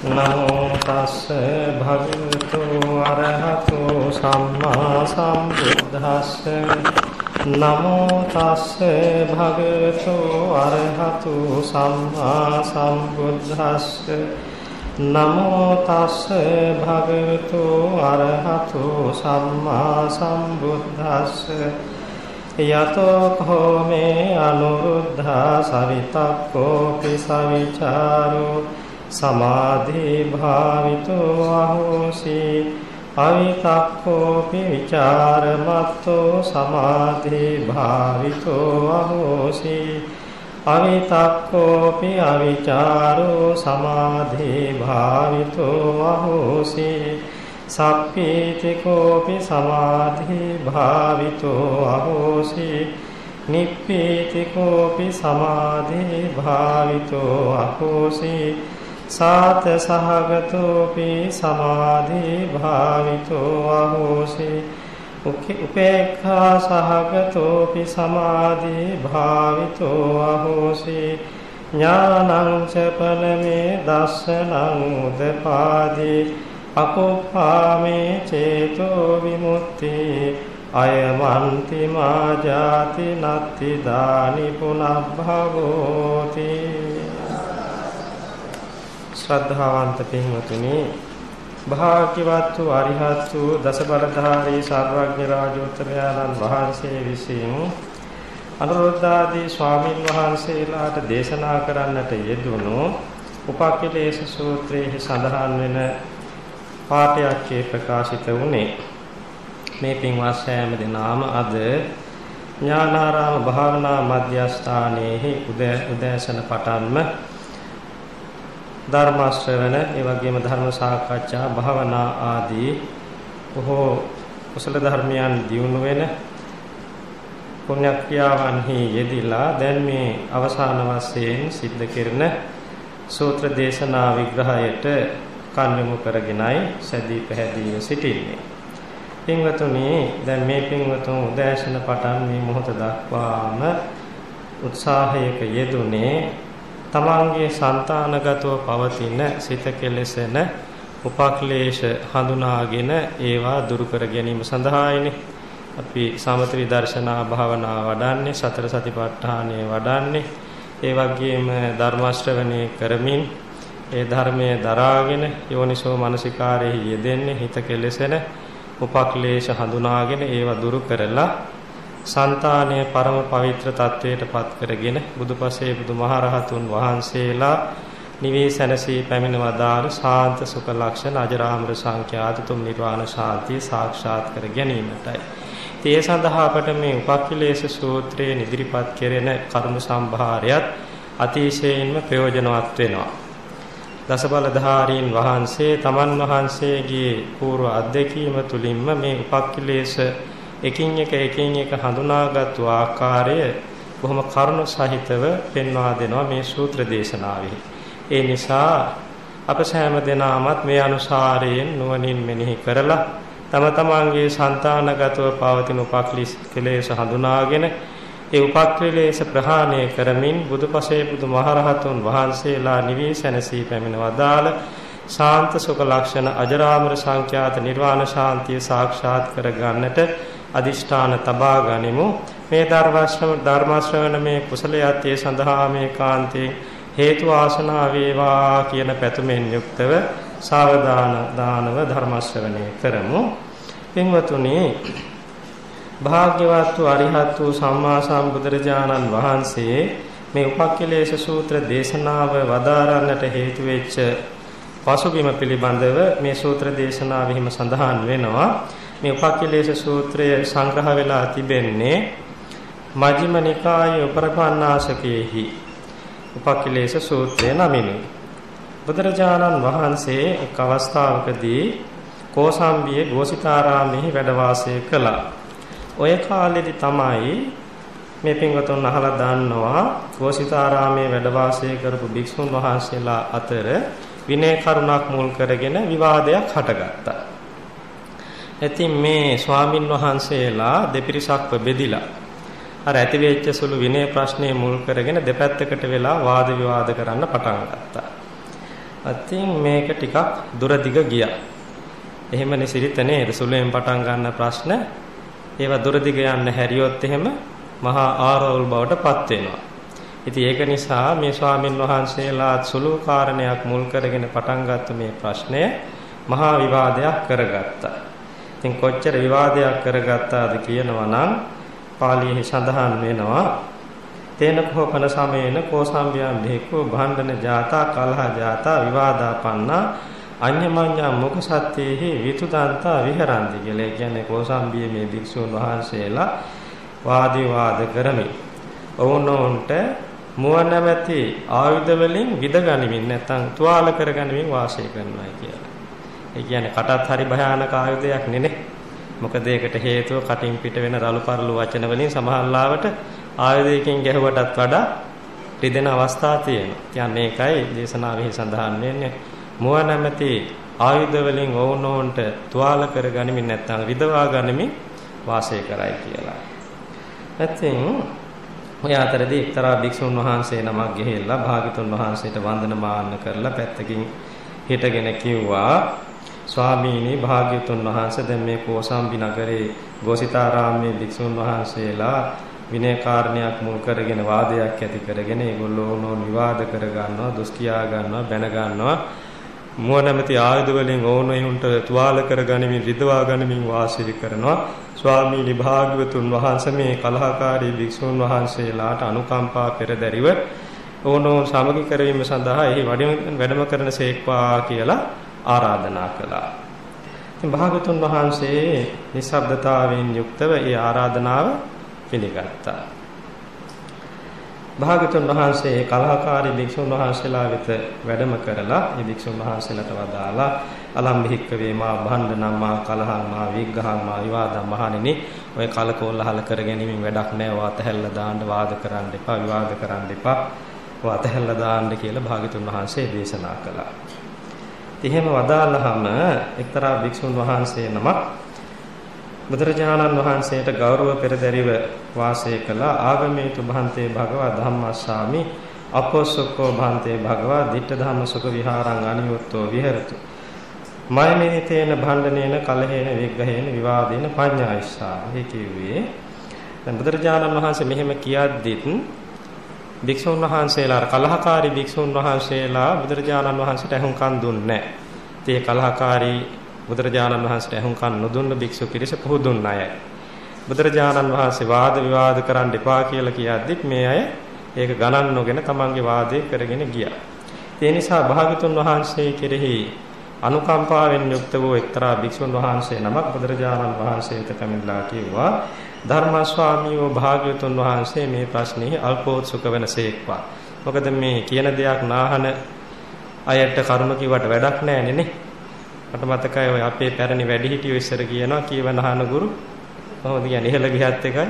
නමෝ තස්ස භගවතු අරහතු සම්මා සම්බුද්දස්ස. නමෝ තස්ස භගවතු අරහතු සම්මා සම්බුද්දස්ස. නමෝ තස්ස භගවතු අරහතු සම්මා සම්බුද්දස්ස. යතෝ කෝමේ අනුරුද්ධා සවිතක්කෝ පිසවිචාරෝ. සමාධි භාවිතෝ අහෝසි. අවිතක්කෝපි විචාරමත්තෝ සමාධි භාවිතෝ අහෝසි. අවිතක්කෝපි අවිචාරෝ සමාධි භාවිතෝ අහෝසි. සප්පීතිකෝපි සමාධි භාවිතෝ අහෝසි. නිප්පීතිකෝපි සමාධි භාවිතෝ අහෝසි. සාත සහගතෝපි සමාධි භාවිතෝ අහෝසි. උපේක්ඛා සහගතෝපි සමාධි භාවිතෝ අහෝසි. ඥානං ච පලමේ දස්සනං උදපාදී. අකුප්පාමේ චේතෝ විමුක්ති. අයමන්ති මා ජාති නත්ති දානි පුනබ්භවෝති. ශ්‍රද්ධාවන්ත පින්වතුනි භාග්‍යවත් වූ අරිහත් වූ දස බලධාරී සර්වඥ රාජෝත්තමයන්න් වහන්සේ විසින් අනුරුද්ධාදී ස්වාමින් වහන්සේලාට දේශනා කරන්නට යෙදුණු උපක්ඛිලේශ සූත්‍රයේ සඳහන් වෙන පාඨයක් ප්‍රකාශිත වුණේ. මේ පින්වත් සෑම දිනාම අද ඥානාරාම භාවනා මධ්‍යස්ථානයේ උදෑසන පටන්ම ධර්ම ශ්‍රවණ ඒ වගේම ධර්ම සාකච්ඡා භාවනා ආදී බොහෝ කුසල ධර්මයන් දියුණු වෙන පුණ්‍ය ක්‍රියාවන්හි යෙදিলা දැන් මේ අවසාන වශයෙන් සිද්ධ කෙරෙන සූත්‍ර දේශනා විග්‍රහයට කන්යමු කරගෙනයි සැදී පැහැදීම සිටින්නේ. පින්වතුනි දැන් මේ පින්වතුන් උදෑසන පටන් මේ මොහොත දක්වාම උත්සාහයක යෙදුනේ තමන්ගේ సంతානගතව පවතින සිත කෙලෙසෙන උපක්ලේශ හඳුනාගෙන ඒවා දුරු කර ගැනීම සඳහායිනේ. අපි සමත විදර්ශනා භාවනා වඩන්නේ සතර සතිපට්ඨානය වඩන්නේ. ඒ වගේම ධර්මාශ්‍රවණය කරමින් ඒ ධර්මයේ දරාගෙන යෝනිසෝ මනසිකාරයේ යෙදෙන්නේ හිත කෙලෙසෙන උපක්ලේශ හඳුනාගෙන ඒවා දුරු කරලා సంతානය පරම පවිත්‍ර තත්වයට පත් කරගෙන බුදුපසේ බුදුමහරහතුන් වහන්සේලා නිවේ සැනසී පැමිණවදාළ ශාන්ත සුඛ ලක්ෂණ අජරාමර සංඛ්‍යාත තුම් නිර්වාණ ශාන්තිය සාක්ෂාත් කර ගැනීමටයි. ඒ සඳහා අපට මේ උපක්ඛිලේශ සූත්‍රයේ ඉදිරිපත් කෙරෙන කරුණු සම්භාරයත් අතිශයින්ම ප්‍රයෝජනවත් වෙනවා. දසබලධාරීන් වහන්සේ තමන් වහන්සේගේ పూర్ව අධ්‍යක්ීම තුලින්ම මේ උපක්ඛිලේශ එකින් එක එකින් එක හඳුනාගත් ආකාරය බොහොම කරුණ සහිතව පෙන්වා දෙනවා මේ සූත්‍ර දේශනාවෙහි. ඒ නිසා අප සෑම දෙනාමත් මේ අනුසාරයෙන් නුවණින් මෙනෙහි කරලා තම තමාගේ సంతානගතව පවතින උපක්ලිස් කෙලෙස හඳුනාගෙන ඒ උපක්ලේශ ප්‍රහාණය කරමින් බුදුපසේ බුදුමහරහතුන් වහන්සේලා නිවී සැනසී පැමිණ වදාළ ශාන්ත සුඛ ලක්ෂණ අජරාමර සංඛ්‍යාත නිර්වාණ ශාන්තිය සාක්ෂාත් කර ගන්නට අදිෂ්ඨාන තබා ගනිමු. මේ ධර්මාශ්‍රම ධර්මාශ්‍රවණ මේ කුසලයත් ඒ සඳහා මේ කාන්තේ හේතු ආසනා වේවා කියන පැතුමෙන් යුක්තව සාවධාන දානව ධර්මාශ්‍රවණය කරමු. පින්වතුනි භාග්‍යවත් වූ අරිහත් වූ සම්මා සම්බුදුරජාණන් වහන්සේ මේ උපක්ඛිලේශ සූත්‍ර දේශනාව වදාරන්නට හේතු වෙච්ච පසුබිම පිළිබඳව මේ සූත්‍ර දේශනාවෙහිම සඳහන් වෙනවා. මේ උපක්ඛිලේශ සූත්‍රය සංග්‍රහ වෙලා තිබෙන්නේ මජ්ක්‍ධිම නිකායේ උපරපන්නාසකයේහි උපක්ඛිලේශ සූත්‍රය නමිනි. බුදුරජාණන් වහන්සේ එක් අවස්ථාවකදී කෝසම්බියේ ගෝසිතාරාමෙහි වැඩ වාසය කළා. ඔය කාලෙදි තමයි මේ පින්වතුන් අහලා දන්නවා ගෝසිතාරාමේ වැඩ වාසය කරපු භික්ෂුන් වහන්සේලා අතර විනය කරුණක් මුල් කරගෙන විවාදයක් හටගත්තා. ඉතින් මේ ස්වාමින් වහන්සේලා දෙපිරිසක්ව බෙදිලා අර ඇති වෙච්ච සුළු විනය ප්‍රශ්නේ මුල් කරගෙන දෙපැත්තකට වෙලා වාද විවාද කරන්න පටන් ගත්තා. අතින් මේක ටිකක් දුර දිග ගියා. එහෙමනේ සිරිත නේද? සුළුෙන් පටන් ගන්න ප්‍රශ්න ඒවා දුර දිග යන්න හැරියොත් එහෙම මහා ආරවුල් බවට පත් වෙනවා. ඉතින් ඒක නිසා මේ ස්වාමින් වහන්සේලා සුළු කාරණයක් මුල් කරගෙන පටන් ගත්ත මේ ප්‍රශ්නය මහා විවාදයක් කරගත්තා. ඉතින් කොච්චර විවාදයක් කරගත්තාද කියනවා නම් පාලියේ සඳහන් වෙනවා තේන කෝපන සමයේන කෝසම්බියම් භේකෝ භණ්ඩන ජාතා කලහ ජාතා විවාදාපන්නා අඤ්ඤමඤ්ඤා මුඛ සත්‍යෙහි විතුදන්තා විහරಂತಿ කියලා. ඒ කියන්නේ කෝසම්බියේ මේ භික්ෂුන් වහන්සේලා වාදී වාද කරමින් ඔවුනොන්ට මුව නැමැති ආයුධ වලින් විද ගනිමින් නැත්නම් තුවාල කර ගනිමින් වාසය කරනවා කියලා. ඒ කියන්නේ කටත් හරි භයානක ආයුධයක් නෙනේ. මොකද ඒකට හේතුව කටින් පිට වෙන රළු පරළු වචන වලින් සමහරලාවට ආයුධයකින් ගැහුවටත් වඩා රිදෙන අවස්ථා තියෙනවා. කියන්නේ ඒකයි දේශනාවෙහි සඳහන් වෙන්නේ මුව නැමැති ආයුධ වලින් ඕනෝන්ට තුවාල කර ගනිමින් නැත්නම් විදවා ගනිමින් වාසය කරයි කියලා. නැත්නම් ඔය අතරදී එක්තරා භික්ෂුන් වහන්සේ නමක් ගිහිල්ලා භාග්‍යතුන් වහන්සේට වන්දනමාන කරලා පැත්තකින් හිටගෙන කිව්වා ස්වාමීනි භාග්‍යතුන් වහන්සේ දැන් මේ කෝසම්බි නගරේ ගෝසිතාරාමයේ භික්ෂුන් වහන්සේලා විනය කාරණයක් මුල් කරගෙන වාදයක් ඇති කරගෙන ඒගොල්ලෝ නෝ විවාද කර ගන්නවා දුස් කියා ගන්නවා බැන ගන්නවා. මුව නැමැති ආයුධ වලින් ඕනෙයින්ට තුවාල කරගනිමින් රිදවා ගනිමින් වාසය කරනවා. ස්වාමීනි භාග්‍යවතුන් වහන්සේ මේ කලහකාරී භික්ෂුන් වහන්සේලාට අනුකම්පා පෙරදරිව ඕනෝ සමගි කරවීම සඳහා එහි වැඩම කරන සේක්වා කියලා ආරාධනා කළා. ඉතින් භාගතුන් වහන්සේ නිස්සබ්දතාවයෙන් යුක්තව ඒ ආරාධනාව පිළිගත්තා. භාගතුන් වහන්සේ කලහකාරී භික්ෂුන් වහන්සේලා වෙත වැඩම කරලා ඒ භික්ෂුන් වහන්සේලාට වදාලා අලම් බිහික්ක වේමා භණ්ඩනම් මා කලහං මා විග්ඝහං මා විවාදම් මහණෙනි ඔය කලකෝලහල කර ගැනීමෙන් වැඩක් නැහැ වාත හැල්ල දාන්න වාද කරන්න එපා විවාද කරන්න එපා වාත හැල්ල දාන්න කියලා භාගතුන් වහන්සේ දේශනා කළා. එහෙම වදාළාම එක්තරා භික්ෂුන් වහන්සේ නමක් බුදුරජාණන් වහන්සේට ගෞරව පෙරදරිව වාසය කළ. ආගමේතු භන්තේ භගවා ධම්මස්සාමි අපෝසුකෝ භන්තේ භගවා ditta ධම්ම සුඛ විහාරං අනියුත්තෝ විහෙරතු. මයමෙනිතේන භණ්ඩනේන කලහේන විග්ඝහේන විවාදේන පඤ්ඤායිස්සා ඒ කිව්වේ දැන් බුදුරජාණන් වහන්සේ මෙහෙම කියද්දිත් භික්ෂුන් වහන්සේලා කලහකාරී භික්ෂුන් වහන්සේලා බුදුරජාණන් වහන්සේට අහුම්කන් දුන්නේ නැහැ. ඒ කලහකාරී බුදුරජාණන් වහන්සේට අහුම්කන් නොදුන්න භික්ෂු පිරිස පුහුදුන් අයයි. බුදුරජාණන් වහන්සේ වාද විවාද කරන්න එපා කියලා කියද්දිත් මේ අය ඒක ගණන් නොගෙන තමන්ගේ වාදේ කරගෙන ගියා. ඒ නිසා භාගතුන් වහන්සේ කෙරෙහි අනුකම්පාවෙන් යුක්ත වූ එක්තරා භික්ෂුන් වහන්සේ නමක් බුදුරජාණන් වහන්සේට කමිලා කිව්වා ධර්මස්වාමීව භාග්‍යවතුන් වහන්සේ මේ ප්‍රශ්නේ අල්පෝත්සුක වෙනසේක්වා. මොකද මේ කියන දෙයක් නාහන අයට කරුණ කිව්වට වැඩක් නැහැ නේ. මට මතකයි ඔය අපේ පැරණි වැඩිහිටියෝ ඉස්සර කියනවා කියවන අහන ගුරු කොහොමද කියන්නේ ඉහළ ගියත් එකයි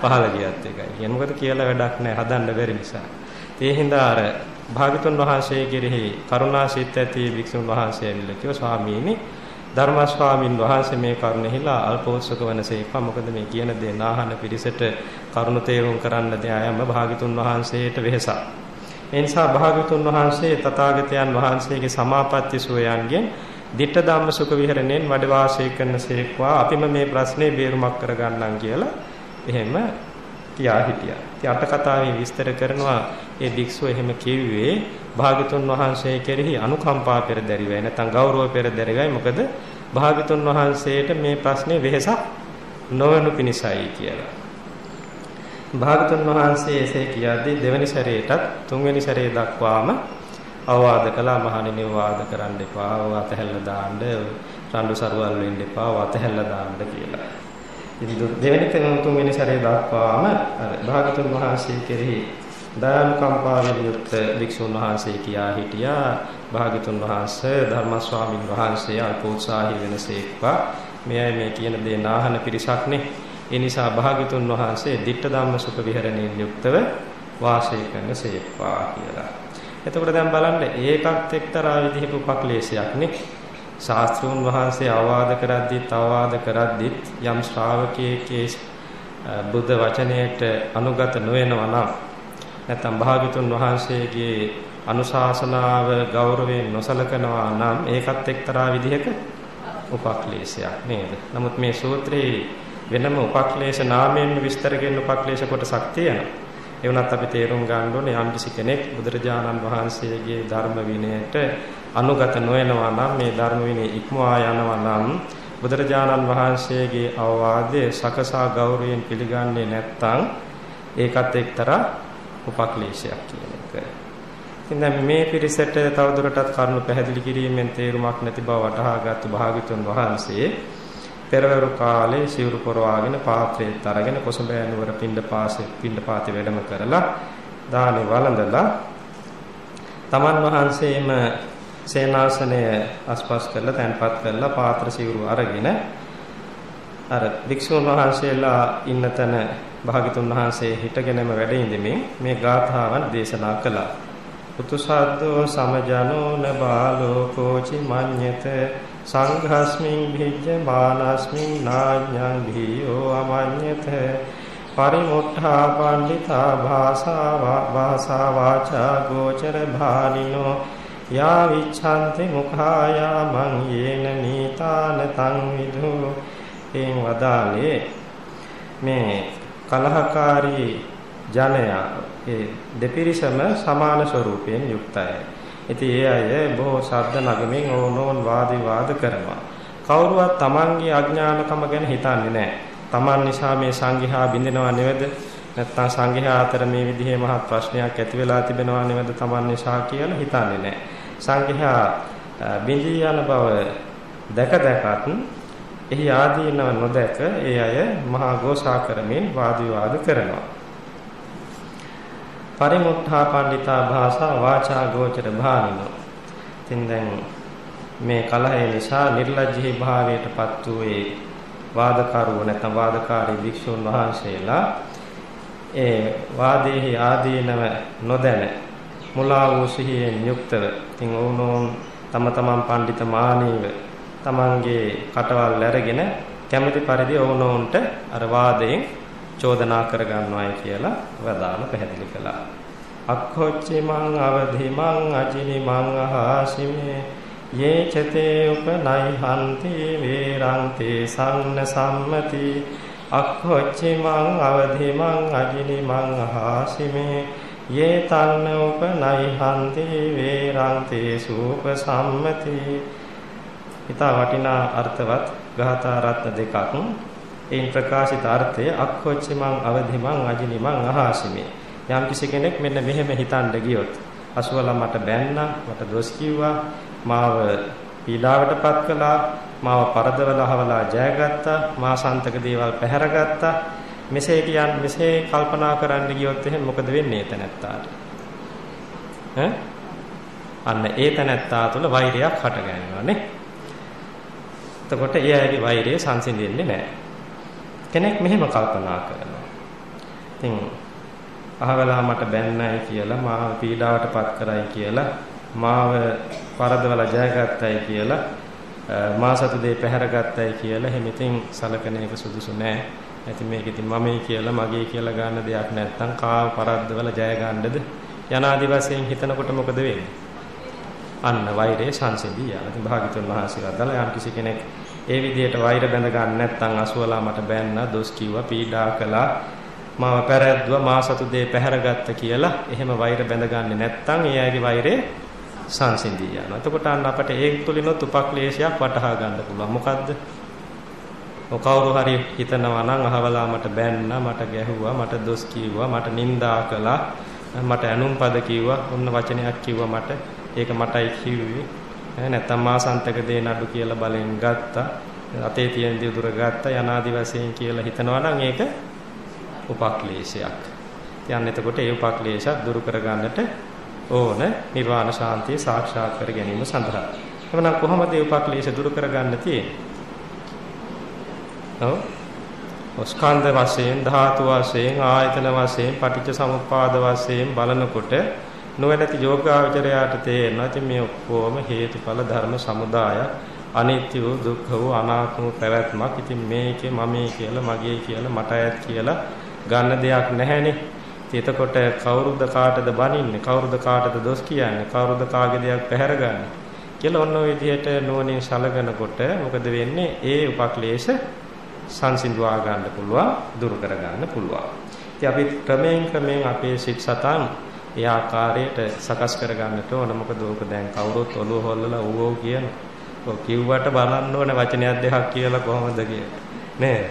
පහළ ගියත් එකයි. කියන්නේ මොකද කියලා වැඩක් නැහැ හදන්න බැරි නිසා. ඒ හින්දා අර භාගතුන් වහන්සේ කෙරෙහි කරුණාසිත ඇති භික්ෂුන් වහන්සේ ඇවිල්ලා කිව්වා ස්වාමීනි ධර්මස්වාමින් වහන්සේ මේ කරුණෙහිලා අල්පෝත්සක වනසේක මොකද මේ කියන දේ නාහන පිරිසට කරුණ තේරුම් කරන්න දයම භාගතුන් වහන්සේට වෙහසක්. ඒ නිසා භාගතුන් වහන්සේ තථාගතයන් වහන්සේගේ සමාපatti සෝයන්ගෙන් ditta ධම්ම සුඛ විහරණයෙන් වැඩ වාසය කරනසේක්වා අපිම මේ ප්‍රශ්නේ බේරුමක් කරගන්නම් කියලා එහෙම කියා හිටියා. ඉතින් අට කතාවේ විස්තර කරනවා ඒ භික්ෂුව එහෙම කිව්වේ භාගතුන් වහන්සේ කෙරෙහි අනුකම්පා පෙරදරිවයි නැත්නම් ගෞරව පෙරදරිවයි මොකද භාගතුන් වහන්සේට මේ ප්‍රශ්නේ වෙහසක් නොවනු පිණිසයි කියලා. භාගතුන් වහන්සේ එසේ කියද්දී දෙවැනි සැරේටත් තුන්වෙනි සැරේ දක්වාම අවවාද කළා. මහණෙනි වාද කරන්න එපා. වතහැල්ල දාන්න. රණ්ඩු සරුවල් වෙන්න එපා. වතහැල්ල දාන්න කියලා. ඉතින් දෙවෙනි තුන්වෙනි සැරේ දක්වාම භාගතුන් වහන්සේ කෙරෙහි දයානුකම්පාවෙන් යුක්ත වික්ෂුන් වහන්සේ කියා හිටියා භාග්‍යතුන් වහන්සේ ධර්මස්වාමින් වහන්සේ අල්පෝත්සාහී වෙනසේක්වා මෙයයි මේ කියන දේ නාහන පිරිසක්නේ ඒ නිසා භාග්‍යතුන් වහන්සේ ditta ධම්ම සුඛ විහරණයෙන් යුක්තව වාසය කරන සේක්වා කියලා. එතකොට දැන් බලන්න ඒකත් එක්තරා විදිහක උපක්ලේශයක් නේ. ශාස්ත්‍රූන් වහන්සේ අවවාද කරද්දිත් අවවාද කරද්දිත් යම් ශ්‍රාවකයෙක්ගේ බුද්ධ වචනයට අනුගත නොවෙනවා නම් නැත්නම් භාග්‍යතුන් වහන්සේගේ අනුශාසනාව ගෞරවයෙන් නොසලකනවා නම් ඒකත් එක්තරා විදිහක උපක්ලේශයක් නේද? නමුත් මේ සූත්‍රයේ වෙනම උපක්ලේශ නාමයෙන් විස්තර කරන උපක්ලේශ කොටසක් තියෙනවා. ඒ වුණත් අපි තේරුම් ගන්න ඕනේ යම් කිසි කෙනෙක් බුදුරජාණන් වහන්සේගේ ධර්ම විනයට අනුගත නොවනවා නම් මේ ධර්ම විනය ඉක්මවා යනවා නම් බුදුරජාණන් වහන්සේගේ අවවාදයේ සකසා ගෞරවයෙන් පිළිගන්නේ නැත්නම් ඒකත් එක්තරා උපක්ලේශයක් කියන එක. ඉතින් දැන් මේ පිරිසට තවදුරටත් කරුණු පැහැදිලි කිරීමෙන් තේරුමක් නැති බව වටහාගත්තු භාග්‍යතුන් වහන්සේ පෙරවරු කාලේ සිවුරු පොරවාගෙන පාත්‍රයත් අරගෙන කොසඹෑ නුවර පින්ඩ පාසේ පින්ඩ පාතේ වැඩම කරලා දානේ වළඳලා තමන් වහන්සේම සේනාසනය අස්පස් කරලා තැන්පත් කරලා පාත්‍ර සිවුරු අරගෙන අර වික්ෂුන් වහන්සේලා ඉන්න තැන භාගතුන් වහන්සේ හිටගෙනම වැඩ ඉඳමින් මේ ගාථාවන් දේශනා කළා. උතුසද්දෝ සමජනෝ නබාලෝ කෝචි මඤ්ඤත සංඝස්මින් භිජ්ජ බාලස්මින් නාඤ්ඤං භීයෝ අමඤ්ඤත පරිමුත්ථා පණ්ඩිතා භාසා භාසා වාචා ගෝචර භානිනෝ යා විච්ඡන්ති මුඛායා මං යේන නීතාන තං විදු එන් වදාලේ මේ කලහකාරී ජනයා ඒ දෙපිරිසම සමාන ස්වරූපයෙන් යුක්තයි ඉතින් ඒ අය බොහෝ ශබ්ද නගමින් ඕනෝන් වාද විවාද කරනවා. කවුරුවත් Tamanගේ අඥානකම ගැන හිතන්නේ නැහැ. Taman නිසා මේ සංඝයා බින්දෙනවා නෙවෙද? නැත්තම් සංඝයා අතර මේ විදිහේ මහත් ප්‍රශ්නයක් ඇති වෙලා තිබෙනවා නෙවෙද Taman නිසා කියලා හිතන්නේ නැහැ. සංඝයා බින්දී යන බව දැක දැකත් එහි ආදීනව නොදැක ඒ අය මහා ഘോഷා කරමින් වාද විවාද කරනවා. පරිමුත්ථා පණ්ඩිතා භාෂා වාචා ගෝචර භානිනෝ. ඉතින් දැන් මේ කලහය නිසා නිර්ලජ්ජී භාවයටපත් වූ වාදකරුවෝ නැත්නම් වාදකාරී භික්ෂුන් වහන්සේලා ඒ වාදයේ ආදීනව නොදැන මුලා වූ සිහියෙන් යුක්තව ඉතින් වුණෝන් තම තමන් පඬිත මානීව තමන්ගේ කටවල් අරගෙන කැමැති පරිදි වුණෝන්ට අර වාදයෙන් චෝදනා කරගන්නවායි කියලා වදාළ පැහැදිලි කළා. අක්ඛොච්චි මං අවධි මං අජිනි මං අහාසිමේ. යේ චතේ උපනයිහන්ති වේරන්ති සම්න සම්මති. අක්ඛොච්චි මං අවධි මං අජිනි මං අහාසිමේ. යේ තන්න උපනයිහන්ති වේරන්ති සූප සම්මති. ඊට වටිනා අර්ථවත් ගාථා රත්න දෙකක්. එයින් ප්‍රකාශිත අර්ථය අක්ඛොච්චි මං අවදි මං අජිනි මං අහාසිමේ. යම් කිසි කෙනෙක් මෙන්න මෙහෙම හිතන්න ගියොත් අසුවලා මට බැන්නා මට දොස් කිව්වා මාව පීඩාවටපත් කළා මාව පරදවලා හවලා ජයගත්තා මා සන්තක දේවල් පැහැරගත්තා මෙසේ කියන් මෙසේ කල්පනා කරන්න ගියොත් එහෙනම් මොකද වෙන්නේ? එතනත්තාට ඈ? අන්න ඒ තැනැත්තා තුළ වෛරයක් හට ගන්නවා නේ. එතකොට ඒ අයගේ වෛරය සංසිඳෙන්නේ නැහැ කෙනෙක් මෙහෙම කල්පනා කරනවා. ඉතින් අහවලා මට බැන්නයි කියලා මාව පීඩාවටපත් කරයි කියලා මාව පරදවලා ජයගත්තයි කියලා මා සතු දෙය පැහැරගත්තයි කියලා එහෙම ඉතින් සලකන එක සුදුසු නෑ. ඇති මේක ඉතින් මමයි කියලා මගේ කියලා ගන්න දෙයක් නැත්තම් කාව පරද්දවලා ජය ගන්නද යනාදි වශයෙන් හිතනකොට මොකද වෙන්නේ? අන්න වෛරය සංසිඳී යනවා. ඉතින් භාග්‍යතුන් වහන්සේ වදාලා යම් කිසි කෙනෙක් ඒ විදිහට වෛර බැඳ ගන්න නැත්නම් අසුවලා මට බැන්නා දොස් කිව්වා පීඩා කළා මාව පැරැද්දුවා මා සතු දේ පැහැරගත්ත කියලා එහෙම වෛර බැඳගන්නේ නැත්නම් ඒ අයගේ වෛරේ සංසිඳී යනවා. එතකොට අන්න අපට ඒ තුලිනොත් උපක්ලේශයක් වටහා ගන්න පුළුවන්. මොකද්ද? කවුරු හරි හිතනවා නම් අහවලා මට බැන්නා මට ගැහුවා මට දොස් කිව්වා මට නිඳා කළා මට ඇනුම් පද කිව්වා ඔන්න වචනයක් කිව්වා මට ඒක මටයි කිව්වේ නැත්තම් මාසන්තක දේ නඩු කියලා බලෙන් ගත්තා අතේ තියෙන දේ දුර ගත්තා යනාදි වශයෙන් කියලා හිතනවා නම් ඒක උපක්ලේශයක්. යන්න එතකොට ඒ උපක්ලේශات දුරු කරගන්නට ඕන නිර්වාණ ශාන්තිය සාක්ෂාත් කර ගැනීම සඳහා. එවනම් කොහොමද ඒ උපක්ලේශ දුරු කරගන්න තියෙන්නේ? ඔව්. ස්කන්ධ වශයෙන් ධාතු වශයෙන් ආයතන වශයෙන් පටිච්ච සමුප්පාද වශයෙන් බලනකොට නොවැළති යෝගාවචරයාට තේරෙනවා ඉතින් මේ ඔක්කොම හේතුඵල ධර්ම සමුදායක් අනිත්‍ය වූ දුක්ඛ වූ අනාත්ම වූ පැවැත්මක්. ඉතින් මේකේ මමේ කියලා මගේ කියලා මට ඇත් කියලා ගන්න දෙයක් නැහැනේ. එතකොට කවුරුද කාටද බනින්නේ? කවුරුද කාටද දොස් කියන්නේ? කවුරුද කාගේ දෙයක් පැහැරගන්නේ? කියලා ඔන්න ඔය විදිහට නුවණින් සලකනකොට මොකද වෙන්නේ? ඒ උපක්ලේශ සංසිඳවා ගන්න පුළුවන්, දුරු කර ගන්න පුළුවන්. ඉතින් අපි ක්‍රමයෙන් ක්‍රමයෙන් අපේ සිත් සතන් ඒ ආකාරයට සකස් කර ගන්නට ඕන. මොකද ඕක දැන් කවුරුත් ඔළුව හොල්ලලා ඌවෝ කියන. ඔය කිව්වට බලන්න ඕන වචනයක් දෙකක් කියලා කොහොමද කියලා. නේද?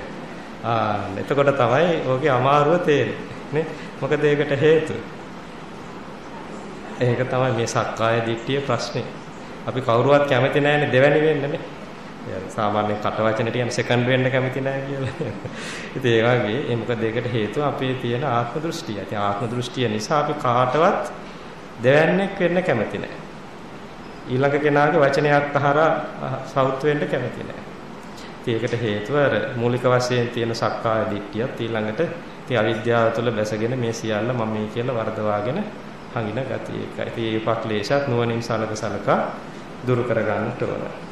ආ එතකොට තමයි ඕකේ අමාරුව තේරෙන්නේ. නේ? මොකද ඒකට හේතුව. ඒක තමයි මේ සක්කාය දිට්ඨිය ප්‍රශ්නේ. අපි කවුරුවත් කැමති නැහැනේ දෙවැනි වෙන්න නේ. සාමාන්‍ය කට වචනෙට කියන සෙකන්ඩ් වෙන්න කැමති නැහැ කියලා. ඉතින් ඒ වගේ ඒ මොකද ඒකට හේතුව අපේ තියෙන ආත්ම දෘෂ්ටිය. ඉතින් ආත්ම දෘෂ්ටිය නිසා අපි කාටවත් දෙවන්නේක් වෙන්න කැමති නැහැ. ඊළඟ කෙනාගේ වචනයක් අහලා සවුත් වෙන්න කැමති නැහැ. ඉතින් ඒකට හේතුව අර මූලික වශයෙන් තියෙන සක්කාය දිට්ඨියත් ඊළඟට ඉතින් අවිද්‍යාව තුළ බැසගෙන මේ සියල්ල මම මේ කියලා වර්ධවාගෙන හංගින ගතිය එකයි. ඉතින් ඒ උපක්ලේශات නුවණින් සලක සලකා දුරු කර ගන්නට ඕනේ.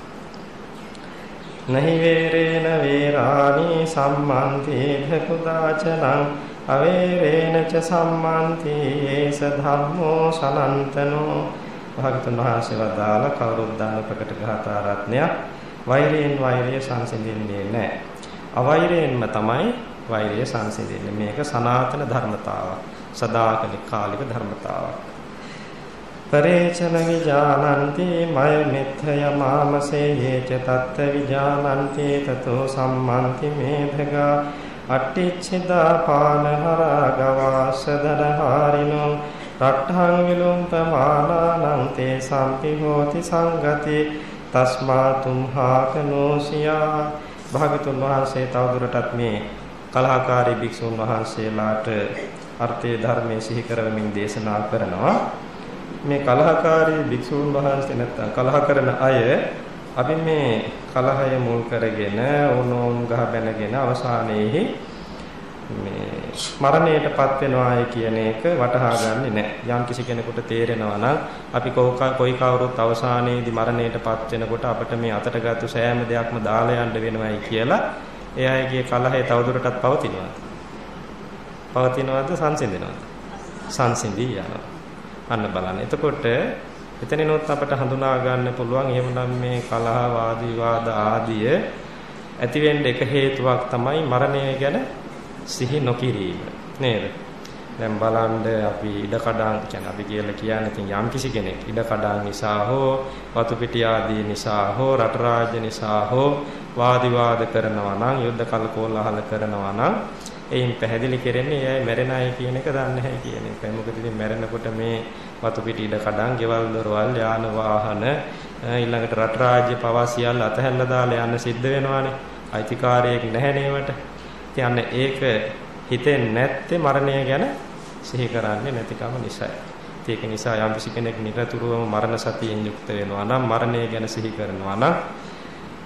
නහි වේරේන වේරාණි සම්මන්ති භකුදාචනං අවේරේන ච සම්මන්ති ඒස ධම්මෝ සනන්තනෝ භාගතුන් වහන්සේ වදාළ කවුරුත් දාන ප්‍රකට ගාථා රත්නයක් වෛරයෙන් වෛරය සංසිඳෙන්නේ නැහැ. අවෛරයෙන්ම තමයි වෛරය සංසිඳෙන්නේ. මේක සනාතන ධර්මතාවක්. සදාකලික කාලික ධර්මතාවක්. පරේචන විජානන්ති මය මිත්‍ය මාමසේ යේච තත්ත විජානන්ති තතෝ සම්මන්ති මේධගා අට්ටිච්ඡිදා පානහරා ගවාසදන හාරිනෝ රට්ඨං විලුම්පමානානං තේ සම්පි හෝති සංගති තස්මා තුම්හාකනෝසියා භාගතුන් වහන්සේ තවදුරටත් මේ කලහකාරී භික්ෂුන් වහන්සේලාට අර්ථයේ ධර්මයේ සිහි කරමින් දේශනා කරනවා. මේ කලහකාරී භික්ෂූන් වහන්සේ නැත්තම් කලහ කරන අය අපි මේ කලහය මුල් කරගෙන ඕනෝන් ගහ බැනගෙන අවසානයේහි මේ මරණයටපත් වෙනවායි කියන එක වටහා ගන්නෙ නැහැ. යම් කිසි කෙනෙකුට තේරෙනවා නම් අපි කොයි කවුරුත් අවසානයේදී මරණයටපත් වෙනකොට අපිට මේ අතට ගත්තු සෑම දෙයක්ම දාලා යන්න වෙනවයි කියලා ඒ අයගේ කලහය තවදුරටත් පවතිනවාද? පවතිනවද සංසිඳෙනවද? සංසිඳී යනවා. අන්න බලන්න. එතකොට එතනිනොත් අපට හඳුනා ගන්න පුළුවන් එහෙමනම් මේ කලහ වාද විවාද ආදිය ඇති වෙන්න එක හේතුවක් තමයි මරණය ගැන සිහි නොකිරීම නේද? දැන් බලන්න අපි ඉඩ කඩන් කියන්නේ අපි කියලා කියන්නේ ඉතින් යම් කිසි කෙනෙක් ඉඩ කඩන් නිසා හෝ වතු පිටි ආදී නිසා හෝ රට රාජ්‍ය නිසා හෝ වාද විවාද කරනවා නම් යුද්ධ කලකෝලහල කරනවා නම් එයින් පැහැදිලි කරන්නේ එයයි මැරෙන අය කියන එක දන්නේ නැහැ කියන එකයි. මොකද ඉතින් මැරෙනකොට මේ වතු පිටි ඉඩ කඩන්, ගෙවල් දොරවල්, යාන වාහන ඊළඟට රට රාජ්‍ය පවා සියල්ල අතහැරලා දාලා යන්න සිද්ධ වෙනවානේ. අයිතිකාරයෙක් නැහැ නේවට. ඉතින් ඒක හිතෙන්නේ නැත්තේ මරණය ගැන සිහි කරන්නේ නැතිකම නිසායි. ඒක නිසා යම් කෙනෙක් නිරතුරුවම මරණ සතියෙන් යුක්ත වෙනවා නම් මරණය ගැන සිහි කරනවා නම්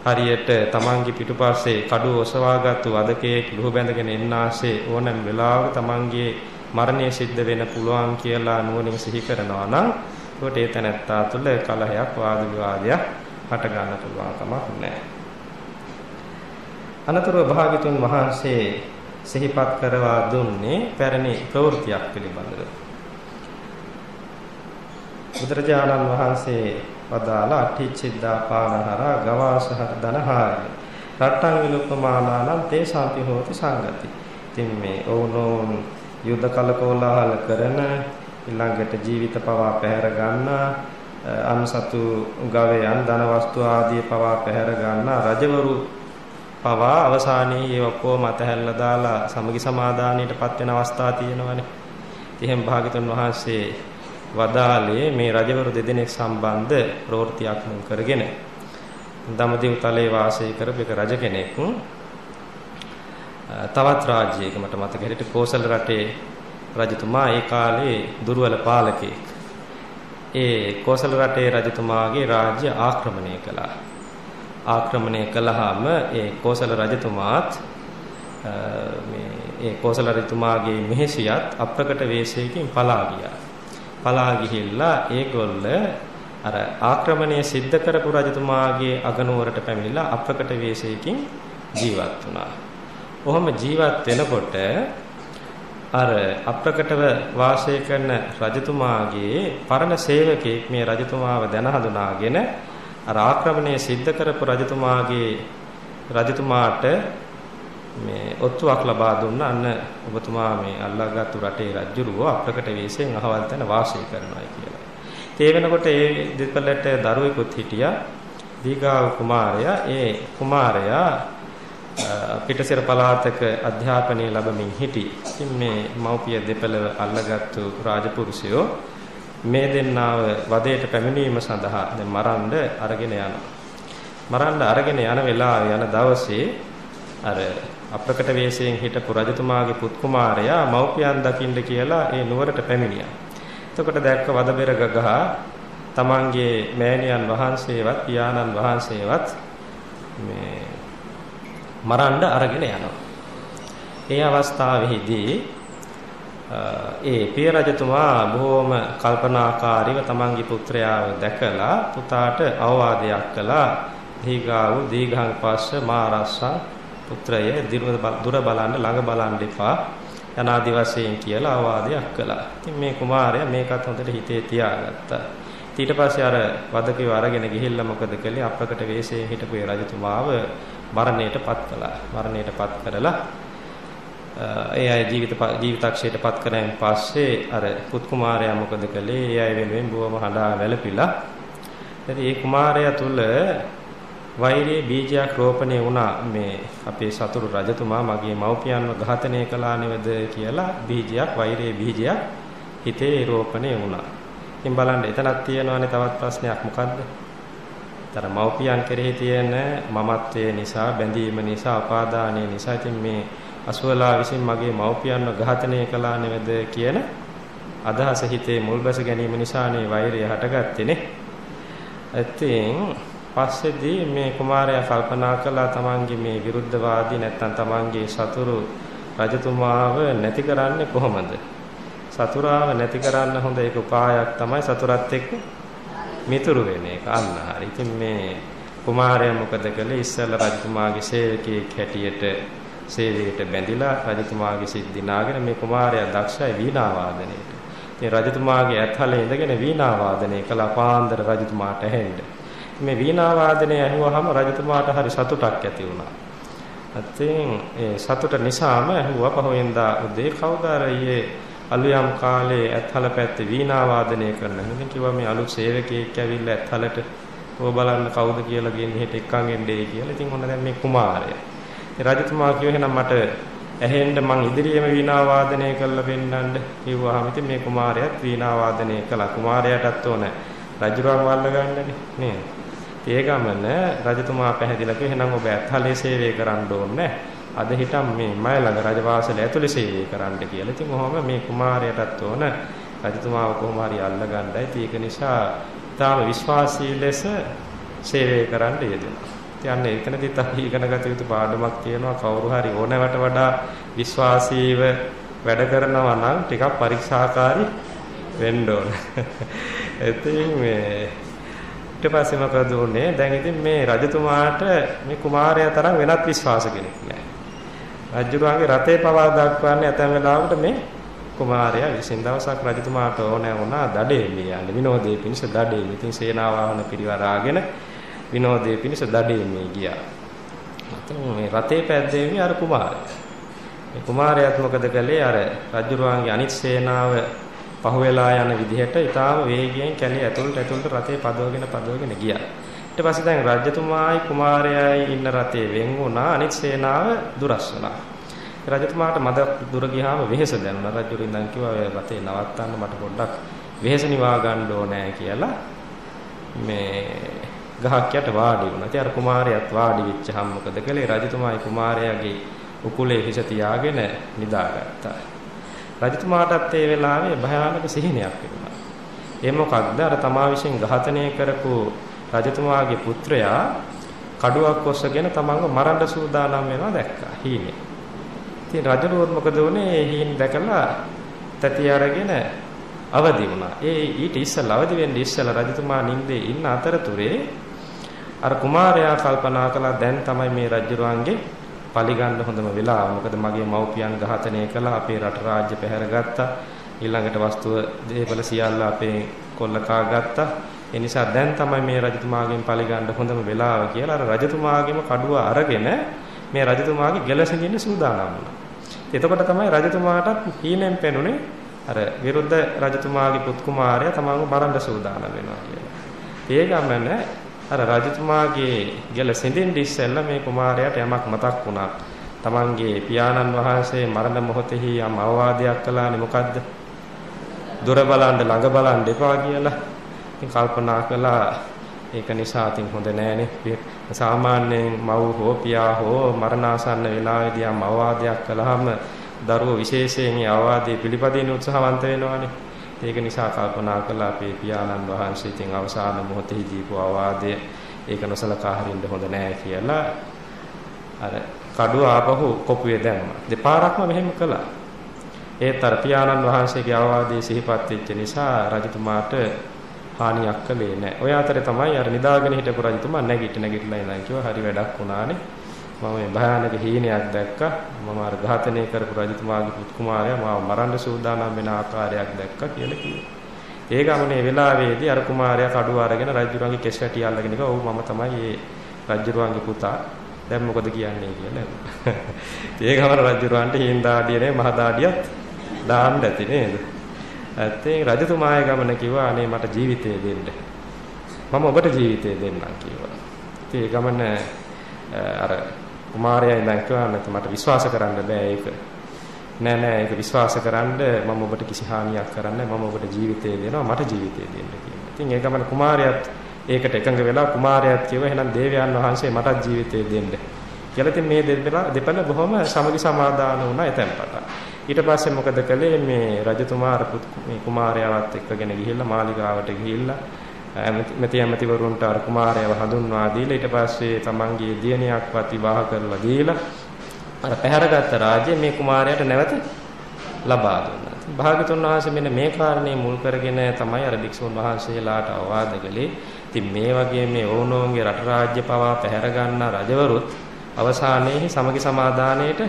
හරියට තමන්ගේ පිටුපස්සේ කඩුව ඔසවාගත්තු වදකේ ලුහ බැඳගෙන එන්නාසේ ඕනෑම වෙලාවක තමන්ගේ මරණය සිද්ධ වෙන්න පුළුවන් කියලා නුවණින් සිහි කරනවා නම් ඒකට ඒ තැනැත්තා තුළ කලහයක් වාද විවාදයක් හට ගන්න පුළුවන් කමක් නැහැ. අනතුරුව භාග්‍යතුන් වහන්සේ සිහිපත් කරවා දුන්නේ පැරණි ප්‍රවෘත්තියක් පිළිබඳව. බුදුරජාණන් වහන්සේ වදාලා අට්ඨිච්චිද්දා පානහරා ගවාසහර ධනහාරය. රට්ටං විලුප්පමානානම් තේ සම්පි හෝති සංගති. ඉතින් මේ ඕනෝන් යුද්ධ කලකෝලාහල කරන ඊළඟට ජීවිත පවා පැහැර ගන්නා අන්සතු ගවයන් ධන වස්තු ආදී පවා පැහැර ගන්නා රජවරු පවා අවසානයේ ඒ ඔක්කොම අතහැරලා දාලා සමගි සමාදානයටපත් වෙන අවස්ථා තියෙනවනේ. ඉතින් භාගතුන් වහන්සේ වදාලේ මේ රජවරු දෙදෙනෙක් සම්බන්ධ ප්‍රවෘත්තියක් මුල් කරගෙන දමදිව තලයේ වාසය කරපු එක රජ කෙනෙක් තවත් රාජ්‍යයක මට මතක හැටියට කෝසල රටේ රජතුමා ඒ කාලේ දුර්වල පාලකෙක්. ඒ කෝසල රටේ රජතුමාගේ රාජ්‍ය ආක්‍රමණය කළා. ආක්‍රමණය කළාම ඒ කෝසල රජතුමාත් මේ ඒ කෝසල රජතුමාගේ මෙහෙසියත් අප්‍රකට වේශයකින් පලා ගියා. පලා ගිහිල්ලා ඒගොල්ල අර ආක්‍රමණය සිද්ධ කරපු රජතුමාගේ අගනුවරට පැමිණිලා අප්‍රකට වේශයකින් ජීවත් වුණා. ඔහොම ජීවත් වෙනකොට අර අප්‍රකටව වාසය කරන රජතුමාගේ පරණ සේවකෙක් මේ රජතුමාව දැන හඳුනාගෙන අර ආක්‍රමණය සිද්ධ කරපු රජතුමාගේ රජතුමාට මේ ඔත්තුවක් ලබා දුන්න අන්න ඔබතුමා මේ අල්ලාගත්තු රටේ රජුරුව අප්‍රකට වේශයෙන් අහවල් තැන වාසය කරනවා කියලා. ඒ වෙනකොට ඒ දෙපළට දරුවෙකුත් හිටියා. දීගාව කුමාරයා ඒ කුමාරයා පිටසර පළාතක අධ්‍යාපනය ලැබමින් සිටි. ඉතින් මේ මව්පිය දෙපළව අල්ලගත්තු රාජපුරුෂයෝ මේ දෙන්නාව වදයට පැමිණීම සඳහා දැන් මරන්න අරගෙන යනවා. මරන්න අරගෙන යන වෙලාවේ යන දවසේ අර අප්‍රකට වේශයෙන් හිටපු රජතුමාගේ පුත් කුමාරයා මව්පියන් දකින්න කියලා ඒ නුවරට පැමිණියා. එතකොට දැක්ක වදබෙර ගගහ තමන්ගේ මෑණියන් වහන්සේවත් පියාණන් වහන්සේවත් මේ මරන්න අරගෙන යනවා. ඒ අවස්ථාවේදී ඒ පිය රජතුමා බොහොම කල්පනාකාරීව තමන්ගේ පුත්‍රයාව දැකලා පුතාට අවවාදයක් කළා. දීගාව දීඝං පස්ස මාරස්සා පුත්‍රය දුර බලන්න ළඟ බලන්න එපා. යනාදි වශයෙන් කියලා අවවාදයක් කළා. ඉතින් මේ කුමාරයා මේකත් හොඳට හිතේ තියාගත්තා. ඊට පස්සේ අර වදකිව අරගෙන ගිහිල්ලා මොකද කළේ අප්‍රකට වේශයෙන් හිටපු රජතුමාව මරණයටපත් කළා. මරණයටපත් කරලා ඒ අය ජීවිත ජීවිතක්ෂයටපත් කරගෙන පස්සේ අර පුත් කුමාරයා මොකද කළේ? ඒ අය වෙනුවෙන් බොහොම හඬා වැළපිලා. ඉතින් ඒ කුමාරයා තුල වෛරයේ බීජයක් රෝපණය වුණා මේ අපේ සතුරු රජතුමා මගේ මව්පියන්ව ඝාතනය කළා නේද කියලා බීජයක් වෛරයේ බීජයක් හිතේ රෝපණය වුණා. ඉතින් බලන්න එතනක් තියෙනවානේ තවත් ප්‍රශ්නයක් මොකද්ද? තර මව්පියන් කෙරෙහි තියෙන මමත්වයේ නිසා බැඳීම නිසා අපාදානය නිසා ඉතින් මේ අසුවලා විසින් මගේ මව්පියන්ව ඝාතනය කළා නේද කියන අදහස හිතේ මුල්බැස ගැනීම නිසානේ වෛරය හටගත්තේ නේ. ඉතින් පස්සේදී මේ කුමාරයා කල්පනා කළා තමන්ගේ මේ විරුද්ධවාදී නැත්තම් තමන්ගේ සතුරු රජතුමාව නැති කරන්නේ කොහොමද? සතුරාව නැති කරන්න හොඳ එක උපායක් තමයි සතුරත් එක්ක මිතුරු වෙන එක. අන්න හරි. ඉතින් මේ කුමාරයා මොකද කළේ? ඉස්සෙල්ලා රජතුමාගේ සේවකයෙක් හැටියට සේවයට බැඳිලා රජතුමාගේ සිත් දිනාගෙන මේ කුමාරයා දක්ෂයි වීණා වාදනයේට. ඉතින් රජතුමාගේ ඇත්හලේ ඉඳගෙන වීණා වාදනය කළා පාන්දර රජතුමාට ඇහෙන්න. මේ වීණා වාදනය ඇහුවාම රජතුමාට හරි සතුටක් ඇති වුණා. අතින් ඒ සතුට නිසාම ඇහුවා පහවෙන්දා උදේ කවුද අර ඊයේ අලුයම් කාලේ ඇත්හල පැත්තේ වීණා වාදනය කරන. ඉතින් කිව්වා මේ අලුත් සේවකයෙක් ඇවිල්ලා ඇත්හලට ඔය බලන්න කවුද කියලා ගෙන්නේ හෙට එක්කන් එන්නේ කියලා. ඉතින් ඔන්න දැන් මේ කුමාරයා. රජතුමා කිව්ව එහෙනම් මට ඇහෙන්න මං ඉදිරියේම වීණා වාදනය කරලා පෙන්නන්න කිව්වහම ඉතින් මේ කුමාරයාත් වීණා වාදනය කළා. කුමාරයාටත් ඕන රජුරන් වල්ල ගන්නනේ නේද? ඒ ගමන රජතුමා පැහැදිලා කිව්වා එහෙනම් ඔබ ඇත්හලේ සේවය කරන්න ඕනේ. අද හිටම් මේ මය ළඟ රජවාසල ඇතුලේ සේවය කරන්න කියලා. ඉතින් කොහොම මේ කුමාරයාටත් ඕන රජතුමාව කොහොම හරි අල්ල ගන්නයි. ඒක නිසා තාම විශ්වාසී ලෙස සේවය කරන්න යෙදෙනවා. ඉතින් එතනදිත් අපි ඉගෙන ගත යුතු පාඩමක් තියෙනවා කවුරු හරි ඕනෑවට වඩා විශ්වාසීව වැඩ කරනවා නම් ටිකක් පරීක්ෂාකාරී වෙන්න ඕන. ඉතින් මේ ඊට පස්සේ මොකද උනේ? දැන් ඉතින් මේ රජතුමාට මේ කුමාරයා තරම් වෙනත් විශ්වාස කෙනෙක් නැහැ. රජුගේ රතේ පවා දක්වන්නේ ඇතැම් වෙලාවකට මේ කුමාරයා විසින් දවසක් රජතුමාට ඕනෑ වුණා දඩේ ලියන්න විනෝදයේ පිණිස දඩේ. ඉතින් සේනාවාහන පිරිවරාගෙන විනෝදයේ පිණිස දඩේ මේ ගියා. ඉතින් මේ රතේ පැද්දෙන්නේ අර කුමාරයා. මේ කුමාරයාත් මොකද කළේ අර රජුරුවන්ගේ අනිත් සේනාව පහුවෙලා යන විදිහට ඊටාම වේගයෙන් කැලේ ඇතුළට ඇතුළට රථේ පදවගෙන පදවගෙන ගියා. ඊට පස්සේ දැන් රජතුමායි කුමාරයයි ඉන්න රථේ වෙන් වුණා අනිත් සේනාව දුරස් වුණා. රජතුමාට මද දුර ගියාම වෙහෙස දැනුණා. රජුරින් නම් කිව්වා රථේ නවත්තන්න මට පොඩ්ඩක් වෙහෙස නිවා ගන්න ඕනේ කියලා මේ ගහක් යට වාඩි වුණා. ඉතින් අර කුමාරයාත් වාඩි වෙච්චහම මොකද කළේ? රජතුමායි කුමාරයාගේ උකුලේ හිස තියාගෙන නිදාගත්තා. රජතුමාටත් ඒ වෙලාවේ භයානක සිහිනයක් තිබුණා. ඒ මොකක්ද? අර තමා විසින් ඝාතනය කරපු රජතුමාගේ පුත්‍රයා කඩුවක් ඔස්සගෙන තමන්ව මරන්න සූදානම් වෙනවා දැක්කා හීනේ. ඉතින් රජුරුවත් මොකද වුනේ? ඒ හීන දැකලා තැති අරගෙන අවදි වුණා. ඒ ඊට ඉස්සෙල්ලා අවදි වෙන්න ඉස්සෙල්ලා රජතුමා නිින්දේ ඉන්න අතරතුරේ අර කුමාරයා කල්පනා කළා දැන් තමයි මේ රජුරුවන්ගේ පරිගන්න හොඳම වෙලාව. මොකද මගේ මව්පියන් ඝාතනය කළා, අපේ රට රාජ්‍ය පැහැරගත්තා. ඊළඟට වස්තුව දේපල සියල්ල අපේ කොල්ල කාගත්තා. ඒ නිසා දැන් තමයි මේ රජතුමාගෙන් පරිගන්න හොඳම වෙලාව කියලා අර රජතුමාගේම කඩුව අරගෙන මේ රජතුමාගේ ගැලසෙන්න සූදානම් වුණා. එතකොට තමයි රජතුමාටත් හීනෙන් පෙනුනේ අර විරුද්ධ රජතුමාගේ පුත් කුමාරයා තමන්ව මරන්න සූදානම් වෙනවා කියලා. ඒ ගමන අර රජතුමාගේ ගැල සිඳින්න ඉස්සෙල්ලා මේ කුමාරයාට යමක් මතක් වුණා. තමන්ගේ පියාණන් වහන්සේ මරණ මොහොතෙහි යම් අවවාදයක් කළානේ මොකද්ද? දුර බලන්න ළඟ බලන්න එපා කියලා. ඉතින් කල්පනා කළා ඒක නිසා ඉතින් හොඳ නෑනේ. සාමාන්‍යයෙන් මව් හෝ පියා හෝ මරණාසන්න වෙලාවේදී යම් අවවාදයක් කළාම දරුවෝ විශේෂයෙන් මේ අවවාදයේ පිළිපදින උත්සාහවන්ත වෙනවානේ. ඒක නිසා කල්පනා කළා අපේ පියාණන් වහන්සේ ඉතින් අවසාන මොහොතේ දීපු අවවාදය ඒක නොසලකා හරින්න හොඳ නෑ කියලා අර කඩුව ආපහු කොපුවේ දැම්මා. දෙපාරක්ම මෙහෙම කළා. ඒත් අර පියාණන් වහන්සේගේ අවවාදයේ සිහිපත් වෙච්ච නිසා රජතුමාට හානියක් කළේ නැහැ. ඔය අතරේ තමයි අර නිදාගෙන හිටපු රජතුමා නැගිට නැගිටලා ඉඳන් කිව්වා හරි වැඩක් වුණානේ. මම මේ භයානක හීනයක් දැක්කා. මම අර ඝාතනය කරපු රජතුමාගේ පුත් කුමාරයා මාව මරන්න සූදානම් වෙන ආකාරයක් දැක්කා කියලා කිව්වා. ඒ ගමනේ වෙලාවේදී අර කුමාරයා කඩුව අරගෙන රජුරන්ගේ කෙස් වැටි අල්ලගෙන ගියා. "ඔව් මම තමයි මේ රජුරන්ගේ පුතා." දැන් මොකද කියන්නේ කියලා. ඒ ගමන රජුරවන්ට හීන් දාඩිය නේ මහ දාඩියත් දාන්න ඇති නේද? ඇත්තේ රජතුමාගේ ගමන කිව්වා අනේ මට ජීවිතය දෙන්න. මම ඔබට ජීවිතය දෙන්නම් කිව්වා. ඉතින් ඒ ගමන අර කුමාරයා ඉඳන් කිව්වා මට විශ්වාස කරන්න බෑ ඒක. නෑ නෑ ඒක විශ්වාස කරන්න මම ඔබට කිසි හානියක් කරන්නේ මම ඔබට ජීවිතය දෙනවා මට ජීවිතය දෙන්න කියලා. ඉතින් ඒ ගමන කුමාරයාත් ඒකට එකඟ වෙලා කුමාරයාත් කිව්වා එහෙනම් දේවයන් වහන්සේ මටත් ජීවිතය දෙන්න. කියලා ඉතින් මේ දෙපළ බොහොම සමගි සමාදාන වුණා එතෙන් පටන්. ඊට පස්සේ මොකද කළේ මේ රජතුමා අර මේ කුමාරයාවත් එක්කගෙන ගිහිල්ලා මාලිගාවට ගිහිල්ලා මෙති ඇමතිවරුන්ට අර කුමාරයව හඳුන්වා දීලා ඊට පස්සේ තමන්ගේ දියණියක්වත් විවාහ කරලා දීලා අර පැහැරගත්ත රාජ්‍ය මේ කුමාරයාට නැවත ලබා දුන්නා. භාගතුන් වහන්සේ මෙන්න මේ කාරණේ මුල් කරගෙන තමයි අර භික්ෂුන් වහන්සේලාට අවවාද කළේ. ඉතින් මේ වගේ මේ ඕනෝන්ගේ රට රාජ්‍ය පවා පැහැර ගන්න රජවරුත් අවසානයේ සමගි සමාදානයේට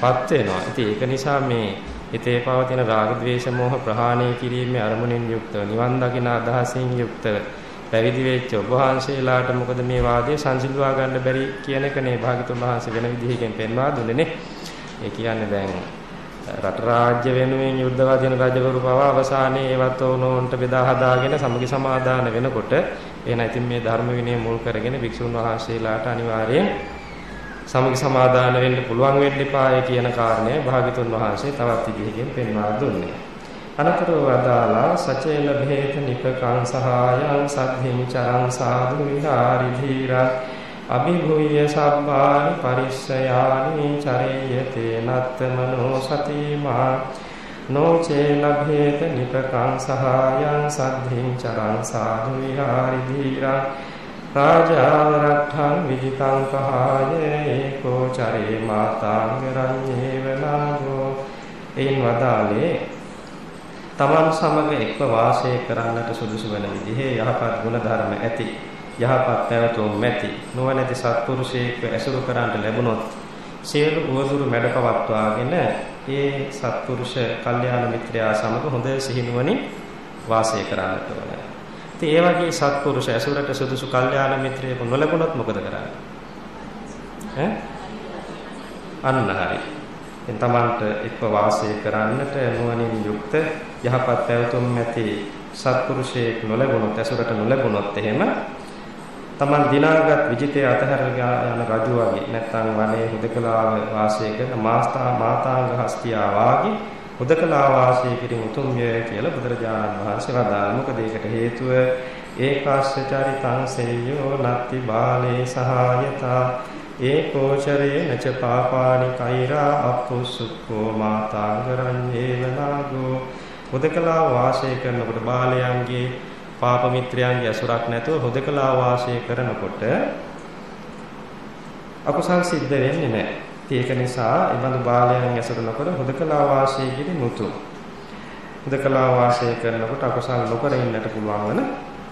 පත් වෙනවා. ඉතින් ඒක නිසා මේ හිතේ පවතින රාග ద్వේෂ මෝහ ප්‍රහාණය කිරීමේ අරමුණෙන් යුක්තව නිවන් දකින අදහසින් යුක්තව පැවිදි වෙච්ච ඔබ වහන්සේලාට මොකද මේ වාදයේ සංසිඳවා ගන්න බැරි කියන එකනේ භාගතුන් වහන්සේ වෙන විදිහකින් පෙන්වා දුන්නේ නේ. ඒ කියන්නේ දැන් රට රාජ්‍ය වෙනුවෙන් යුද්ධ වදින රජවරු පවා අවසානයේ ඒවත් ඕනෝන්ට බෙදා හදාගෙන සමගි සමාදාන වෙනකොට එහෙනම් ඉතින් මේ ධර්ම විනය මුල් කරගෙන භික්ෂුන් වහන්සේලාට අනිවාර්යයෙන් සමගි සමාදාන වෙන්න පුළුවන් වෙන්න එපාය කියන කාරණය භාගතුන් වහන්සේ තවත් විදිහකින් පෙන්වා දුන්නේ. අනතුරුව වදාලා සචේල භේත නිපකං සහායං සද්ධින් චරං සාදු විහාරි ධීරා. අභිභූය සබ්බානි පරිස්සයානි චරේයතේ නත්තමනෝ සතිමා. නොචේ ලභේත නිපකං සහායං සද්ධින් චරං සාදු විහාරි ධීරා. රාජාවරට්ඨං විජිතං පහාය ඒකෝ චරේ මාතාංග රඤ්ඤේව නාගෝ. එයින් වදාලේ තමන් සමග එක්ව වාසය කරන්නට සුදුසු වන විදිහේ යහපත් ගුණ ධර්ම ඇති. යහපත් පැවතුම් ඇති නොවැනති සත්පුරුෂයෙක් ඇසුරු කරන්නට ලැබුණොත් සියලු උවදුරු මැඩ පවත්වාගෙන ඒ සත්පුරුෂ කල්යාණ මිත්‍රයා සමග හොඳ සිහිනුවණින් වාසය කරන්නට ඕනේ. ඉතින් ඒ වගේ සත්පුරුෂ ඇසුරට සුදුසු කල්යාණ මිත්‍රයෙකු නොලැබුණොත් මොකද කරන්නේ? ඈ? අන්න හරි. එන් තමන්ට එක්ව වාසය කරන්නට නුවණින් යුක්ත යහපත් පැවතුම් ඇති සත්පුරුෂයෙක් නොලැබුණොත් ඇසුරට නොලැබුණොත් එහෙම තමන් දිනාගත් විජිතය අතහැරලා යන රජු වගේ නැත්නම් වනයේ හුදකලාව වාසය කරන මාස්තා මාතාංග හස්තියා වාගේ හුදකලා වාසය කිරීම උතුම්ය කියලා බුදුරජාණන් වහන්සේ වදාළා. මොකද ඒකට හේතුව ඒකාශ්‍ය චරිතං සේයෝ නත්ති බාලේ සහායතා ඒකෝචරේ නච පාපානි කෛරා අප්පුසුක්ඛෝ මාතාංගරඤ්ඤේව නාගෝ හුදකලා වාසය කරනකොට බාලයන්ගේ පාප මිත්‍රයන්ගේ අසුරක් නැතුව හුදකලා වාසය කරනකොට අකුසල් සිද්ධ වෙන්නේ නැහැ. ඒක නිසා එබඳු බාලයන් ඇසුරනකොට හුදකලා වාසය කිරීම උතුම්. හුදකලා වාසය කරනකොට අකුසල් නොකර ඉන්නට පුළුවන් වෙන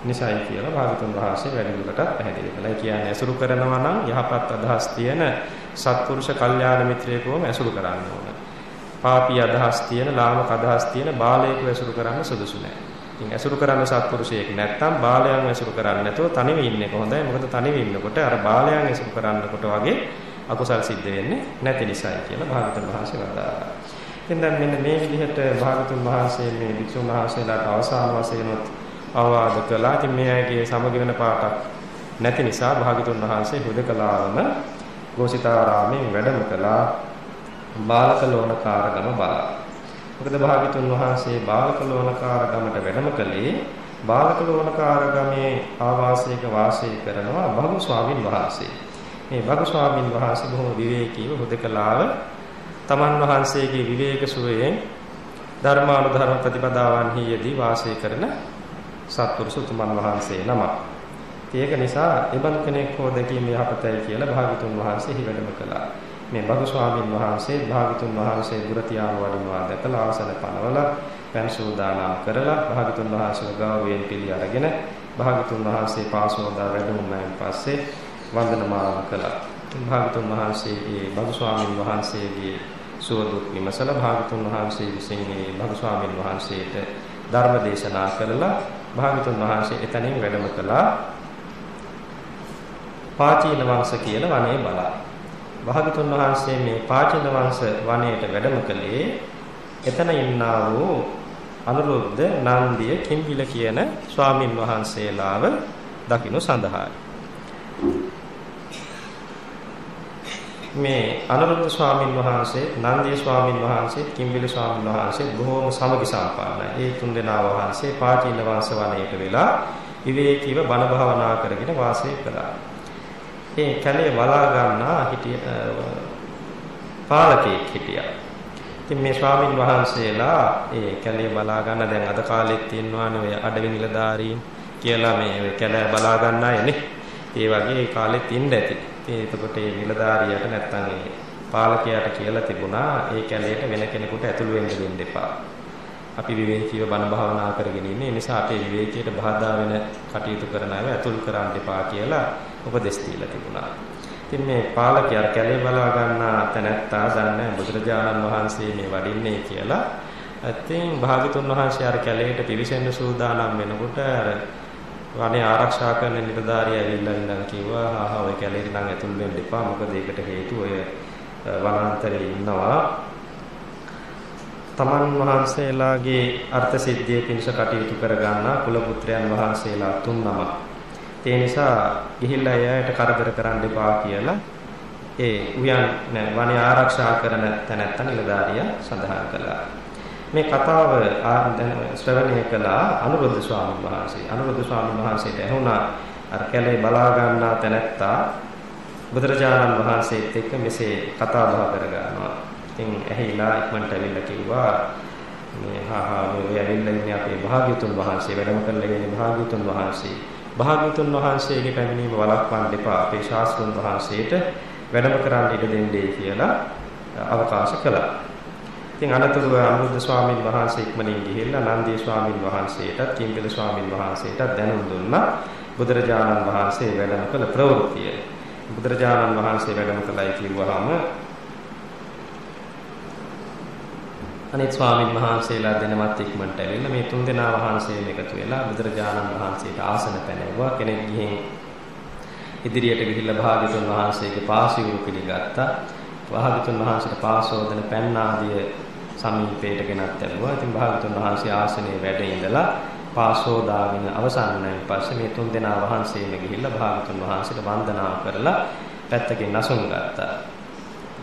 නිසයි කියලා භාගතුන් වහන්සේ වැඩිදුරටත් පැහැදිලි කළා. ඒ කියන්නේ ඇසුරු කරනවා නම් යහපත් අදහස් තියෙන සත්පුරුෂ කල්යාණ මිත්‍රයෙකුම ඇසුරු කරන්න ඕන. පාපී අදහස් තියෙන, ලාමක අදහස් තියෙන බාලයෙකු ඇසුරු කරන්න සුදුසු නැහැ. ඉතින් ඇසුරු කරන්න සත්පුරුෂයෙක් නැත්තම් බාලයන් ඇසුරු කරන්නේ නැතුව තනිව ඉන්න එක හොඳයි. මොකද තනිව ඉන්නකොට අර බාලයන් ඇසුරු කරන්නකොට වගේ අකුසල් සිද්ධ වෙන්නේ නැති නිසායි කියලා භාගතුන් වහන්සේ වදාළා. ඉතින් දැන් මෙන්න මේ විදිහට භාගතුන් වහන්සේ මේ වික්ෂුන් වහන්සේලාට අවසාන වශයෙන් අවවාද කළා. ඉතින් මේ අයගේ සමග වෙන පාටක් නැති නිසා භාගතුන් වහන්සේ හුදකලාවම ගෝසිතාරාමයෙන් වැඩම කළා. බාලක ලෝණකාරගම බලා. මොකද භාගතුන් වහන්සේ බාලක ලෝණකාරගමට වැඩම කළේ බාලක ලෝණකාරගමේ ආවාසයක වාසය කරනවා භගු ස්වාමින් වහන්සේ. මේ භගු ස්වාමින් වහන්සේ බොහොම විවේකීව හුදකලාව තමන් වහන්සේගේ විවේක සුවයෙන් ධර්මානුධර්ම ප්‍රතිපදාවන්හි යෙදී වාසය කරන සත්පුරුෂ උතුමන් වහන්සේ නම. ඒක නිසා එබඳු කෙනෙක් හෝ දැකීම යහපතයි කියලා භාගතුන් වහන්සේ හිවැඩම කළා. මේ බදු ස්වාමීන් වහන්සේ භාගතුන් වහන්සේ දුරතියාම වඩිනවා දැකලා ආසන පනවලා පෑන් සූදානම් කරලා භාගතුන් වහන්සේව ගෞරවයෙන් පිළි අරගෙන භාගතුන් වහන්සේ පාසෝදා වැඩමුණෙන් පස්සේ වන්දනමාන කළා. භාගතුන් වහන්සේගේ බදු ස්වාමීන් වහන්සේගේ සුවදුක් විමසලා භාගතුන් වහන්සේ විසින් මේ බදු ස්වාමීන් වහන්සේට ධර්ම දේශනා කළා. භාගතුන් වහන්සේ එතනින් වැඩම කළා. පාචීන වංශ කියන වනයේ බලා. භාගතුන් වහන්සේ මේ පාචීන වංශ වනයේට වැඩම කළේ එතන ඉන්නා වූ අනුරුද්ධ නන්දිය කිම්බිල කියන ස්වාමින් වහන්සේලාව දකින්න සඳහායි. මේ අනුරුද්ධ ස්වාමින් වහන්සේ, නන්දිය ස්වාමින් වහන්සේ, කිම්බිල ස්වාමින් වහන්සේ බොහෝම සමගි සම්පන්නයි. ඒ තුන් දෙනා වහන්සේ පාචීන වංශ වනයේට වෙලා විවේකීව බණ භාවනා කරගෙන වාසය කළා. ඒ කැලේ වලා ගන්නා හිටිය පාලකෙක් හිටියා. ඉතින් මේ ස්වාමින් වහන්සේලා ඒ කැලේ බලා ගන්න දැන් අද කාලෙත් තියෙනවානේ ඔය අඩවි නිලධාරීන් කියලා මේ කැලේ බලා ගන්න අයනේ. ඒ වගේ ඒ කාලෙත් ඉන්න ඇති. ඉතින් එතකොට ඒ නිලධාරියට නැත්තම් ඒ පාලකයාට කියලා තිබුණා ඒ කැලේට වෙන කෙනෙකුට ඇතුළු වෙන්න දෙන්න එපා. අපි විවේකීව බණ භාවනා කරගෙන ඉන්නේ. ඒ නිසා අපේ විවේකයට බාධා වෙන කටයුතු කරන අය ඇතුළු කරන්න එපා කියලා උපදෙස් දීලා තිබුණා. ඉතින් මේ පාලකයා කැලේ බලා ගන්න තැනැත්තා දන්නේ බුදුරජාණන් වහන්සේ මේ වඩින්නේ කියලා. ඉතින් භාගතුන් වහන්සේ අර කැලේට පිවිසෙන්න සූදානම් වෙනකොට අර වනේ ආරක්ෂා කරන නිලධාරිය ඇවිල්ලා ඉඳන් කිව්වා ආහා ඔය කැලේට නම් ඇතුල් වෙන්න එපා මොකද ඒකට හේතුව ඔය වනාන්තරයේ ඉන්නවා තමන් වහන්සේලාගේ අර්ථ සිද්ධිය පිණිස කටයුතු කර ගන්නා කුල පුත්‍රයන් වහන්සේලා තුන් නමක්. ඒ නිසා ගිහිල්ලා එයාට කරදර කරන්න එපා කියලා ඒ උයන් වනේ ආරක්ෂා කරන තැනැත්තා නිලධාරියා සඳහන් කළා. මේ කතාව ශ්‍රවණය කළා අනුරුද්ධ ස්වාමීන් වහන්සේ. අනුරුද්ධ ස්වාමීන් වහන්සේට ඇහුණා අර කැලේ බලා ගන්නා තැනැත්තා බුදුරජාණන් වහන්සේත් එක්ක මෙසේ කතා බහ කර ගන්නවා. ඉතින් ඇහිලා ඉක්මනට ඇවිල්ලා කිව්වා මේ හා හා මේ ඇවිල්ලා ඉන්නේ අපේ භාග්‍යතුන් වහන්සේ වැඩම කරලා ඉන්නේ භාග්‍යතුන් වහන්සේ. භාග්‍යතුන් වහන්සේගේ පැමිණීම වළක්වන්න එපා. අපේ ශාස්ත්‍රඥ වහන්සේට වැඩම කරන්න ඉඩ දෙන්නේ කියලා අවකාශ කළා. ඉතින් අනතුරුව අනුරුද්ධ ස්වාමීන් වහන්සේ ඉක්මනින් ගිහිල්ලා නන්දී ස්වාමීන් වහන්සේටත් කිම්බිල ස්වාමීන් වහන්සේටත් දැනුම් දුන්නා. බුදුරජාණන් වහන්සේ වැඩම කළ ප්‍රවෘත්තිය. බුදුරජාණන් වහන්සේ වැඩම කළයි කිව්වහම අනිත් ස්වාමීන් වහන්සේලා දෙනමත් ඉක්මනට ඇවිල්ලා මේ තුන් දෙනා වහන්සේම එකතු වෙලා බුදුරජාණන් වහන්සේට ආසන පැනෙවුවා. කෙනෙක් ගිහින් ඉදිරියට ගිහිල්ලා භාග්‍යතුන් වහන්සේගේ පාසිවුරු පිළිගත්තා. භාග්‍යතුන් වහන්සේට පාසෝදන පෑන් ආදිය සමීපයට ගෙනත් ඇරුවා ඉතින් භාග්‍යතුන් වහන්සේ ආසනයේ වැඩ ඉඳලා පාසෝදාගෙන අවසන් වුණාන් පස්සේ මේ තුන් දෙනා වහන්සේම ගිහිල්ලා භාග්‍යතුන් වහන්සේට වන්දනා කරලා පැත්තකින් නසුන් ගත්තා.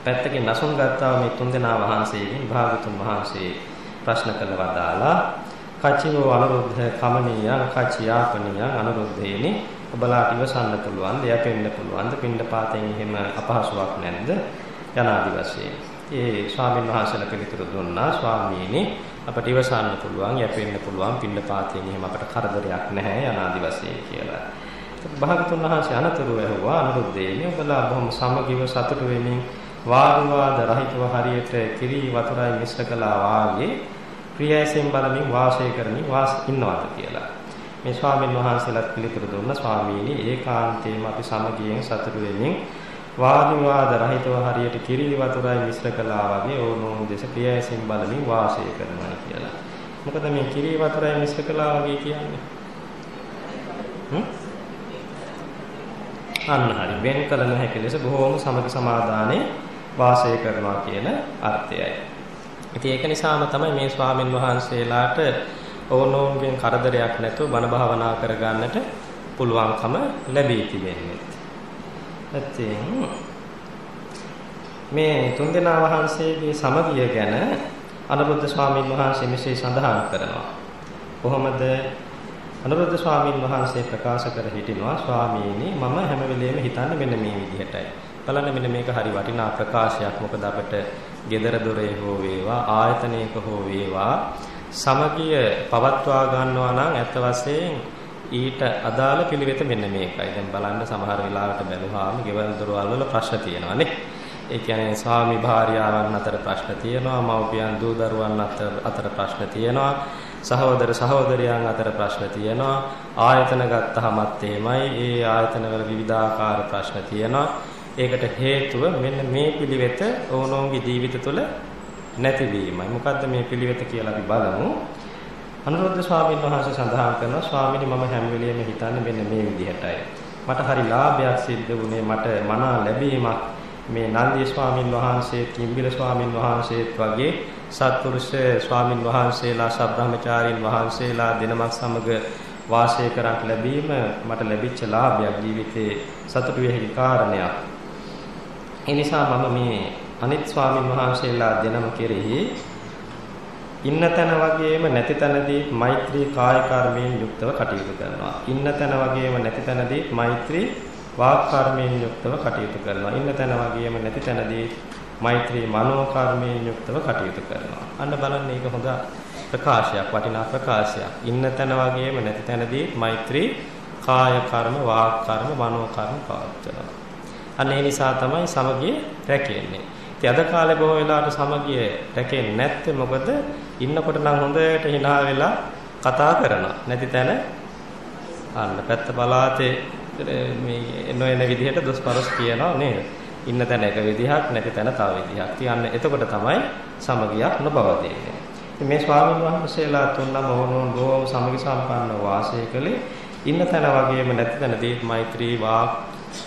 පැත්තකින් නසුන් ගත්තා මේ තුන්දෙනා වහන්සේගෙන් භාගතුන් වහන්සේ ප්‍රශ්න කළ වදාලා කචිනෝ අනුරුද්ධ කමනීයං කචියාපනීයං අනුරුද්ධේනි ඔබලාට ඉවසන්න පුළුවන්ද යැපෙන්න පුළුවන්ද? පින්ඩ පාතෙන් එහෙම අපහසුාවක් නැද්ද? යනාදි වශයෙන් ඒ ස්වාමීන් වහන්සේලා පිළිතුරු දුන්නා ස්වාමීනි අපට ඉවසන්න පුළුවන් යැපෙන්න පුළුවන් පින්ඩ පාතෙන් එහෙම අපට කරදරයක් නැහැ යනාදි වශයෙන් කියලා භාගතුන් වහන්සේ අනතුරු ඇහුවා අනුරුද්ධේනි ඔබලා බොහොම සමගිව සතුටු වෙමින් වාද වාද රහිතව හරියට කිරි වතුරයි මිශ්‍ර කළා වාගේ ක්‍රියාසෙන් බලමින් වාසය කරමින් වාස ඉන්නවාද කියලා. මේ ස්වාමින් වහන්සේලාත් පිළිතුරු දුන්න ස්වාමීනි ඒකාන්තයෙන්ම අපි සමගියෙන් සතුටු වෙමින් වාද විවාද රහිතව හරියට කිරි වතුරයි මිශ්‍ර කළා වගේ ඕනෝන් දෙස ප්‍රියයසින් බලමින් වාසය කරනවා කියලා. මොකද මේ කිරි වතුරයි මිශ්‍ර කළා වගේ කියන්නේ? හ්ම්? අන්න හරි වෙන් කළ නොහැකි ලෙස බොහෝම සමග සමාදානයේ වාසය කරනවා කියන අර්ථයයි. ඉතින් ඒක නිසාම තමයි මේ ස්වාමින් වහන්සේලාට ඕනෝන්ගෙන් කරදරයක් නැතුව බණ භාවනා කරගන්නට පුළුවන්කම ලැබී තිබෙන්නේ. ඉතින් මේ තුන්දෙනා වහන්සේගේ සමගිය ගැන අනුරුද්ධ ස්වාමීන් වහන්සේ මෙසේ සඳහන් කරනවා. කොහොමද අනුරුද්ධ ස්වාමීන් වහන්සේ ප්‍රකාශ කර හිටිනවා ස්වාමීනි මම හැම වෙලෙම හිතන්නේ මෙන්න මේ විදිහටයි. බලන්න මෙන්න මේක හරි වටිනා ප්‍රකාශයක්. මොකද අපිට gedara dore හෝ වේවා ආයතනයක හෝ වේවා සමගිය පවත්වා ගන්නවා නම් ඇත්ත වශයෙන් ඊට අදාළ පිළිවෙත මෙන්න මේකයි. දැන් බලන්න සමහර වෙලාවට බැලුවාම ගෙවල් දොරවල් වල ප්‍රශ්න තියෙනවා නේ. ඒ කියන්නේ ස්වාමි භාර්යාවන් අතර ප්‍රශ්න තියෙනවා, මව්පියන් දූ දරුවන් අතර ප්‍රශ්න තියෙනවා, සහෝදර සහෝදරයන් අතර ප්‍රශ්න තියෙනවා, ආයතන ගත්තහමත් එහෙමයි. ඒ ආයතන වල විවිධාකාර ප්‍රශ්න තියෙනවා. ඒකට හේතුව මෙන්න මේ පිළිවෙත ඕනෝන්ගේ ජීවිත තුළ නැතිවීමයි. මොකද්ද මේ පිළිවෙත කියලා අපි බලමු. අනුරුද්ධ ස්වාමීන් වහන්සේ සඳහන් කරනවා ස්වාමීනි මම හැම වෙලෙම හිතන්නේ මෙන්න මේ විදිහටයි. මට හරි ලාභයක් සිද්ධ වුණේ මට මනා ලැබීමක් මේ නන්දිය ස්වාමින් වහන්සේ, කිම්බිල ස්වාමින් වහන්සේත් වගේ සත්පුරුෂ ස්වාමින් වහන්සේලා, සබ්‍රහ්මචාරීන් වහන්සේලා දෙනමක් සමග වාසය කරක් ලැබීම මට ලැබිච්ච ලාභයක් ජීවිතේ සතුටු වෙහි කාරණයක්. ඒ නිසා මම මේ අනිත් ස්වාමින් වහන්සේලා දෙනම කෙරෙහි ඉන්න තැන වගේම නැති තැනදී මෛත්‍රී කාය කර්මයෙන් යුක්තව කටයුතු කරනවා. ඉන්න තැන වගේම නැති තැනදී මෛත්‍රී වාක් කර්මයෙන් යුක්තව කටයුතු කරනවා. ඉන්න තැන වගේම නැති තැනදී මෛත්‍රී මනෝ කර්මයෙන් යුක්තව කටයුතු කරනවා. අන්න බලන්න මේක හොඳ ප්‍රකාශයක්, වටිනා ප්‍රකාශයක්. ඉන්න තැන වගේම නැති තැනදී මෛත්‍රී කාය කර්ම, වාක් කර්ම, මනෝ කර්ම පවත්වනවා. අන්න ඒ නිසා තමයි සමගිය රැකෙන්නේ. ඉතින් අද කාලේ බොහෝ වෙලාවට සමගිය රැකෙන්නේ නැත්තේ මොකද ඉන්නකොට නම් හොඳට hina වෙලා කතා කරනවා. නැති තැන අන්න පැත්ත පලාතේ මේ නොයන විදිහට දොස්පරස් කියනවා නේද? ඉන්න තැන එක විදිහක් නැති තැන තව විදිහක්. තියන්නේ එතකොට තමයි සමගියක් නොබව දෙන්නේ. මේ ස්වාමීන් වහන්සේලා තුන්නම් ඕනෝන් බොහොම සමගි සම්පන්න වාසය කළේ ඉන්න තැන වගේම නැති තැනදී මෛත්‍රී වාක්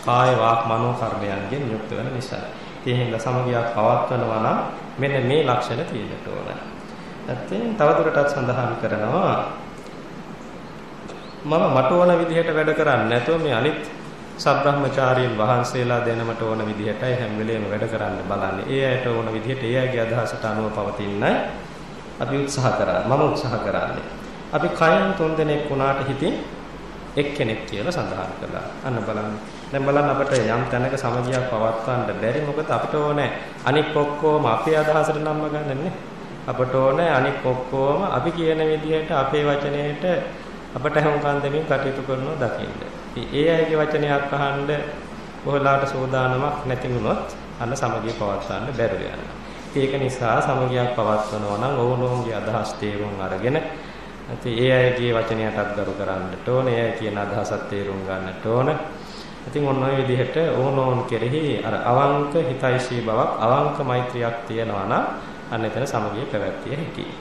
කාය වාක් මනෝ කර්මයන්ගෙන් යුක්ත වෙන නිසා. ඒ හින්දා සමගියක් පවත්වනවා නම් මෙන්න මේ ලක්ෂණ තියෙන්නට ඕන. නැත්නම් තවදුරටත් සඳහන් කරනවා මම මට ඕන විදිහට වැඩ කරන්නේ නැතුව මේ අනිත් සබ්‍රහ්මචාරීන් වහන්සේලා දෙනමට ඕන විදිහටයි හැම වෙලේම වැඩ කරන්න බලන්නේ. ඒ අයට ඕන විදිහට ඒ අයගේ අදහසට අනුව පවතින්නයි අපි උත්සාහ කරන්නේ. මම උත්සාහ කරන්නේ. අපි කයෙන් තුන් දෙනෙක් වුණාට හිතින් එක්කෙනෙක් කියලා සඳහන් කළා. අන්න බලන්න. දැන් බලන්න අපිට යම් තැනක සමගියක් පවත්වන්න බැරි මොකද අපිට ඕනේ අනික් ඔක්කොම අපේ අදහසට නම්ම ගන්නනේ. අපට ඕනේ අනික් ඔක්කොම අපි කියන විදිහට අපේ වචනයට අපට හුඟකන් දෙමින් කටයුතු කරනවා දකින්න. ඒ අයගේ වචනයක් අහන්න කොහලාට සෝදානමක් නැති වුණොත් අන්න සමගිය පවත්වන්න බැරුව යනවා. ඒක නිසා සමගියක් පවත්වනවා නම් ඕනෝන්ගේ අදහස් තේරුම් අරගෙන ඉතින් ඒ අයගේ වචනයටත් ගරු කරන්නට ඕන. ඒ අය කියන අදහසත් තේරුම් ගන්නට ඕන. ඉතින් ඔන්න ඔය විදිහට ඕනෝන් කෙරෙහි අර අවංක හිතයිසී බවක් අවංක මෛත්‍රියක් තියනවා නම් අන්න එතන සමගිය පැවැත්විය හැකියි.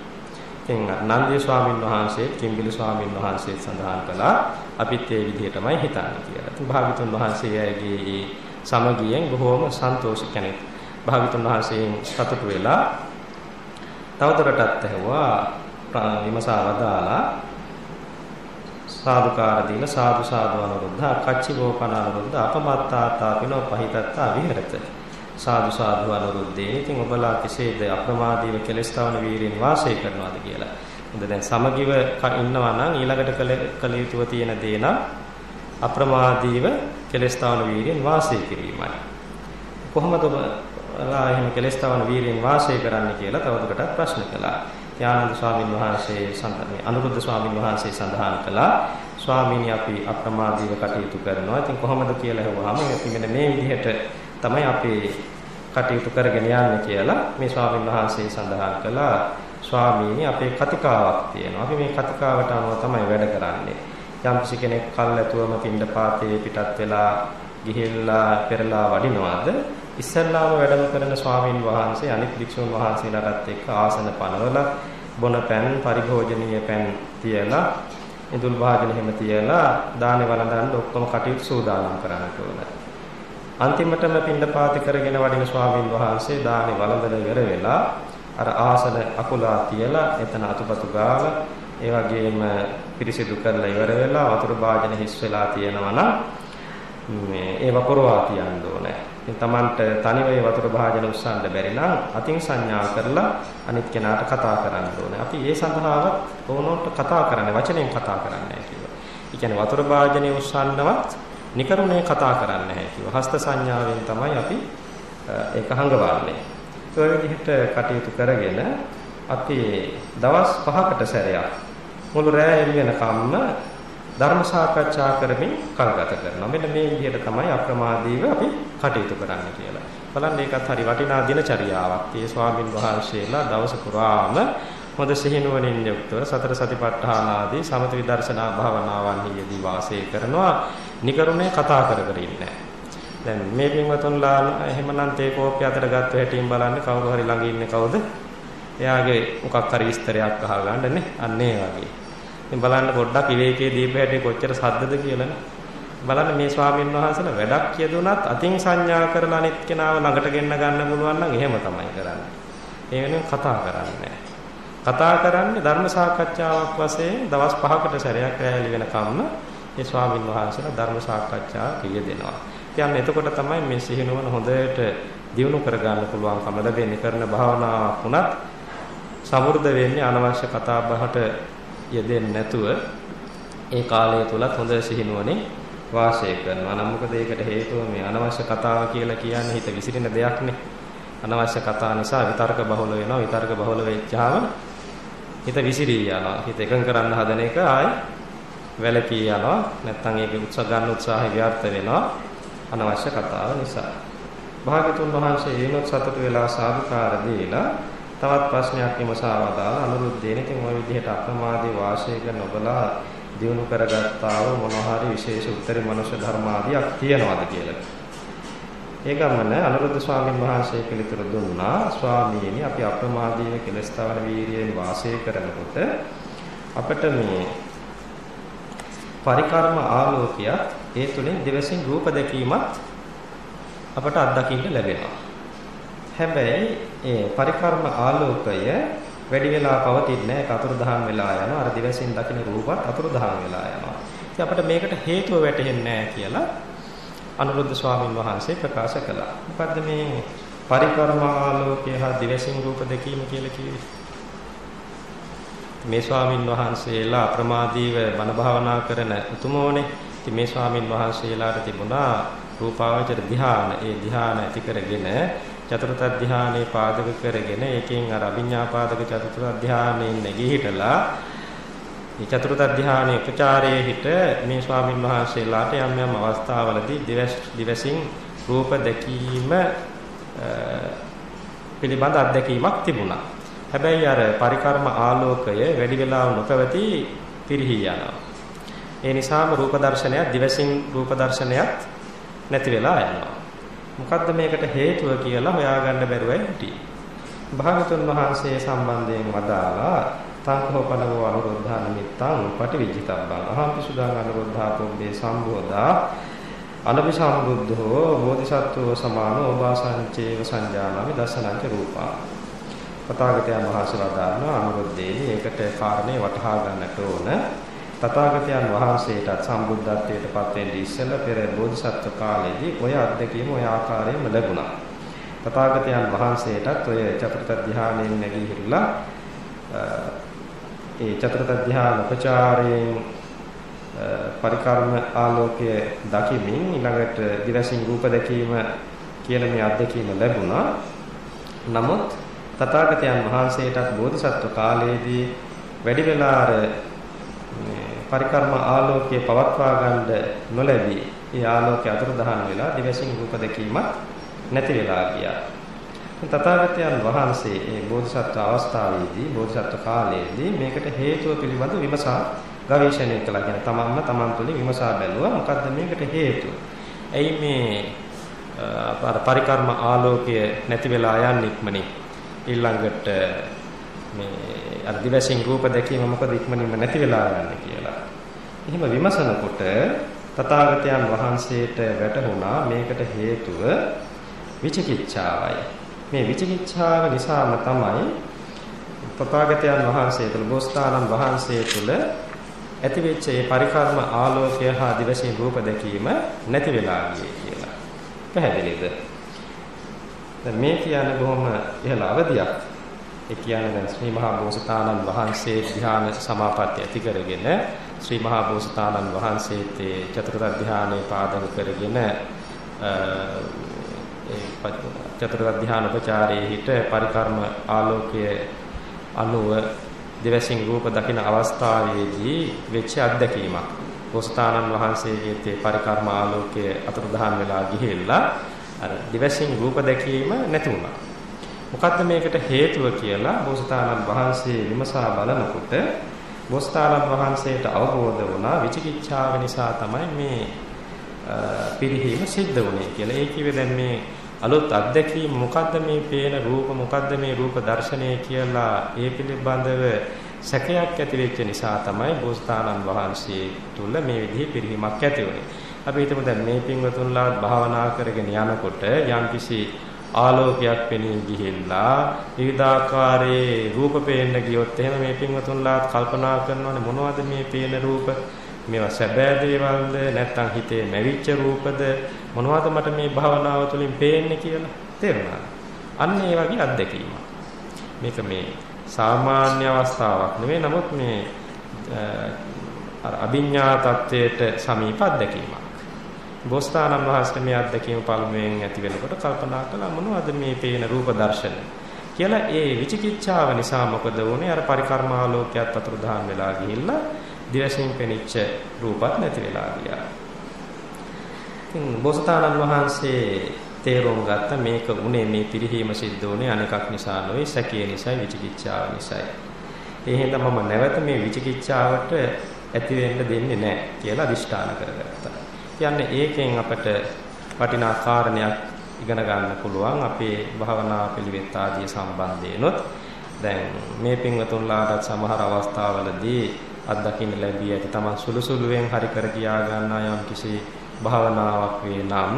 ඉතින් නන්දිය ස්වාමින් වහන්සේ, කිම්බිලි ස්වාමින් වහන්සේ සඳහන් කළා අපිත් ඒ විදිහටමයි හිතන්නේ කියලා. ඉතින් භාගතුන් වහන්සේ ඇගේ සමගියෙන් බොහෝම සන්තෝෂ කෙනෙක්. භාගතුන් වහන්සේෙන් සතුටු වෙලා තවදුරටත් ඇහුවා විමසා වදාලා සාදුකාර දීලා සාදු සාදු අනුරුද්ධ කච්චිවෝපන අනුරුද්ධ අපමත්තාතා පිනෝ පහිතත්තා විහෙරත සාදු සාදු අනුරුද්ධේ ඉතින් ඔබලා කෙසේද අප්‍රමාදීව කෙලස්තාවන වීරියෙන් වාසය කරනවාද කියලා. හොඳ දැන් සමගිව ඉන්නවා නම් ඊළඟට කළ යුතුව තියෙන දේ නම් අප්‍රමාදීව කෙලස්තාවන වීරියෙන් වාසය කිරීමයි. කොහොමද ඔබලා එහෙම කෙලස්තාවන වීරියෙන් වාසය කරන්න කියලා තවදුරටත් ප්‍රශ්න කළා. ත්‍යානන්ද ස්වාමීන් වහන්සේ සඳහන් අනුරුද්ධ ස්වාමීන් වහන්සේ සඳහන් කළා ස්වාමීනි අපි අප්‍රමාදීව කටයුතු කරනවා. ඉතින් කොහොමද කියලා අහුවාම අපි මෙන්න මේ විදිහට තමයි අපි කටයුතු කරගෙන යන්නේ කියලා මේ ස්වාමීන් වහන්සේ සඳහන් කළා. ස්වාමීනි අපේ කතිකාවක් තියෙනවා. අපි මේ කතිකාවට අනුව තමයි වැඩ කරන්නේ. යම් කිසි කෙනෙක් කල්ැතුවම පින්ඩපාතේ පිටත් වෙලා ගිහිල්ලා පෙරලා වඩිනවාද ඉස්සල්ලාම වැඩම කරන ස්වාමින් වහන්සේ අනිත් භික්ෂුන් වහන්සේලාටත් එක්ක ආසන පනවලා බොන පෑන් පරිභෝජනීය පෑන් තියලා ඉදුල් වාදන එහෙම තියලා දානේ වළඳන්න ඔක්කොම කටයුතු සූදානම් කරන්නට ඕන. අන්තිමටම පින්ඩපාති කරගෙන වඩින ස්වාමින් වහන්සේ දානේ වළඳන ඉවර වෙලා අර ආසන අකුලා තියලා එතන අතුපතු ගාලා ඒ වගේම පිරිසිදු කරලා ඉවර වෙලා වතුර භාජන හිස් වෙලා තියෙනවා නම් මේ ඒව පුරවා තියන්න ඕනේ. ඉතින් Tamanට තනිව ඒ වතුර භාජන උස්සන්න බැරි නම් අතින් සංඥා කරලා අනිත් කෙනාට කතා කරන්න ඕනේ. අපි ඒ සඳහාවත් ඕනෝට කතා කරන්නේ වචනෙන් කතා කරන්නේ නැහැ කිව්වා. ඒ කියන්නේ වතුර භාජනේ උස්සන්නවත් නිකරුණේ කතා කරන්නේ නැහැ කිව්වා. හස්ත සංඥාවෙන් තමයි අපි ඒක හංගවන්නේ. ඒ විදිහට කටයුතු කරගෙන අපි දවස් 5කට සැරයක් මුළු රැය එළි වෙනකම්ම ධර්ම සාකච්ඡා කරමින් කල් ගත කරනවා. මෙන්න මේ විදිහට තමයි අප්‍රමාදීව අපි කටයුතු කරන්න කියලා. බලන්න ඒකත් හරි වටිනා දිනචරියාවක්. ඒ ස්වාමින් වහන්සේලා දවස පුරාම හොඳ සිහිනුවණින් යුක්තව සතර සතිපට්ඨාන ආදී සමත විදර්ශනා භාවනාවන්හි යෙදී වාසය කරනවා. නිකරුණේ කතා කර කර ඉන්නේ දැන් මේ පින්වතුන්ලා එහෙමනම් තේ කෝප්පය අතර ගත්ත හැටින් බලන්න කවුරු හරි ළඟ ඉන්නේ කවුද? එයාගේ මොකක් හරි විස්තරයක් අහගන්න නේ. අන්න ඒ වගේ. ඉතින් බලන්න පොඩ්ඩක් විවේකයේ දීප හැටි කොච්චර සද්දද කියලානේ. බලන්න මේ ස්වාමීන් වහන්සේලා වැඩක් කියදුනත් අතින් සංඥා කරලා අනිත් කෙනාව ළඟට ගෙන්න ගන්න පුළුවන් නම් එහෙම තමයි කරන්නේ. ඒ වෙනුවෙන් කතා කරන්නේ කතා කරන්නේ ධර්ම සාකච්ඡාවක් වශයෙන් දවස් 5කට සැරයක් රැලි වෙනකම්ම මේ ස්වාමීන් වහන්සේලා ධර්ම සාකච්ඡා කියෙදෙනවා. ඉතින් එතකොට තමයි මේ සිහිනුවන හොඳට දියුණු කරගන්න පුළුවන්කම ලැබෙන්නේ කරන භාවනාවක් වුණත් සමෘද්ධ වෙන්නේ අනවශ්‍ය කතා බහට යෙදෙන්නේ නැතුව ඒ කාලය තුලත් හොඳ සිහිනුවනේ වාසය කරනවා. නම් මොකද ඒකට හේතුව මේ අනවශ්‍ය කතාව කියලා කියන්නේ හිත විසිරෙන දෙයක්නේ. අනවශ්‍ය කතා නිසා විතර්ක බහුල වෙනවා. විතර්ක බහුල වෙච්චාම හිත විසිරී යනවා. හිත එකඟ කරන්න හදන එක ආයේ වැළකී යනවා. නැත්තම් ඒක උත්සාහ ගන්න උත්සාහය ව්‍යර්ථ වෙනවා. අනවශ්‍ය කතාව නිසා. භාගතුන් වහන්සේ ඒනොත් සතුට වෙලා සාදුකාර දීලා තවත් ප්‍රශ්නයක් විමසා වදාලා අනුරුද්ධේන ඉතින් ওই විදිහට අප්‍රමාදී වාසය කරන ඔබලා දිනු කරගත්තා වූ මොනවා හරි විශේෂ උත්තරී මනුෂ්‍ය ධර්ම ආදියක් තියනවාද කියලා. ඒ ගමන අනුරුද්ධ ස්වාමීන් වහන්සේ පිළිතුරු දුන්නා ස්වාමීනි අපි අප්‍රමාදීව කෙලස්තාවන වීරියෙන් වාසය කරනකොට අපිට මේ පරිකර්ම ආලෝකයක් ඒ තුලින් දිවසින් රූප දැකීමත් අපට අත්දකින්න ලැබෙනවා. හැබැයි ඒ පරිකර්ම ආලෝකය වැඩි වෙලා පවතින්නේ නැහැ අතුරුදහන් වෙලා යනවා. අර දිවසින් දකින රූපත් අතුරුදහන් වෙලා යනවා. ඉතින් අපිට මේකට හේතුව වැටහෙන්නේ නැහැ කියලා අනුරුද්ධ ස්වාමීන් වහන්සේ ප්‍රකාශ කළා. මොකද්ද මේ පරිකර්ම ආලෝකය හා දිවසින් රූප දැකීම කියලා කිව්වේ? මේ ස්වාමින් වහන්සේලා අප්‍රමාදීව බණ භාවනා කරන උතුමෝනේ. ඉතින් මේ ස්වාමින් වහන්සේලාට තිබුණා රූපාවචර ධ්‍යාන. ඒ ධ්‍යාන ඇති කරගෙන චතුර්ථ ධානයේ පාදක කරගෙන ඒකෙන් අර අභිඥා පාදක චතුර්ථ ධානයෙන් නැගී මේ චතුර්ථ ධානයේ උපචාරයේ හිට මේ ස්වාමින් වහන්සේලාට යම් යම් අවස්ථාවලදී දිවසින් රූප දැකීම පිළිබඳ අත්දැකීමක් තිබුණා. හැබැයි අර පරිකර්ම ආලෝකය වැඩි වෙලාව නොපැවති පිරිහි යනවා. ඒ නිසාම රූප දර්ශනයත් දිවසින් රූප දර්ශනයත් නැති වෙලා යනවා. මොකද්ද මේකට හේතුව කියලා හොයාගන්න බැරුවයි හිටියේ. භාගතුන් වහන්සේ සම්බන්ධයෙන් වදාලා තංකෝපනව අනුරුද්ධා නිමිත්තං පටිවිජිතබ්බං අහම්පි සුදාං අනුරුද්ධා පොම්බේ සම්බෝධා. අනපි සම්බුද්ධෝ බෝධිසත්වෝ සමානෝ ඕපාසංචේව සංජානමි දසනංච රූපා. පතාගතයන් වහන්සේ වදානවා අනුරුද්ධේනි ඒකට කාරණේ වටහා ගන්නට ඕන. තථාගතයන් වහන්සේටත් සම්බුද්ධත්වයට පත් වෙන්න ඉස්සෙල්ලා පෙර බෝධිසත්ව කාලයේදී ඔය අත්දැකීම ඔය ආකාරයෙන්ම ලැබුණා. තථාගතයන් වහන්සේටත් ඔය චතුර්ථ ධානයෙන් නැගී හිටලා ඒ චතුර්ථ ධාන උපචාරයෙන් පරිකර්ම ආලෝකයේ දකිමින් ඊළඟට දිවසින් රූප දැකීම කියන මේ අත්දැකීම ලැබුණා. නමුත් තථාගතයන් වහන්සේටත් බෝධිසත්ව කාලයේදී වැඩි වෙලා අර පරිකර්ම ආලෝකයේ පවත්වා ගන්න නොලැබී ඒ ආලෝකය අතුරුදහන් වෙලා දිවසින් රූප දැකීමත් නැති වෙලා ගියා. තථාගතයන් වහන්සේ මේ බෝධිසත්ව අවස්ථාවේදී බෝධිසත්ව කාලයේදී මේකට හේතුව පිළිබඳ විමසා ගවේෂණය කළා කියන තමන්ම තමන් තුළින් විමසා බැලුවා මොකද්ද මේකට හේතුව. ඇයි මේ අර පරිකර්ම ආලෝකය නැති වෙලා යන්නේ ඉක්මනින් ඊළඟට මේ අර දිවසින් රූප දැකීම මොකද ඉක්මනින්ම නැති වෙලා යන්නේ කියලා. එහෙම විමසනකොට තථාගතයන් වහන්සේට වැටහුණා මේකට හේතුව විචිකිච්ඡාවයි. මේ විචිකිච්ඡාව නිසාම තමයි තථාගතයන් වහන්සේ තුළ බෝසතාණන් වහන්සේ තුළ ඇතිවෙච්ච ඒ පරිකර්ම ආලෝකය හා දිවසින් රූප දැකීම නැති වෙලා ගියේ කියලා. පැහැදිලිද? දැන් මේ කියන්නේ බොහොම ඉහළ අවධියක්. ඒ කියන්නේ දැන් ශ්‍රී මහා බෝසතාණන් වහන්සේ ධ්‍යාන සමාපatti ඇති කරගෙන ශ්‍රී මහා බෝසතාණන් වහන්සේත් චතුර්ථ ධ්‍යානයේ පාදක කරගෙන ඒ චතුර්ථ ධ්‍යාන උපචාරයේ හිට පරිකර්ම ආලෝකයේ අනුව දෙවසින් රූප දකින අවස්ථාවේදී වෙච්ච අත්දැකීමක්. බෝසතාණන් වහන්සේගේ තේ පරිකර්ම ආලෝකයේ අතුරුදහන් වෙලා ගිහිල්ලා අර දෙවසින් රූප දැකීම නැති වුණා. මොකද්ද මේකට හේතුව කියලා බෝසතාණන් වහන්සේ විමසා බලනකොට බෝසතාණන් වහන්සේට අවබෝධ වුණා විචිකිච්ඡාව නිසා තමයි මේ පිරිහීම සිද්ධ වුණේ කියලා. ඒ කිව්වේ දැන් මේ අලුත් අත්දැකීම මොකද්ද මේ පේන රූප මොකද්ද මේ රූප දර්ශනය කියලා ඒ පිළිබඳව සැකයක් ඇති වෙච්ච නිසා තමයි බෝසතාණන් වහන්සේ තුල මේ විදිහේ පිරිහීමක් ඇති වුනේ. අපි හිතමු දැන් මේ පින්වතුන්ලා භාවනා කරගෙන යනකොට යම්කිසි ආලෝකයක් පෙනී ගිහිල්ලා විවිධාකාරයේ රූප පේන්න ගියොත් එහෙම මේ පින්වතුන්ලා කල්පනා කරනවානේ මොනවද මේ පේන රූප මේවා සැබෑ දේවල්ද නැත්නම් හිතේ මැවිච්ච රූපද මොනවද මට මේ භාවනාව තුළින් පේන්නේ කියලා තේරුණා. අන්න ඒ වගේ අත්දැකීමක්. මේක මේ සාමාන්‍ය අවස්ථාවක් නෙවෙයි නමුත් මේ අර අභිඥා තත්වයට සමීප අත්දැකීමක්. බෝසතාණන් වහන්සේ මේ අත්දැකීම පළමුවෙන් ඇති වෙනකොට කල්පනා කළා මොනවද මේ පේන රූප දර්ශන කියලා ඒ විචිකිච්ඡාව නිසා මොකද වුනේ අර පරිකර්මාලෝකයක් අතුරුදහන් වෙලා ගිහිල්ලා දිවසින් පෙනිච්ච රූපත් නැති වෙලා ගියා. ඉතින් බෝසතාණන් වහන්සේ තේරුම් ගත්ත මේක උනේ මේ පිරිහීම සිද්ධ වුනේ අනිකක් නිසා නොවේ සැකේ නිසා විචිකිච්ඡාව නිසායි. ඒ හින්දා මම නැවත මේ විචිකිච්ඡාවට ඇති වෙන්න දෙන්නේ නැහැ කියලා අදිෂ්ඨාන කරගත්තා. කියන්නේ ඒකෙන් අපට වටිනා කාරණයක් ඉගෙන ගන්න පුළුවන්. අපේ භාවනා පිළිවෙත් ආදී සම්බන්ධයෙන්ොත් දැන් මේ පින්වතුන්ලාටත් සමහර අවස්ථාවලදී අත්දකින්න ලැබී ඇති තමන් සුළු සුළුවෙන් හරි කර කියා ගන්නා යම් කිසි භාවනාවක් වේ නම්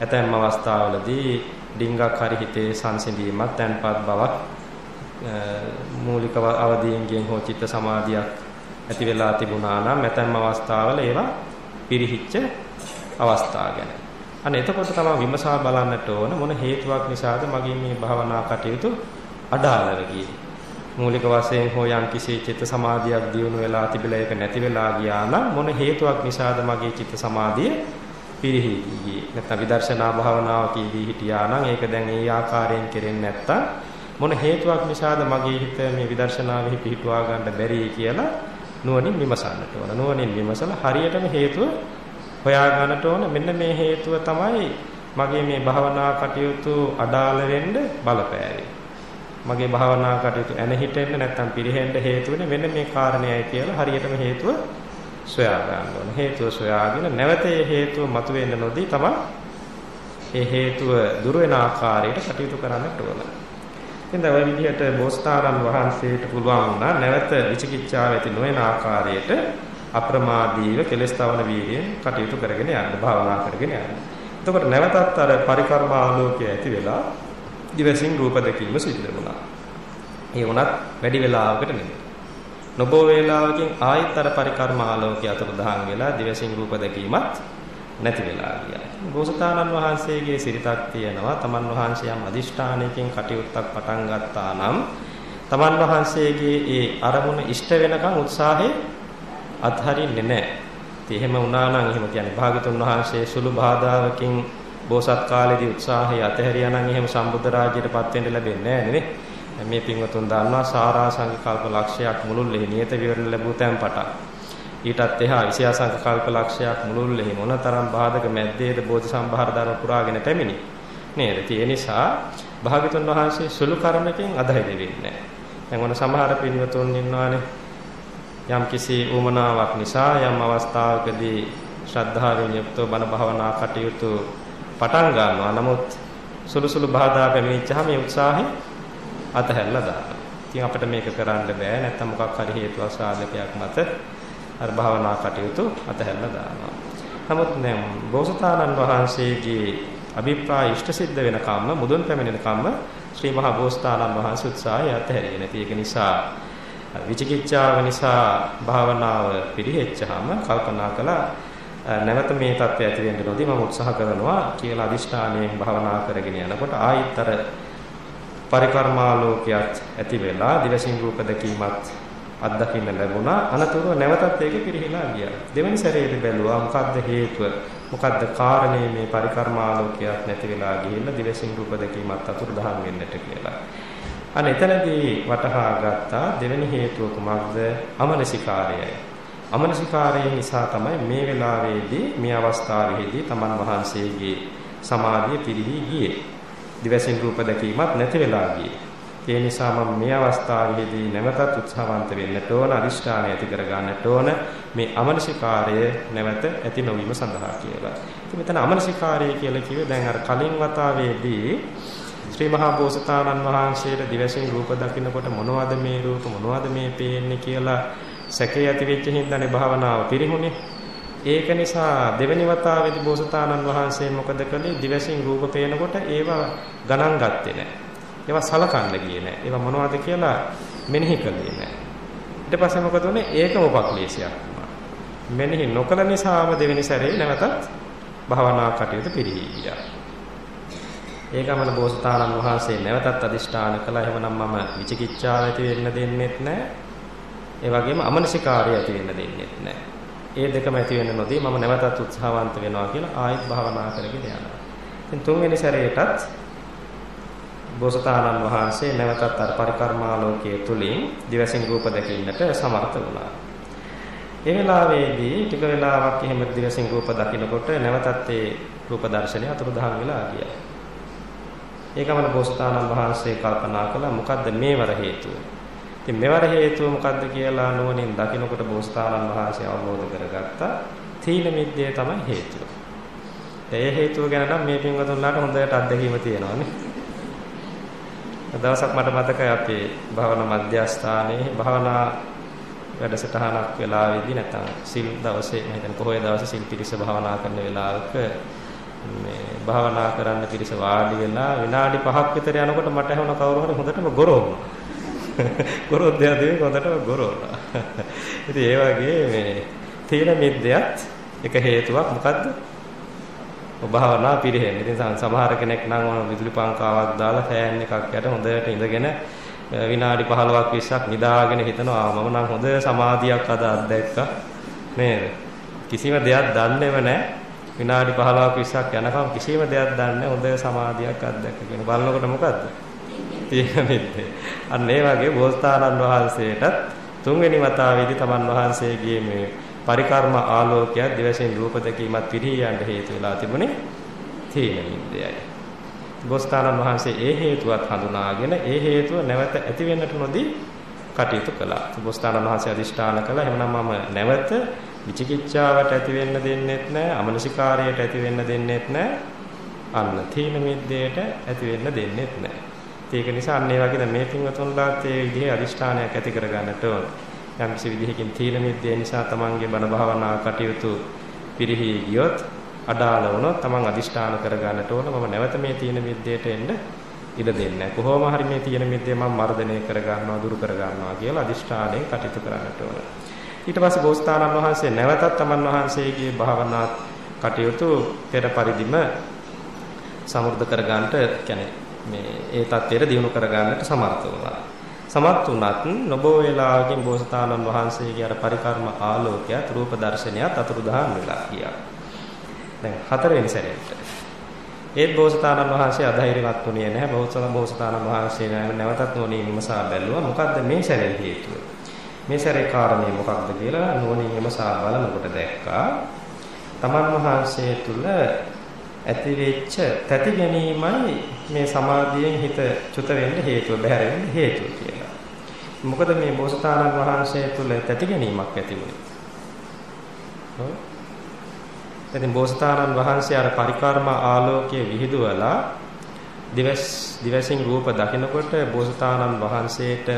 ඇතැම් අවස්ථාවලදී ඩිංගක් හරි හිතේ සංසිඳීමක් තැන්පත් බවක් මූලික අවදීන්ගෙන් හෝ චිත්ත සමාධියක් ඇති වෙලා තිබුණා නම් ඇතැම් අවස්ථාවල ඒවා පිරිහිච්ච අවස්ථා ගැන. අන්න එතකොට තමයි විමසා බලන්නට ඕන මොන හේතුවක් නිසාද මගේ මේ භාවනා කටයුතු අඩාලව ගියේ. මූලික වශයෙන් හෝ යම් කිසි චිත්ත සමාධියක් දියුණු වෙලා තිබිලා ඒක නැති වෙලා ගියා නම් මොන හේතුවක් නිසාද මගේ චිත්ත සමාධිය පිරිහි ගියේ නැත්නම් විදර්ශනා භාවනාව කීදී හිටියා නම් ඒක දැන් ඒ ආකාරයෙන් කෙරෙන්නේ නැත්තම් මොන හේතුවක් නිසාද මගේ හිත මේ විදර්ශනාවෙහි පිහිටුවා ගන්න බැරි කියලා නුවණින් විමසන්නට ඕන නුවණින් විමසලා හරියටම හේතුව හොයා ගන්නට ඕන මෙන්න මේ හේතුව තමයි මගේ මේ භාවනා කටයුතු අඩාල වෙන්න බලපෑවේ මගේ භාවනා කටයුතු ඇන හිටෙන්න නැත්නම් පිරෙහෙන්න හේතු වෙන්නේ මෙන්න මේ කාරණේයි කියලා හරියටම හේතුව සොයා ගන්න ඕනේ. හේතුව සොයාගෙන නැවත ඒ හේතුව මතුවෙන්න නොදී තමයි ඒ හේතුව දුර වෙන ආකාරයට කටයුතු කරන්නට ඕන. ඉතින් දැන් ওই විදිහට බෝසතාණන් වහන්සේට පුළුවන් වුණා නැවත විචිකිච්ඡාව ඇති නොවන ආකාරයට අප්‍රමාදීව කෙලස් තවන වීර්යයෙන් කටයුතු කරගෙන යන්න භාවනා කරගෙන යන්න. එතකොට නැවතත් අර පරිකර්ම ආලෝකය ඇති වෙලා දිවසින් රූප දැකීම සිද්ධ වුණා. ඒ වුණත් වැඩි වෙලාවකට නෙමෙයි. නොබෝ වේලාවකින් ආයෙත් අර පරිකර්ම ආලෝකය අතුරුදහන් වෙලා දිවසින් රූප දැකීමත් නැති වෙලා ගියා. බෝසතාණන් වහන්සේගේ සිරිතක් තියෙනවා. තමන් වහන්සේ යම් අදිෂ්ඨානයකින් කටයුත්තක් පටන් ගත්තා නම් තමන් වහන්සේගේ ඒ අරමුණ ඉෂ්ට වෙනකන් උත්සාහේ අත්හරින්නේ නැහැ. ඉතින් එහෙම වුණා නම් එහෙම කියන්නේ භාගතුන් වහන්සේ සුළු බාධාවකින් බෝසත් කාලේදී උත්සාහය අතහැරියා නම් එහෙම සම්බුද්ධ රාජ්‍යයටපත් වෙන්න ලැබෙන්නේ නැහැ නේ. මේ පින්වතුන් දන්නවා සාරාංශික කල්ප ලක්ෂයක් මුළුල්ලේ නියත විවරණ ලැබුව තැන් පටන්. ඊටත් එහා විෂයාසංක කල්ප ලක්ෂයක් මුළුල්ලේ මොනතරම් බාධක මැද්දේද බෝධි සම්භාර ධර්ම පුරාගෙන පැමිණි. නේද? ඒ නිසා භාගතුන් වහන්සේ සුළු කර්මකින් අධෛර්ය වෙන්නේ නැහැ. දැන් ඔන සමහර පින්වතුන් ඉන්නවානේ. යම් කිසි උමනාවක් නිසා යම් අවස්ථාවකදී ශ්‍රද්ධාවෙන් යුක්තව බණ භාවනා කටයුතු පටන් ගන්නවා. නමුත් සුළු සුළු බාධා පැමිණිච්චාම මේ උත්සාහය අතහැරලා දානවා. ඉතින් අපිට මේක කරන්න බෑ. නැත්තම් මොකක් හරි හේතුවක් සාධකයක් මත අර භාවනා කටයුතු අතහැරලා දානවා. නමුත් දැන් බෝසතාණන් වහන්සේගේ අභිප්‍රාය ඉෂ්ට සිද්ධ වෙනකම්ම මුදුන් පැමිණෙනකම්ම ශ්‍රී මහා බෝසතාණන් වහන්සේ උත්සාහය අතහැරියේ නැති. ඒක නිසා විචිකිච්ඡාව නිසා භාවනාව පිළිහෙච්චාම කල්පනා කළා නැවත මේ தත්ත්වය ඇති වෙන්න නොදී මම උත්සාහ කරනවා කියලා අදිෂ්ඨානයෙන් භාවනා කරගෙන යනකොට ආයිත්තර පරිකර්මාලෝකයක් ඇති වෙලා දිවසින් රූප දැකීමත් අත්දකින්න ලැබුණා. අනතුරුව නැවතත් ඒක පිරිහිලා ගියා. දෙවෙනි සැරේදී බැලුවා මොකද්ද හේතුව? මොකද්ද කාරණේ මේ පරිකර්මාලෝකයක් නැති වෙලා ගිහිල්ලා දිවසින් රූප දැකීමත් අතුරුදහන් වෙන්නට කියලා. අන්න එතනදී වටහා ගත්තා දෙවෙනි හේතුව කුමක්ද? අමනසිකාරයයි. අමනසිකාරය නිසා තමයි මේ වෙලාවේදී මේ අවස්ථාවේදී තමන් වහන්සේගේ සමාධිය පිරිහි ගියේ. දිවසින් රූප දැකීමත් නැති වෙලා ගියේ. ඒ නිසා මම මේ අවස්ථාවේදී නැවතත් උත්සාහවන්ත වෙන්නට ඕන අරිෂ්ඨානය ඇති කර ගන්නට ඕන මේ අමනසිකාරය නැවත ඇති නොවීම සඳහා කියලා. ඉතින් මෙතන අමනසිකාරය කියලා කිව්වේ දැන් අර කලින් වතාවේදී ශ්‍රී මහා බෝසතාණන් වහන්සේට දිවසින් රූප දකින්නකොට මොනවද මේ රූප මොනවද මේ පේන්නේ කියලා සැකේ ඇති වෙච්ච හින්දානේ භාවනාව පිරිහුනේ. ඒක නිසා දෙවෙනි වතාවේදී බෝසතාණන් වහන්සේ මොකද කළේ? දිවසින් රූප පේනකොට ඒවා ගණන් ගත්තේ නැහැ. ඒවා සලකන්න ගියේ නැහැ. ඒවා මොනවද කියලා මෙනෙහි කළේ නැහැ. ඊට පස්සේ මොකද උනේ? ඒකම උපක්ලේශයක් වුණා. මෙනෙහි නොකළ නිසාම දෙවෙනි සැරේ නැවතත් භවනා කටයුතු පිළිහි ගියා. ඒකමන බෝසතාණන් වහන්සේ නැවතත් අදිෂ්ඨාන කළා. එහෙමනම් මම විචිකිච්ඡාව ඇති වෙන්න දෙන්නෙත් නැහැ. ඒ වගේම අමනසිකාරය ඇති වෙන්න දෙන්නෙත් නැහැ. ඒ දෙකම ඇති වෙන්න නොදී මම නැවතත් උත්සාහවන්ත වෙනවා කියලා ආයෙත් භවනා කරගෙන යනවා. ඉතින් තුන්වෙනි සැරේටත් බෝසතාණන් වහන්සේ නැවතත් අර පරිකර්මාලෝකයේ තුලින් දිවසින් රූප දැකින්නට සමර්ථ වුණා. ඒ වෙලාවේදී ටික වෙලාවක් එහෙම දිවසින් රූප දකිනකොට නැවතත් ඒ රූප දර්ශනය අතුරුදහන් වෙලා ගියා. ඒකමන බෝසතාණන් වහන්සේ කල්පනා කළා මොකද්ද මේවර හේතුව? ඉතින් මෙවර හේතුව මොකද්ද කියලා නුවණින් දකිනකොට බෝසතාණන් වහන්සේ අවබෝධ කරගත්තා. තීන මිද්දේ තමයි හේතුව. ඒ හේතුව ගැන නම් මේ පින්වතුන්ලාට හොඳට අත්දැකීම තියෙනවානේ. දවසක් මට මතකයි අපේ භාවනා මධ්‍යස්ථානයේ භාවනා වැඩසටහනක් වෙලාවේදී නැත්නම් සිල් දවසේ මම හිතන්නේ පොහොය දවසේ සිල් පිරිස භාවනා කරන වෙලාවක මේ භාවනා කරන්න පිරිස වාඩි වෙලා විනාඩි 5ක් විතර යනකොට මට ඇහුණ කවුරු හරි හොඳටම ගොරවනවා. ගොරොද්දයා දෙවි හොඳටම ගොරවනවා. ඉතින් ඒ වගේ මේ තීන මිද්දයත් එක හේතුවක් මොකද්ද? භාවනා පිරෙහෙන. ඉතින් සමහර කෙනෙක් නම් ඔන විදුලි පංකාවක් දාලා ෆෑන් එකක් යට හොඳට ඉඳගෙන විනාඩි 15ක් 20ක් නිදාගෙන හිතනවා මම නම් හොඳ සමාධියක් අද අත්දැක්කා නේද? කිසිම දෙයක් දන්නේව නැහැ. විනාඩි 15ක් 20ක් යනකම් කිසිම දෙයක් දන්නේ හොඳ සමාධියක් අත්දැක්ක කියන බලනකොට මොකද්ද? තියෙන්නේ. අන්න ඒ වගේ බෝසතාණන් වහන්සේටත් තුන්වෙනි වතාවේදී තමන් වහන්සේගේ මේ පරිකර්ම ආලෝකයක් දිවසින් රූප දැකීමත් පිරී යන්න හේතු වෙලා තිබුණේ තීන විද්‍යයයි. ගෝස්තානන් වහන්සේ ඒ හේතුවත් හඳුනාගෙන ඒ හේතුව නැවත ඇති වෙන්නට නොදී කටයුතු කළා. ගෝස්තානන් වහන්සේ අදිෂ්ඨාන කළා. එහෙනම් මම නැවත විචිකිච්ඡාවට ඇති වෙන්න දෙන්නෙත් නැහැ, අමනසිකාරයට ඇති වෙන්න දෙන්නෙත් නැහැ. අන්න තීන මිද්දයට ඇති වෙන්න දෙන්නෙත් නැහැ. ඒක නිසා අන්න ඒ වගේ මේ පින්වතුන්ලාත් ඒ විදිහේ අදිෂ්ඨානයක් ඇති කරගන්නට ඕනේ. යම්කිසි විදිහකින් තීන මිද්දේ නිසා තමන්ගේ බණ භාවනා කටයුතු පිරිහි ගියොත් අඩාල වුණොත් තමන් අදිෂ්ඨාන කරගන්නට ඕන මම නැවත මේ තීන මිද්දේට එන්න ඉඩ දෙන්නේ කොහොම හරි මේ තීන මිද්දේ මම මර්ධනය කරගන්නවා දුරු කරගන්නවා කියලා අදිෂ්ඨානයෙන් කටයුතු කරන්නට ඕන ඊට පස්සේ බෝසතාණන් වහන්සේ නැවතත් තමන් වහන්සේගේ භාවනා කටයුතු පෙර පරිදිම සමෘද්ධ කරගන්නට කියන්නේ මේ ඒ தත්ත්වයට දියුණු කරගන්නට සමර්ථ වුණා සමත් වුණත් නොබෝ වේලාවකින් බෝසතාණන් වහන්සේගේ අර පරිකර්ම ආලෝකයත් රූප දර්ශනයත් අතුරුදහන් වෙලා ගියා. දැන් හතරවෙනි සැරේට. ඒත් බෝසතාණන් වහන්සේ අධෛර්යවත් වුණේ නැහැ. බෞද්ධ බෝසතාණන් වහන්සේ නැවතත් නොනේ විමසා බැලුවා. මොකද්ද මේ සැරේ හේතුව? මේ සැරේ කාරණේ මොකක්ද කියලා නුවණින් විමසා බලනකොට දැක්කා. තමන් වහන්සේ තුල ඇතිවෙච්ච තැති ගැනීමයි මේ සමාධියෙන් හිත චුත වෙන්න හේතුව බැහැර වෙන්න හේතුව කියලා. මොකද මේ බෝසතාණන් වහන්සේ තුල තැති ගැනීමක් ඇති වුණේ. ඔව්. ඉතින් බෝසතාණන් වහන්සේ අර පරිකර්ම ආලෝකයේ විහිදුවලා දිවස් දිවසින් රූප දකිනකොට බෝසතාණන් වහන්සේට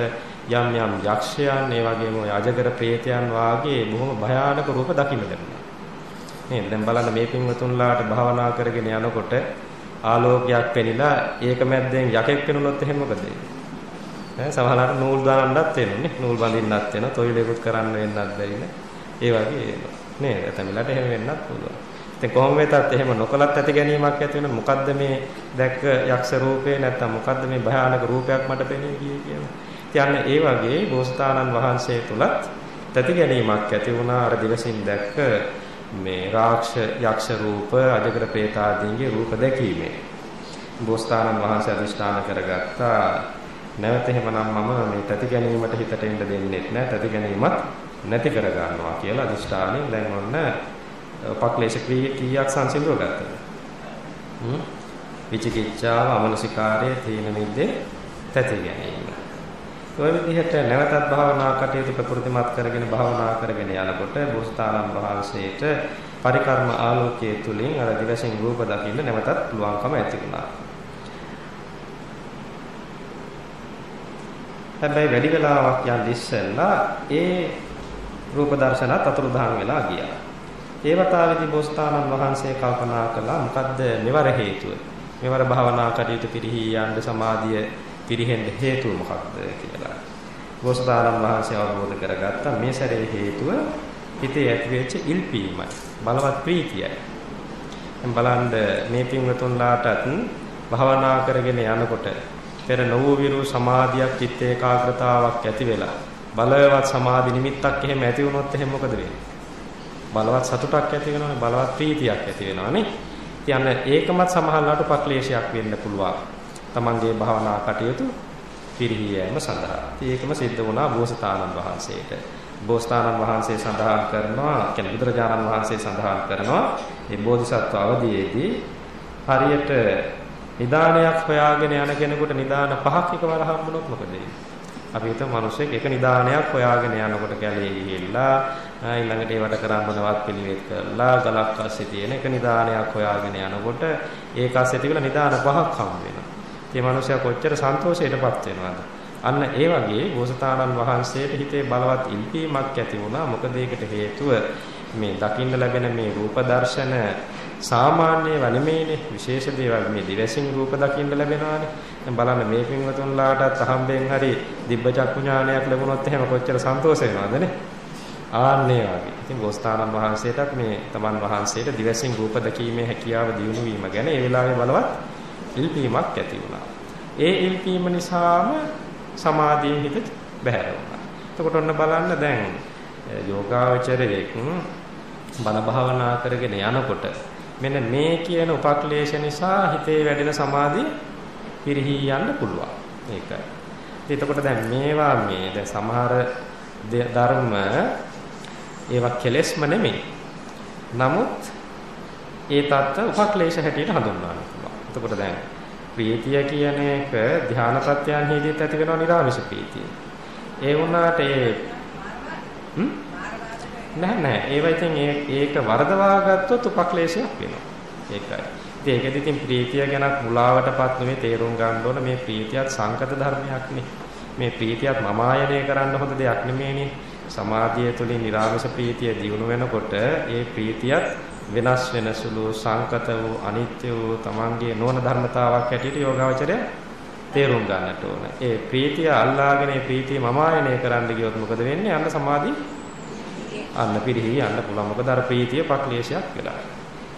යම් යම් යක්ෂයන් ඒ වගේම ඔය අජගර ප්‍රේතයන් වාගේ බොහොම භයානක රූප දකින්න ලැබුණා. නේද? දැන් බලන්න මේ පින්වතුන්ලාට භාවනා කරගෙන යනකොට ආලෝකයක් පෙනිලා ඒක මැද්දෙන් යකෙක් පෙනුනොත් එහෙම මොකද වෙන්නේ? ඈ සමහරවිට නූල් දාන්නත් වෙනනේ. නූල් බඳින්නත් වෙන, තොইলෙකුත් කරන්න වෙන්නත් බැරිනේ. ඒ වගේ එනවා. නේද? එතනලට එහෙම වෙන්නත් පුළුවන්. ඉතින් කොහොම වෙතත් එහෙම නොකලත් ඇති ගැනීමක් ඇති වෙන මොකද්ද මේ දැක්ක යක්ෂ රූපේ නැත්තම් මොකද්ද මේ භයානක රූපයක් මට පෙනී ගියේ කියලා. ඉතින් ඒ වගේ බෝසතාණන් වහන්සේ තුලත් තති ගැනීමක් ඇති වුණා. අර දිවසින් දැක්ක මේ රාක්ෂ යක්ෂ රූප අජගර പ്രേත ආදීන්ගේ රූප දැකීමේ. බෝසතාණන් වහන්සේ අදිෂ්ඨාන කරගත්තා. නැවත එහෙමනම් මම මේ තති ගැනීමට හිතට එන්න දෙන්නේ නැහැ තති ගැනීමත් නැති කර ගන්නවා කියලා අදිෂ්ඨානෙන් දැන් ඔන්න උපක්ලේශ කීයක් සංසිඳව ගත්තා. හ්ම්. විචිකිච්ඡාව අමනසිකාරයේ තීන මිද්දේ තති ගැනීම. ඔය විදිහට නැවතත් භාවනා කටයුතු ප්‍රකෘතිමත් කරගෙන භාවනා කරගෙන යනකොට බෝසතාණන් වහන්සේට පරිකර්ම ආලෝකයේ තුලින් අර දිවසින් රූප දකින්න නැවතත් පුළුවන්කම ඇති වුණා. හැබැයි වැඩි වෙලාවක් යන් ඉස්සෙල්ලා ඒ රූප දර්ශනත් අතුරුදහන් වෙලා ගියා. ඒ වතාවේදී බෝසතාණන් වහන්සේ කල්පනා කළා මොකද්ද මෙවර හේතුව? මෙවර භාවනා කටයුතු පිරිහී යන්න සමාධිය පිරිහෙන්න හේතුව මොකක්ද කියලා. බෝසතාණන් වහන්සේ අවබෝධ කරගත්තා මේ සැරේ හේතුව හිතේ ඇතිවෙච්ච ඉල්පීමයි බලවත් ප්‍රීතියයි. දැන් බලන්න මේ පින්වතුන්ලාටත් භාවනා කරගෙන යනකොට පෙර නොවූ විරු සමාධියක් චිත්ත ඒකාග්‍රතාවක් ඇති වෙලා බලවත් සමාධි නිමිත්තක් එහෙම ඇති වුණොත් එහෙම මොකද වෙන්නේ? බලවත් සතුටක් ඇති වෙනවනේ බලවත් ප්‍රීතියක් ඇති වෙනවනේ. ඉතින් ඒකමත් සමහරලාට උපක්ලේශයක් වෙන්න පුළුවන්. තමන්ගේ භාවනා කටයුතු පිරිහී යෑම සඳහා. ඒකම සිද්ධ වුණා බෝසතාණන් වහන්සේට. බෝසතාණන් වහන්සේ සඳහන් කරනවා, කියන්නේ බුදුරජාණන් වහන්සේ සඳහන් කරනවා මේ බෝධිසත්ව අවදීයේදී හරියට නිදානයක් හොයාගෙන යන කෙනෙකුට නිදාන පහක් එකවර හම්බුනොත් මොකද වෙන්නේ? අපි හිතමු මිනිස්සෙක් එක නිදානයක් හොයාගෙන යනකොට කැලේ ගිහිල්ලා ඊළඟට ඒවට කරන්නවත් පිළිවෙත් කරලා ගලක් අස්සේ තියෙන එක නිදානයක් හොයාගෙන යනකොට ඒක අස්සේ තිබිලා නිදාන පහක් හම්බ වෙනවා. ඒ මනුස්සයා කොච්චර සන්තෝෂයටපත් වෙනවද? අන්න ඒ වගේ බෝසතාණන් වහන්සේට හිතේ බලවත් ඉල්පීමක් ඇති වුණා. මොකද ඒකට හේතුව මේ දකින්න ලැබෙන මේ රූප දර්ශන සාමාන්‍ය වනිමේනේ විශේෂ දේවල් මේ දිවසින් රූප දකින්න ලැබෙනවානේ. දැන් බලන්න මේ පින්වතුන්ලාටත් අහම්බෙන් හරි දිබ්බ චක්කු ඥානයක් ලැබුණොත් එහෙම කොච්චර සන්තෝෂ වෙනවද ආන්නේ වගේ. ඉතින් බෝසතාණන් වහන්සේටත් මේ තමන් වහන්සේට දිවසින් රූප දැකීමේ හැකියාව දියුණු වීම ගැන ඒ වෙලාවේ බලවත් ඉල්පීමක් ඇති වුණා. ඒ ඉල්පීම නිසාම සමාධියෙන් හිත බැහැර වුණා. එතකොට ඔන්න බලන්න දැන් යෝගාවචරයෙක් බල භාවනා කරගෙන යනකොට මෙන්න මේ කියන උපක්ලේශ නිසා හිතේ වැඩෙන සමාධිය පිරිහී යන්න පුළුවන්. ඒකයි. එතකොට දැන් මේවා මේ දැන් සමහර ධර්ම ඒවා කෙලෙස්ම නෙමෙයි. නමුත් ඒ தත්ත උපක්ලේශ හැටියට හඳුන්වන්න පුළුවන්. එතකොට දැන් ප්‍රීතිය කියන එක ධානා ප්‍රත්‍යයන්හිදීත් ඇති වෙනවා නිරාමිෂ ප්‍රීතිය. ඒ වුණාට ඒ නෑ නෑ ඒව ඉතින් ඒක වරදවා ගත්තොත් උපක්ලේශයක් වෙනවා. ඒකයි. ඉතින් ඒකෙදි ඉතින් ප්‍රීතිය ගැනත් මුලාවටපත් නෙමෙයි තේරුම් ගන්න ඕන මේ ප්‍රීතියත් සංකත ධර්මයක් නේ. මේ ප්‍රීතියත් මමායනය කරන්න හොඳ දෙයක් නෙමෙයිනේ. සමාධිය තුළින් නිරාමස ප්‍රීතිය දියුණු වෙනකොට ඒ ප්‍රීතියත් වෙනස් වෙන සුළු සංකත වූ අනිත්‍ය වූ තමන්ගේ නොවන ධර්මතාවක් හැටියට යෝගාවචරය තේරුම් ගන්නට ඕන. ඒ ප්‍රීතිය අල්ලාගෙන ඒ ප්‍රීතිය මමායනය කරන්න ගියොත් මොකද වෙන්නේ? අන්න සමාධි අන්න පිරිහි යන්න පුළුවන්. මොකද අර ප්‍රීතිය පක්ලේශයක් වෙලා.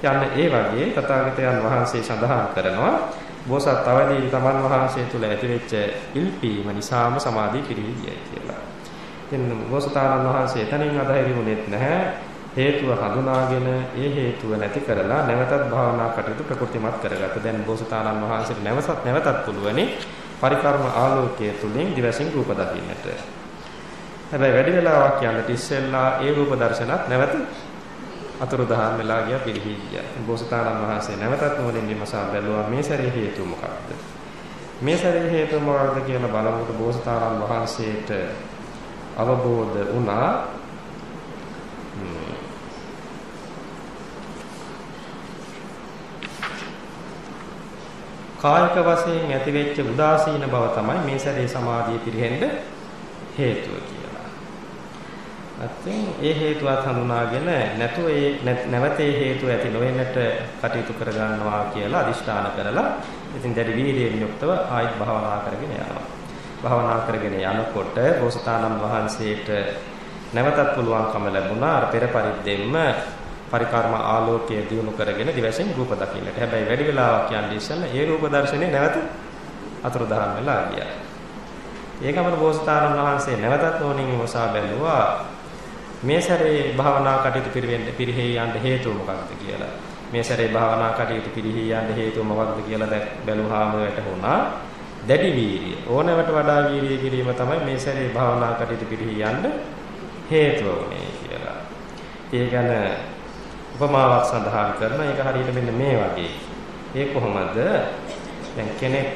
යන්න ඒ වගේ තථාගතයන් වහන්සේ සඳහන් කරනවා බෝසත් අවදී තමන් වහන්සේ තුල ඇතිවෙච්ච ඉල්පීම නිසාම සමාධිය පිරිහි ගියයි කියලා. ඉතින් බෝසතාණන් වහන්සේ එතනින් අදහිරි වුණෙත් නැහැ. හේතුව හඳුනාගෙන ඒ හේතුව නැති කරලා නැවතත් භාවනා කටයුතු ප්‍රකෘතිමත් කරගත්ත. දැන් බෝසතාණන් වහන්සේට නැවසත් නැවතත් පුළුවනි පරිකර්ම ආලෝකයේ තුලින් දිවසින් රූප දකින්නට. හැබැයි වැඩි වෙලාවක් යන්නට ඉස්සෙල්ලා ඒ රූප දර්ශනත් නැවත අතුරුදහන් වෙලා ගියා පිළිහි ගියා. බෝසතාණන් වහන්සේ නැවතත් මොනින් විමසා බැලුවා මේ සැරේ හේතුව මොකක්ද? මේ සැරේ හේතුව මොකක්ද කියලා බලමුට බෝසතාණන් වහන්සේට අවබෝධ වුණා කායික වශයෙන් ඇතිවෙච්ච උදාසීන බව තමයි මේ සැරේ සමාධිය පිරෙහෙන්න හේතුව කියලා. අත්යෙන් ඒ හේතුවත් හඳුනාගෙන නැතුව ඒ නැවතේ හේතුව ඇති නොවෙන්නට කටයුතු කර ගන්නවා කියලා අදිෂ්ඨාන කරලා ඉතින් දැඩි වීර්යයෙන් යුක්තව ආයිත් භාවනා කරගෙන යනවා. භාවනා කරගෙන යනකොට බෝසතාණන් වහන්සේට නැවතත් පුළුවන්කම ලැබුණා අර පෙර පරිද්දෙන්න පරිකාරම ආලෝකය දිනු කරගෙන දිවසෙන් රූප දකින්නට. හැබැයි වැඩි වෙලාවක් යන්නේ ඉස්සෙල්ලා ඒ රූප දර්ශනේ නැවත අතුරුදහන් වෙලා ගියා. ඒකමන බෝසතාණන් වහන්සේ නැවතත් ඕනින් විමසා බැලුවා මේ සැරේ භාවනා කටයුතු පිරෙන්න පිරිහි යන්න හේතුව මොකක්ද කියලා. මේ සැරේ භාවනා කටයුතු පිරිහි යන්න හේතුව මොකක්ද කියලා බැලුවාම වැටහුණා. දැඩි වීරිය ඕනෑවට වඩා වීරිය කිරීම තමයි මේ සැරේ භාවනා කටයුතු පිරිහි යන්න හේතුව වුනේ කියලා. ඒ ගැන උපමාවක් සඳහන් කරනවා. ඒක හරියට මෙන්න මේ වගේ. ඒ කොහොමද? දැන් කෙනෙක්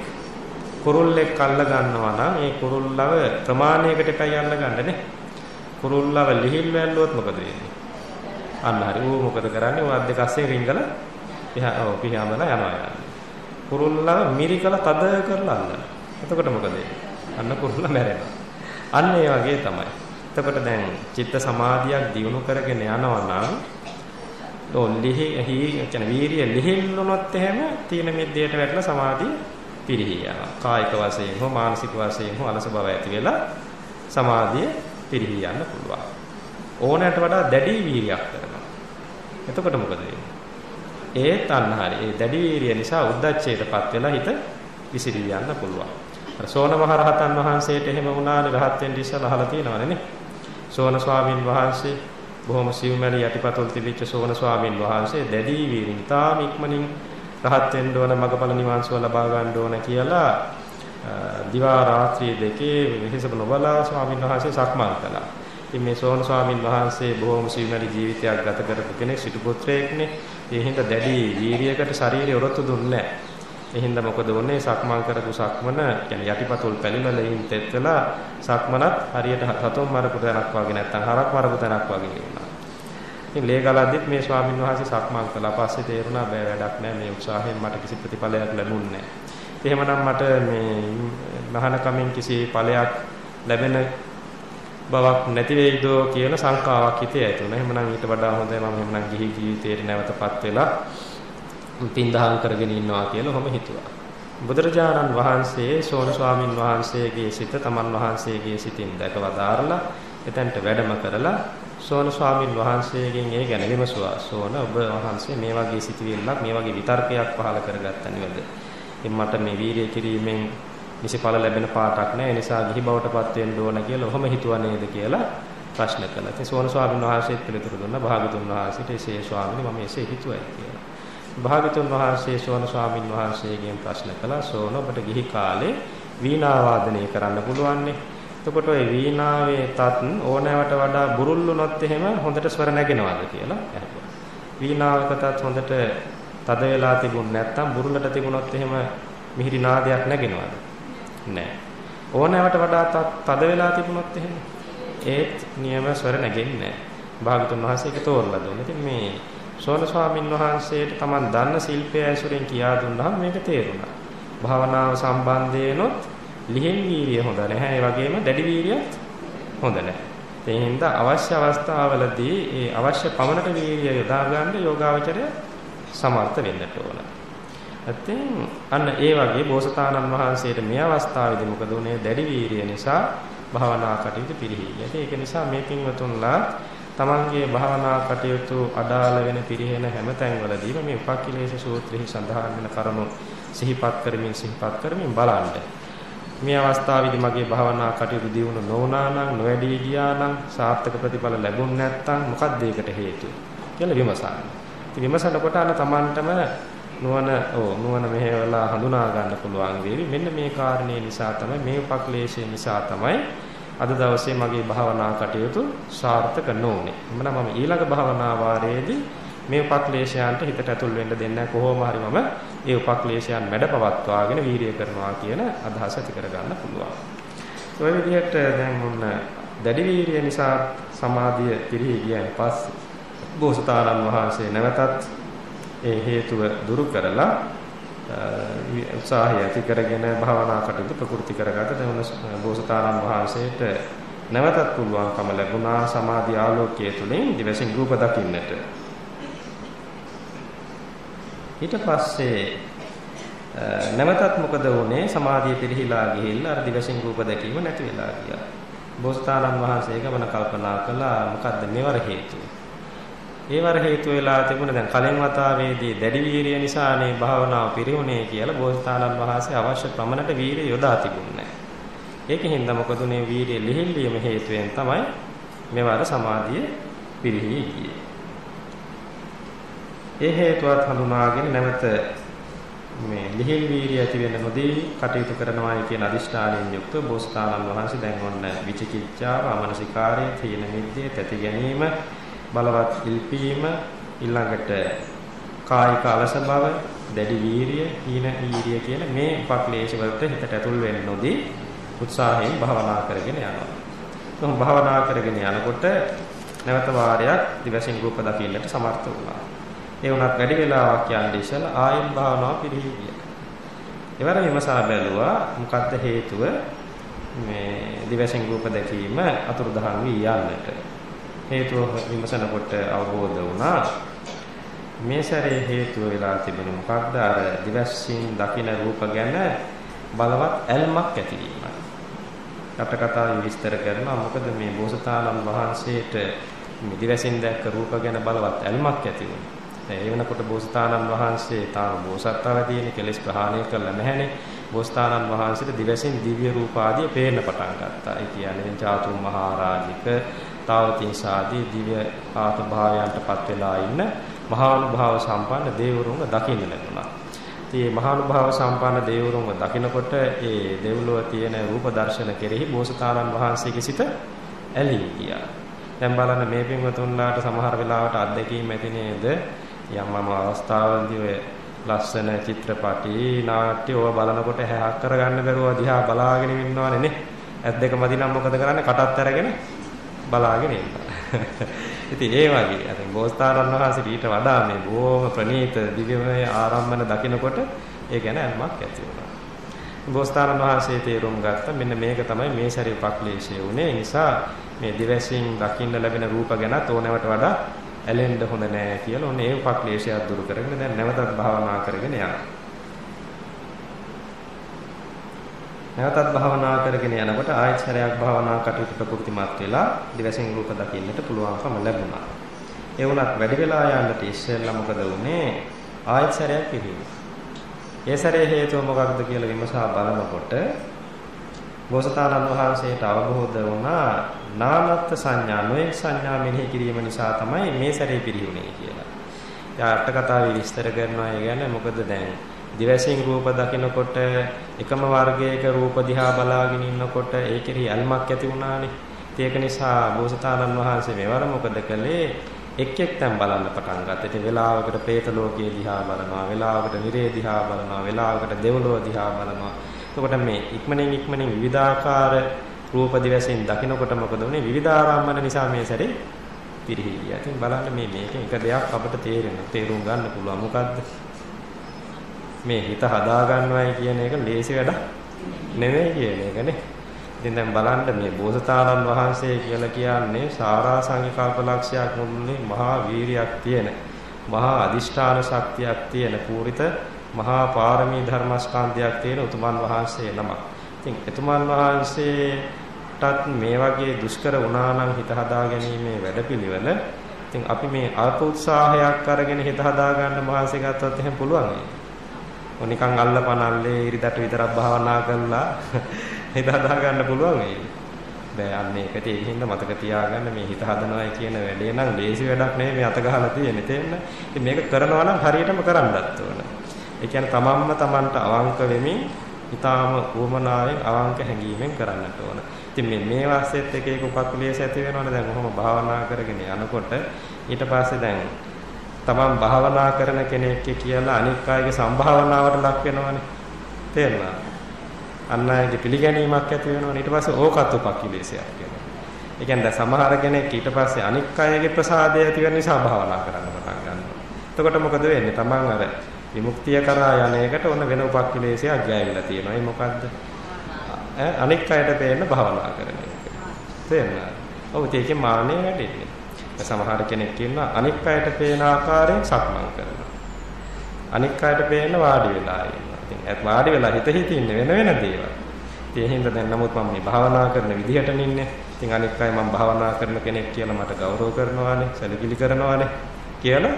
කුරුල්ලෙක් අල්ල ගන්නවා නම් ඒ කුරුල්ලව ප්‍රමාණයකට එකයි අල්ල ගන්නනේ. කුරුල්ලව ලිහිල් වැල්ලුවොත් මොකද වෙන්නේ? අන්න හරි. ඌ මොකද කරන්නේ? ඌ අත් දෙක අස්සේ රිංගල පියා ඔව් පියාඹලා යනවා යන්නේ. කුරුල්ලව මිරිකල තද කරලා අල්ලනවා. එතකොට මොකද අන්න කුරුල්ල මැරෙනවා. අන්න ඒ වගේ තමයි. එතකොට දැන් චිත්ත සමාධියක් දියුණු කරගෙන යනවා නම් ඔල්ලිහි එහි කියන වීරිය ලිහිල්ුණොත් එහෙම තීන මිද්දයට වැටලා සමාධිය පිරිහි යනවා. කායික වශයෙන් හෝ මානසික වශයෙන් හෝ අලස බව ඇති වෙලා සමාධිය පිරිහි යන්න පුළුවන්. ඕනෑට වඩා දැඩි වීරියක් කරනවා. එතකොට මොකද වෙන්නේ? ඒත් අන්නහරි ඒ දැඩි වීරිය නිසා උද්දච්චයටපත් වෙලා හිත විසිරී යන්න පුළුවන්. අර සෝන මහරහතන් වහන්සේට එහෙම වුණානේ රහත් වෙන්න ඉස්සලා අහලා තියෙනවනේ නේ. සෝන ස්වාමින් වහන්සේ බොහොම සිව්මැලි යටිපතුල් තිබිච්ච සෝන ස්වාමින් වහන්සේ දැඩි වීරින් තාම ඉක්මනින් රහත් වෙන්න ඕන මගපල නිවන් සුව ලබා ගන්න ඕන කියලා දිවා රාත්‍රී දෙකේ විහිසබ නොබලා ස්වාමින් වහන්සේ සක්මන් කළා. ඉතින් මේ සෝන ස්වාමින් වහන්සේ බොහොම සිව්මැලි ජීවිතයක් ගත කරපු කෙනෙක් සිටු පුත්‍රයෙක්නේ. ඒ හින්දා දැඩි වීරියකට ශරීරය ඔරොත්තු දුන්නේ නැහැ. ඒ හින්දා මොකද වුනේ සක්මන් කරපු සක්මන කියන්නේ යටිපතුල් පැලිලා ලෙයින් තෙත් වෙලා සක්මනත් හරියට සතුම් මරපු තැනක් වගේ නැත්තම් හරක් මරපු තැනක් වගේ වුණා. ඉතින් ලේ ගලද්දිත් මේ ස්වාමීන් වහන්සේ සක්මන් කළා. පස්සේ තේරුණා බෑ වැඩක් නෑ මේ උත්සාහයෙන් මට කිසි ප්‍රතිඵලයක් ලැබුණේ නෑ. එහෙමනම් මට මේ මහාන කමින් කිසි ඵලයක් ලැබෙන බවක් නැති වෙයිදෝ කියන සංකාවක් හිතේ ඇති වුණා. එහෙමනම් ඊට වඩා හොඳයි මම එහෙමනම් ගිහි ජීවිතේට නැවතපත් වෙලා පින්දහම් කරගෙන ඉන්නවා කියලා ඔහොම හිතුවා. බුදුරජාණන් වහන්සේ සෝන ස්වාමින් වහන්සේගේ සිත තමන් වහන්සේගේ සිතින් දැකලා දාරලා එතනට වැඩම කරලා සෝන ස්වාමින් වහන්සේගෙන් ඒ ගැන විමසුවා. සෝන ඔබ වහන්සේ මේ වගේ සිතුවිල්ලක් මේ වගේ විතර්කයක් පහල කරගත්තා නේද? ඉතින් මට මේ වීරිය කිරීමෙන් නිසිඵල ලැබෙන පාටක් නැහැ. ඒ නිසා ගිහි බවටපත් වෙන්න ඕන කියලා ඔහොම හිතුවා නේද කියලා ප්‍රශ්න කළා. ඉතින් සෝන ස්වාමීන් වහන්සේත් පිළිතුරු දුන්නා. භාගතුන් වහන්සේට එසේ ස්වාමීනි මම එසේ හිතුවයි කියලා. භාගතුන් වහන්සේ සෝන ස්වාමින් වහන්සේගෙන් ප්‍රශ්න කළා සෝන ඔබට ගිහි කාලේ වීණා වාදනය කරන්න පුළුවන්නේ. එතකොට ওই වීණාවේ තත් ඕනෑවට වඩා බුරුල් වුණොත් එහෙම හොඳට ස්වර නැගෙනවද කියලා අහුවා. වීණාවක තත් හොඳට තද වෙලා තිබුණ නැත්නම් බුරුලට තිබුණොත් එහෙම මිහිරි නාදයක් නැගෙනවද? නැහැ. ඕනෑවට වඩා තද වෙලා තිබුණොත් එහෙම ඒත් නියම ස්වර නැගෙන්නේ නැහැ. භාගතුන් වහන්සේ ඒක තෝරලා දුන්නා. ඉතින් මේ සෝන ස්වාමින් වහන්සේට Taman දන්න ශිල්පය ඇසුරෙන් කියා දුන්නාම මේක තේරුණා. භාවනාව සම්බන්ධයෙන්ොත් ලිහිල් වීර්යය හොඳ නැහැ. ඒ වගේම දැඩි වීර්යයත් හොඳ නැහැ. ඒ හින්දා අවශ්‍ය අවස්ථාවලදී ඒ අවශ්‍ය පමණට වීර්යය යොදා ගන්න යෝගාවචරය සමර්ථ වෙන්නට ඕන. ඇත්තෙන් අන්න ඒ වගේ බෝසතාණන් වහන්සේට මේ අවස්ථාවේදී මොකද උනේ දැඩි වීර්යය නිසා භාවනා කටයුතු පිළිහිය. ඒක නිසා මේ පින්වතුන්ලා තමන්ගේ භාවනා කටයුතු අඩාල වෙන පිරිහෙන හැම තැන්වලදීම මේ උපක්ඛිලේශ සූත්‍රෙහි සඳහන් වෙන කරුණු සිහිපත් කරමින් සිහිපත් කරමින් බලන්න. මේ අවස්ථාවේදී මගේ භාවනා කටයුතු දියුණු නොවුනා නම් නොවැඩී ගියා නම් සාර්ථක ප්‍රතිඵල ලැබුණ නැත්නම් මොකක්ද ඒකට හේතුව කියලා විමසන්න. ඉතින් විමසනකොට අන්න තමන්ටම නුවණ ඕ නුවණ මෙහෙवला හඳුනා ගන්න පුළුවන් වේවි. මෙන්න මේ කාරණේ නිසා තමයි මේ උපක්ලේශය නිසා තමයි අද දවසේ මගේ භාවනා කටයුතු සාර්ථක නොවුනේ. එමනම් මම ඊළඟ භාවනා වාරයේදී මේ උපක්ලේශයන්ට හිතට ඇතුල් වෙන්න දෙන්නේ කොහොම හරි මම ඒ උපක්ලේශයන් මැඩපවත්වාගෙන වීරිය කරනවා කියන අදහස ඇති කරගන්න පුළුවන්. ඔය විදිහට දැන් මොන දැඩි වීරිය නිසා සමාධිය පිරී ගියන් පස්සේ බෝසතාණන් වහන්සේ නැවතත් ඒ හේතුව දුරු කරලා උත්සාහය ඇති කරගෙන භාවනා කටයුතු ප්‍රකෘති කරගත දැන් බෝසතාණන් වහන්සේට නැවතත් පුළුවන්කම ලැබුණා සමාධි ආලෝකයේ තුලින් දිවසින් රූප දකින්නට. ඊට පස්සේ නැවතත් මොකද වුනේ සමාධිය පිරිහිලා ගිහිල්ලා අර දිවසින් රූප දැකීම නැති වෙලා ගියා. බෝසතාණන් වහන්සේ ගමන කල්පනා කළා මොකද්ද මෙවර හේතුව? ඒවර හේතු වෙලා තිබුණ දැන් කලින් වතාවේදී දැඩි වීරිය නිසානේ භාවනාව පිරිහුනේ කියලා බෝසතාණන් වහන්සේ අවශ්‍ය ප්‍රමණයට වීරිය යොදා තිබුණේ. ඒකෙන් මොකද උනේ වීරිය ලිහිල්ලීම හේතුවෙන් තමයි මෙවර සමාධිය පිරිහී ගියේ. ඒ හේතුවත් හඳුනාගෙන නැවත මේ ලිහිල් වීරිය ඇති වෙන නොදී කටයුතු කරනවායි කියන අදිෂ්ඨානයෙන් යුක්ත බෝසතාණන් වහන්සේ දැන් ඔන්න විචිකිච්ඡාව, අමනසිකාරය, තීන මිද්දේ, තැති ගැනීම, බලවත් ඉල්පීම, ඊළඟට කායික අලස බව, දැඩි වීරිය, හීන වීරිය කියන මේ උපක්ලේශ වලට හිතට ඇතුල් වෙන්නේ නොදී උත්සාහයෙන් භාවනා කරගෙන යනවා. කොහොම භාවනා කරගෙන යනකොට නැවත වාරයක් දිවසින් රූප දකින්නට සමර්ථ වුණා. ඒ වුණත් වැඩි වෙලාවක් යන්නේ ඉස්සලා ආයෙත් භාවනාව පිළිහි ගියා. එවර විමසා බැලුවා මොකද්ද හේතුව මේ දිවසින් රූප දැකීම අතුරුදහන් වී යන්නට. හේතුව විමසනකොට අවබෝධ වුණා මේ සැරේ හේතුව වෙලා තිබුණේ මොකක්ද අර දිවසින් දකින රූප ගැන බලවත් ඇල්මක් ඇතිවීමයි. කටකතාවේ විස්තර කරනවා මොකද මේ බෝසතාණන් වහන්සේට දිවසින් දැක්ක රූප ගැන බලවත් ඇල්මක් ඇති වුණා. ඒ වෙනකොට බෝසතාණන් වහන්සේ තාම බෝසත්තාව තියෙන කෙලෙස් ප්‍රහාණය කළා නැහැනේ. බෝසතාණන් වහන්සේට දිවසින් දිව්‍ය රූප ආදී පේන්න පටන් ගත්තා. ඒ කියන්නේ චාතුම් මහරජික, තාවතිංසාදී දිව්‍ය ආත්ම භාවයන්ටපත් වෙලා ඉන්න මහානුභාව සම්පන්න දේවරුන්ව දකින්න ලැබුණා. ඉතින් මහානුභාව සම්පන්න දේවරුන්ව දකිනකොට ඒ දෙව්ලොව තියෙන රූප දර්ශන කෙරෙහි බෝසතාණන් වහන්සේගේ සිත ඇලී ගියා. දැන් බලන්න මේ පින්වතුන්ලාට සමහර වෙලාවට අත්දැකීම් ඇති නේද? යම් මම අවස්ථාවන්දී ඔය ලස්සන චිත්‍රපටි නාට්‍ය ඔය බලනකොට හැහක් කරගන්න බැරුව දිහා බලාගෙන ඉන්නවනේ නේ. ඇත් දෙක මදි නම් මොකද කරන්නේ? කටත් අරගෙන බලාගෙන ඉන්නවා. ඉතින් ඒ වගේ අර බෝසතාණන් වහන්සේ ඊට වඩා මේ බොහොම ප්‍රණීත දිව්‍යමය ආරම්මන දකිනකොට ඒ ගැන අල්මක් ඇති වුණා. බෝසතාණන් වහන්සේ තේරුම් ගත්තා මෙන්න මේක තමයි මේ සැරේ උපක්ලේශය උනේ. ඒ නිසා මේ දිවසින් දකින්න ලැබෙන රූප ගැනත් ඕනෑවට වඩා ඇලෙන්න හොඳ නෑ කියලා ඔන්න ඒ උපක්ලේශයක් දුරු කරගෙන දැන් නැවතත් භාවනා කරගෙන යනවා. නැවතත් භාවනා කරගෙන යනකොට ආයෙත් සැරයක් භාවනා කටයුතු ප්‍රකෘතිමත් වෙලා දිවසින් රූප දකින්නට පුළුවන්කම ලැබුණා. ඒ වුණත් වැඩි වෙලා යන්නට ඉස්සෙල්ලා මොකද වුනේ? ආයෙත් සැරයක් පිළිගුණා. ඒ සැරේ හේතුව මොකක්ද කියලා විමසා බලනකොට බෝසතාණන් වහන්සේට අවබෝධ වුණා නාමත්ත් සංඥා නොඑක් සංඥා මෙනෙහි කිරීම නිසා තමයි මේ සැරේ පිළිහුනේ කියලා. යා අට කතාවේ විස්තර කරනවා ඒ කියන්නේ මොකද දැන් දිවසින් රූප දකිනකොට එකම වර්ගයක රූප දිහා බලාගෙන ඉන්නකොට ඒකෙහි අල්මක් ඇති වුණානේ. ඒක නිසා බෝසතාණන් වහන්සේ මෙවර මොකද කළේ? එක් එක් තැන් බලන්න පටන් ගත්තා. ඉතින් වෙලාවකට പ്രേත ලෝකයේ දිහා බලනවා, වෙලාවකට නිරේ දිහා බලනවා, වෙලාවකට දෙව්ලොව දිහා බලනවා. එතකොට මේ ඉක්මනින් ඉක්මනින් විවිධාකාර රූප දිවසින් දකිනකොට මොකද උනේ? විවිධාරම්මන නිසා මේ සැරේ පිරිහි ගියා. ඉතින් බලන්න මේ මේකෙන් එක දෙයක් අපිට තේරෙන, තේරුම් ගන්න පුළුවන්. මොකද්ද? මේ හිත හදා ගන්නවයි කියන එක ලේසි වැඩක් නෙමෙයි කියන එකනේ. ඉතින් දැන් බලන්න මේ බෝසතාණන් වහන්සේ කියලා කියන්නේ සාරා සංකල්පලක්ෂයක් මුන්නේ මහා වීරියක් තියෙන මහා අදිෂ්ඨාන ශක්තියක් තියෙන පූරිත මහා පාරමී ධර්මස්කන්ධයක් තියෙන උතුමන් වහන්සේ නමක්. ඉතින් එතුමන් වහන්සේටත් මේ වගේ දුෂ්කර වුණා නම් හිත හදා ගැනීමේ වැඩපිළිවෙල ඉතින් අපි මේ අල්ප උත්සාහයක් අරගෙන හිත හදා ගන්න මහන්සි ගත්තොත් එහෙම පුළුවන් නේද? නිකන් අල්ලපනල්ලේ ඉරිදට විතරක් භාවනා කරලා හිත හදා ගන්න පුළුවන් වෙයි. බෑ අන්න ඒකට ඒකින්ද මතක තියාගන්න මේ හිත හදනවයි කියන වැඩේ නම් ලේසි වැඩක් නෙවෙයි මේ අත ගහලා තියෙන්නේ තේන්න. ඉතින් මේක කරනවා නම් හරියටම කරන්නත් ඕන. ඒ කියන්නේ තමන්ම තමන්ට අවංක වෙමින් ඊටාම උවමනාවෙන් අවංක හැඟීමෙන් කරන්නට ඕන. ඉතින් මේ මේ වාසෙත් එක එක උපක්ලේශ ඇති වෙනවනේ දැන් කොහොම භාවනා කරගෙන යනකොට ඊට පස්සේ දැන් තමන් භාවනා කරන කෙනෙක් කියලා අනික් අයගේ සම්භාවනාවට ලක් වෙනවනේ. තේරුණා? අන්න අයගේ පිළිගැනීමක් ඇති වෙනවනේ. ඊට පස්සේ ඕකත් උපක්ඛිලේශයක් වෙනවා. ඒ කියන්නේ සමහර කෙනෙක් ඊට පස්සේ අනික් අයගේ ප්‍රසාදය ඇති වෙන නිසා භාවනා කරන්න පටන් ගන්නවා. එතකොට මොකද වෙන්නේ? තමන් අර විමුක්තිය කරා යන එකට ඔන්න වෙන උපක්ඛිලේශයක් ගෑවිලා තියෙනවා. ඒ මොකද්ද? ඈ අනික් අයට පේන්න භාවනා කරන එක. තේරුණාද? ඔව් ඒකේ මානෙ වැඩින්නේ. සමහර කෙනෙක් ඉන්නවා අනික් අයට පේන ආකාරයෙන් සක්මන් කරනවා. අනික් අයට පේන්න වාඩි වෙලා ඉන්නවා. ඉතින් ඒත් වාඩි වෙලා හිත හිත ඉන්නේ වෙන වෙන දේවල්. ඒ හින්දා දැන් නමුත් මම මේ භාවනා කරන විදිහට නින්නේ. ඉතින් අනික් අය මම භාවනා කරන කෙනෙක් කියලා මට ගෞරව කරනවානේ, සැලකිලි කරනවානේ කියලා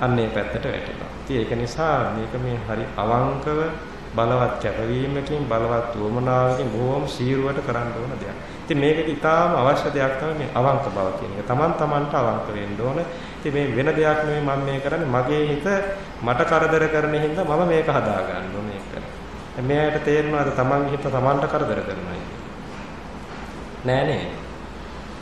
අන්නේ පැත්තට වැටෙනවා. ඉතින් ඒක නිසා මේක මේ හරි අවංකව බලවත් කැපවීමකින් බලවත් වමනාවකින් බොහොම සීරුවට කරන්න ඕන දෙයක්. ඉතින් මේකේ ඉතාම අවශ්‍ය දෙයක් තමයි මේ අවංක බව කියන එක. Taman tamanට අවංක වෙන්න ඕන. ඉතින් මේ වෙන දෙයක් නෙමෙයි මම මේ කරන්නේ. මගේ හිත මට කරදර කරන හින්දා මම මේක හදා ගන්න ඕනේ මේක. මෙයාට තේරෙනවද Tamanගේ හිත Tamanට කරදර කරනවා නෑ නේ.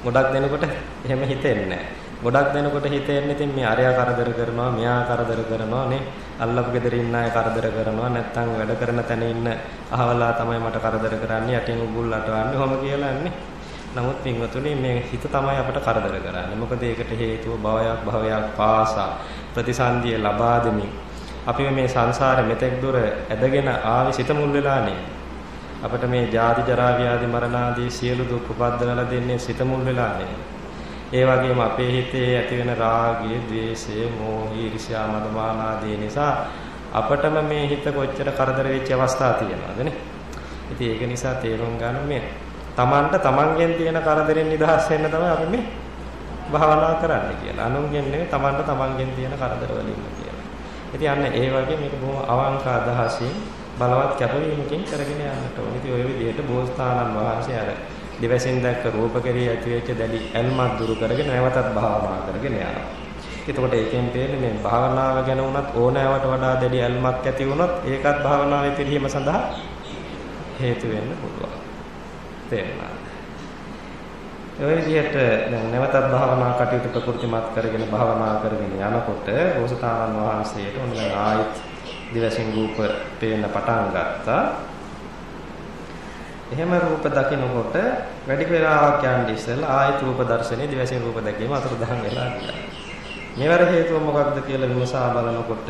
ගොඩක් දෙනකොට එහෙම හිතෙන්නේ නෑ. ගොඩක් දෙනකොට හිතෙන්නේ ඉතින් මේ අරයා කරදර කරනවා, මෙයා කරදර කරනවා නේ. අල්ලපු ගෙදර ඉන්න අය කරදර කරනවා. නැත්තම් වැඩ කරන තැන ඉන්න අහවලා තමයි මට කරදර කරන්නේ, යටින් උගුල් අටවන්නේ. ඔහොම කියලාන්නේ. නමුත් පින්වතුනි මේ හිත තමයි අපට කරදර කරන්නේ. මොකද ඒකට හේතුව භවයක් භවයක් පාසා ප්‍රතිසන්දිය ලබා දෙමින් අපි මේ සංසාරේ මෙතෙක් දුර ඇදගෙන ආවේ සිත මුල් වෙලානේ. අපිට මේ ජාති ජරා ව්‍යාධි මරණ ආදී සියලු දුක් උපද්දවලා දෙන්නේ සිත මුල් වෙලානේ. ඒ වගේම අපේ හිතේ ඇතිවෙන රාගය, ద్వේෂය, මෝහය, ඊර්ෂ්‍යා, මදමාන ආදී නිසා අපටම මේ හිත කොච්චර කරදර වෙච්ච අවස්ථා තියෙනවද නේ? ඉතින් ඒක නිසා තේරුම් ගන්න මේ තමන්ට තමන්ගෙන් තියෙන කරදරෙන් නිදහස් වෙන්න තමයි අපි මේ භාවනා කරන්නේ කියලා. අනුන්ගෙන් නෙවෙයි තමන්ට තමන්ගෙන් තියෙන කරදර වලින් කියලා. ඉතින් අන්න ඒ වගේ මේක බොහොම අවංක අදහසින් බලවත් කැපවීමකින් කරගෙන යන්නට ඕනේ. ඉතින් ওই විදිහට බෝසතාණන් වහන්සේ අර දිවසින් දැක්ක රූප කෙරෙහි ඇතිවෙච්ච දැඩි ඇල්මක් දුරු කරගෙන නැවතත් භාවනා කරගෙන යනවා. එතකොට ඒකෙන් තේරෙන්නේ මේ භාවනාව ගැන වුණත් ඕනෑවට වඩා දැඩි ඇල්මක් ඇති වුණොත් ඒකත් භාවනාවේ පිළිහිම සඳහා හේතු වෙන්න පුළුවන්. තේරුණාද? ඒ විදිහට දැන් නැවතත් භාවනා කටයුතු ප්‍රකෘතිමත් කරගෙන භාවනා කරගෙන යනකොට බෝසතාණන් වහන්සේට ඔන්න ආයිත් දිවසින් රූප පේන්න පටන් ගත්තා. එහෙම රූප දකිනකොට වැඩි වේලාවක් යන්නේ ඉස්සෙල්ලා ආයත රූප දර්ශනේ දිවසින් රූප දැකීම අතුරුදහන් වෙලා ගියා. මේවර හේතුව මොකක්ද කියලා විමසා බලනකොට